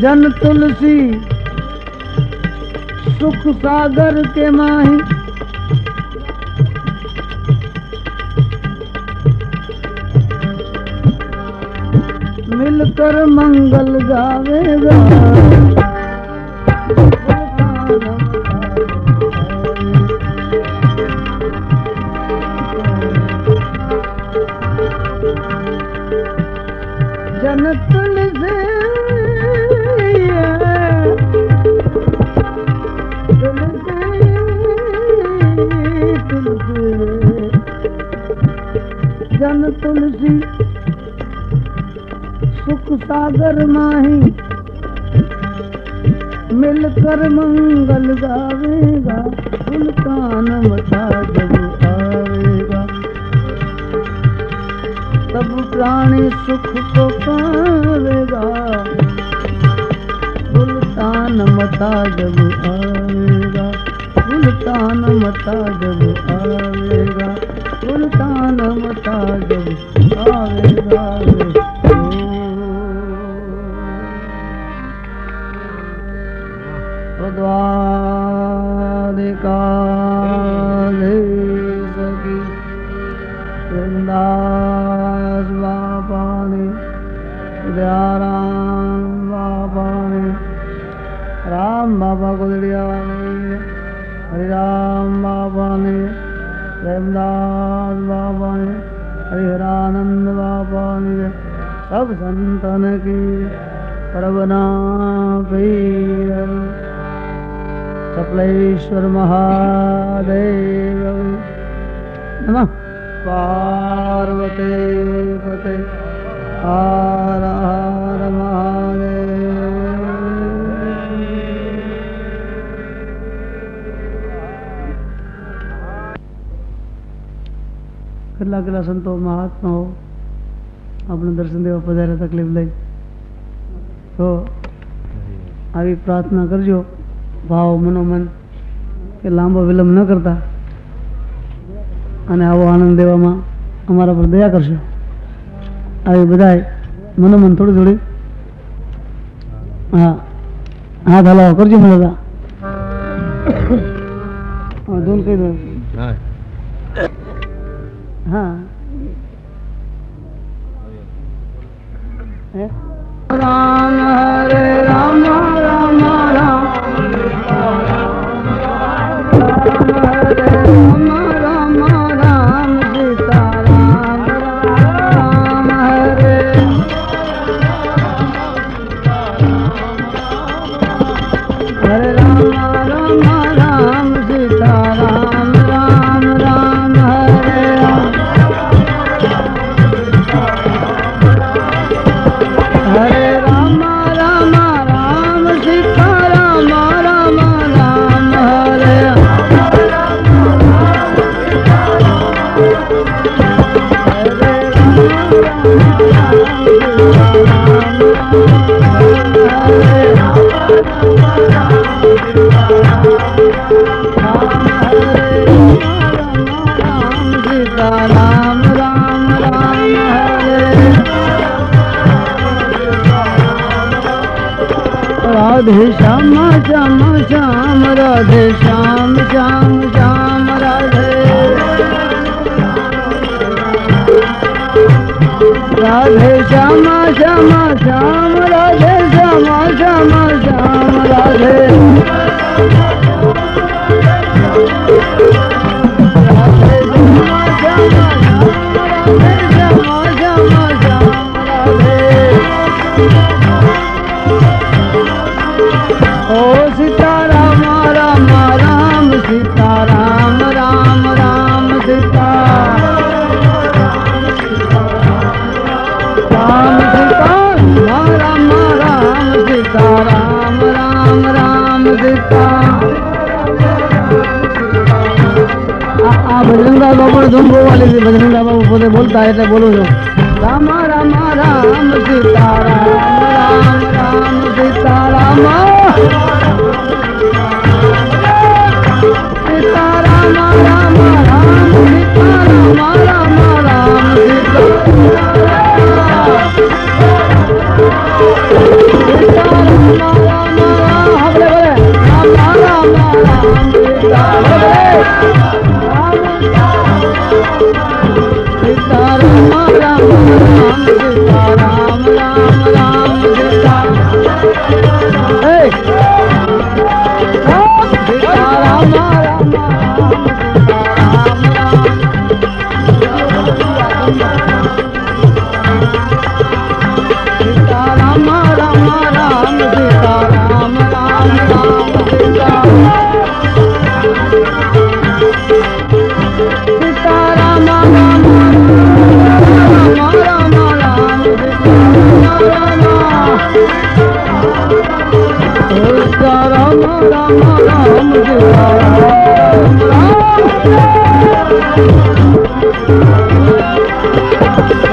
जन तुलसी सुख सागर के माही। मिलकर मंगल गावेगा सागर माही मिलकर मंगल गावेगा, सुल्तान मचा जब आवेगा. तब प्राणी सुख को पावेगा, सुल्तान मता जब आवेगा. सुल्तान मता जब आवेगा, सुल्तान मता जब પ્રાર્થના કરજો. ભાવ મનોમન કે લાંબો વિલંબ ન કરતા. અને આવો આનંદ દેવામાં અમારા પર દયા કરશો આવી બધાએ મનોમન થોડી થોડી. હા. હાથ હલાવો. કરજો મને હા, ધૂન કહી દો. હા. હે? રામ राधे श्याम श्याम श्याम, राधे श्याम श्याम श्याम, राधे। राधे श्याम श्याम श्याम, राधे श्याम श्याम श्याम, राधे। પણ ધૂન બહુ વાલી છે ભજન બાબા પોતે બોલતા એટલે બોલું છું. રામ રામ રામ સીતા રામ રામ રામ સીતા રામ સીતા રામ રામ રામ. राम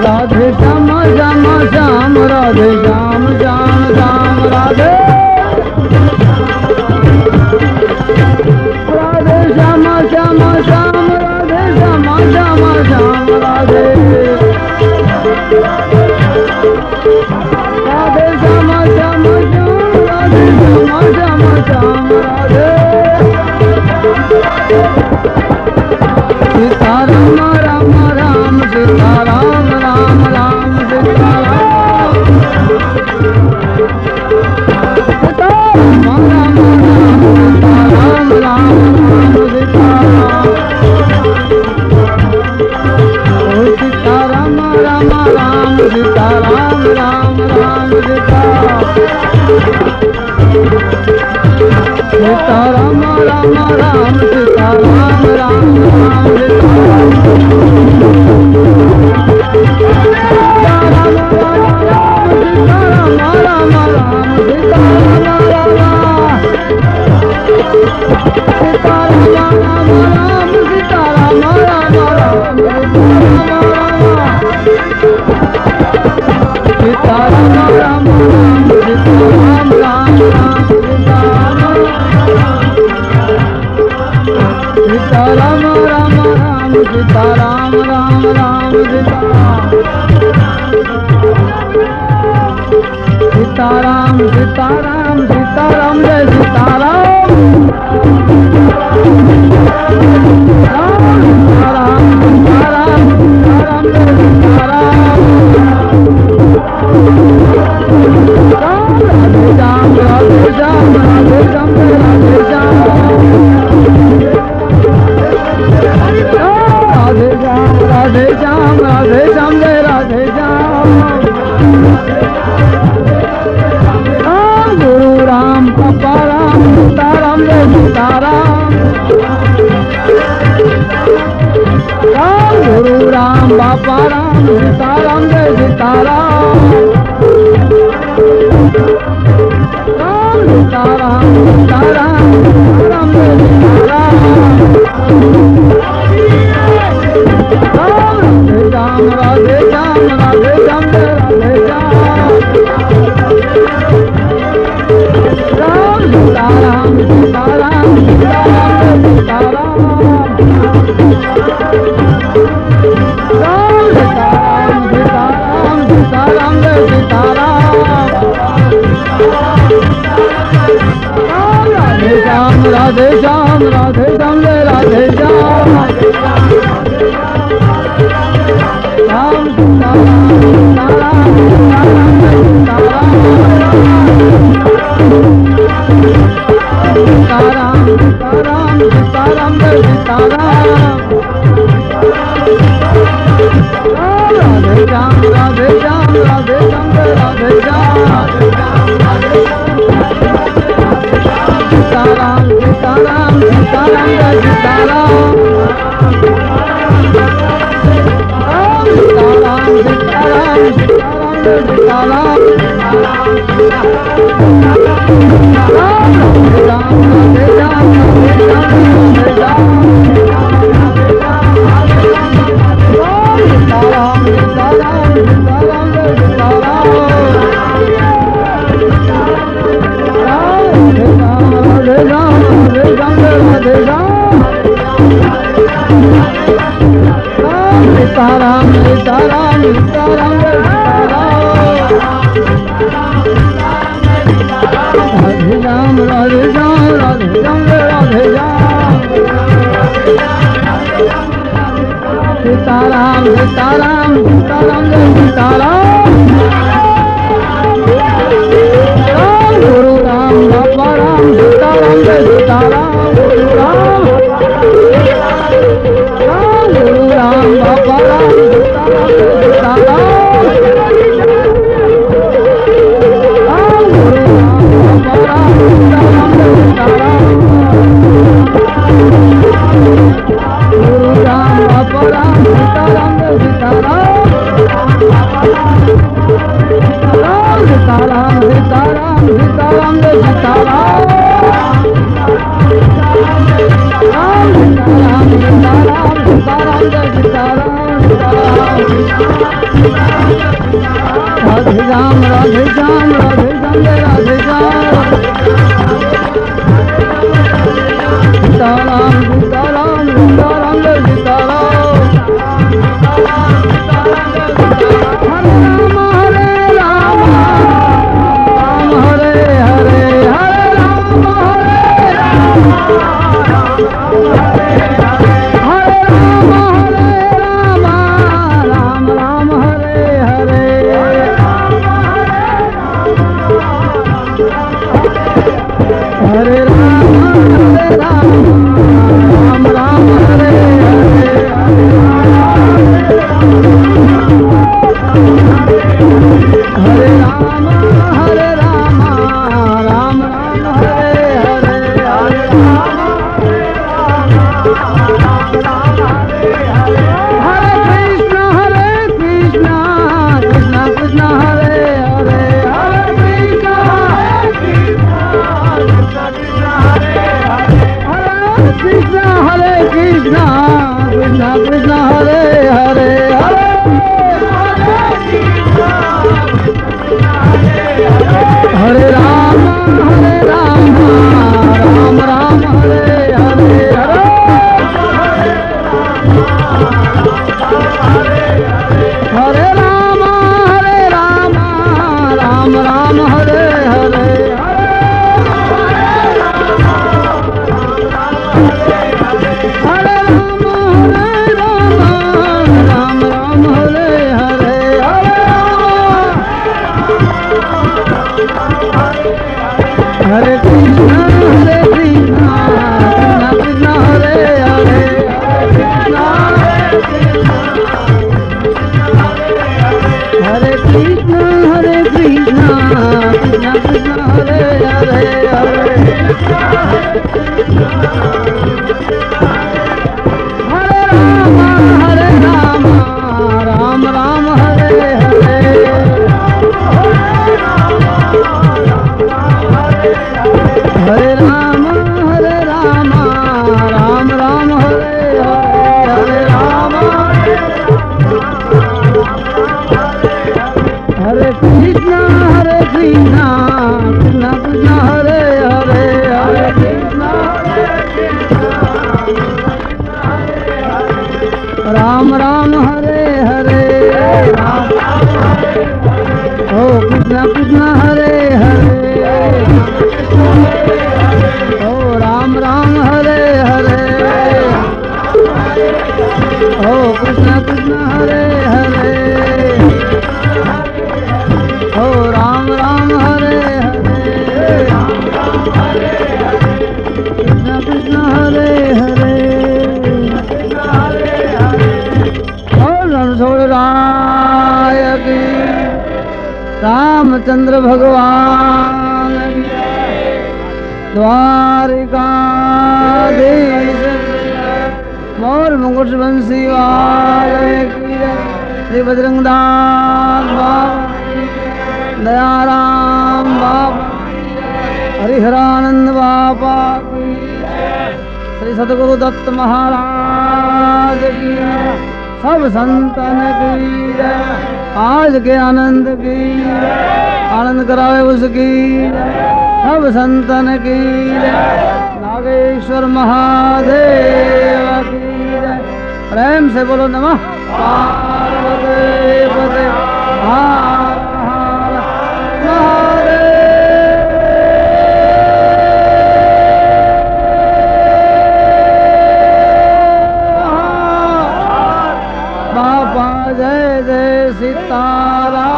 राधे श्याम श्याम श्याम राधे श्याम। राम राम राम राम तारा Thank you. Sitaram Sitaram Radhe Shyam Radhe Shyam Radhe Ram Radhe Shyam Sitaram Sitaram Sitaram Sitaram Sitaram Sitaram Salam, salam, salam, salam. Ram, Radhe Shyam Radhe Shyam Radhe Shyam Sitaram Sitaram Sitaram જય સીતારામ ગુરુ રામ, બાપા રામ સીતારામ સીતારામ રામ, ગુરુ રામ. બાપા રામ સીતારામ સીતારામ राम राम चंद्र भगवान द्वारिकाधीश। मोर मुकुट वंशी श्री बजरंग दास बाप दयाराम बाप हरिहरानंद बापा श्री सतगुरु दत्त महाराज की सब संतन की आज के आनंद की आनंद करावे उसकी हम संतन की नागेश्वर महादेव की प्रेम से बोलो नमः। पार्वती पापा जय जय सितारा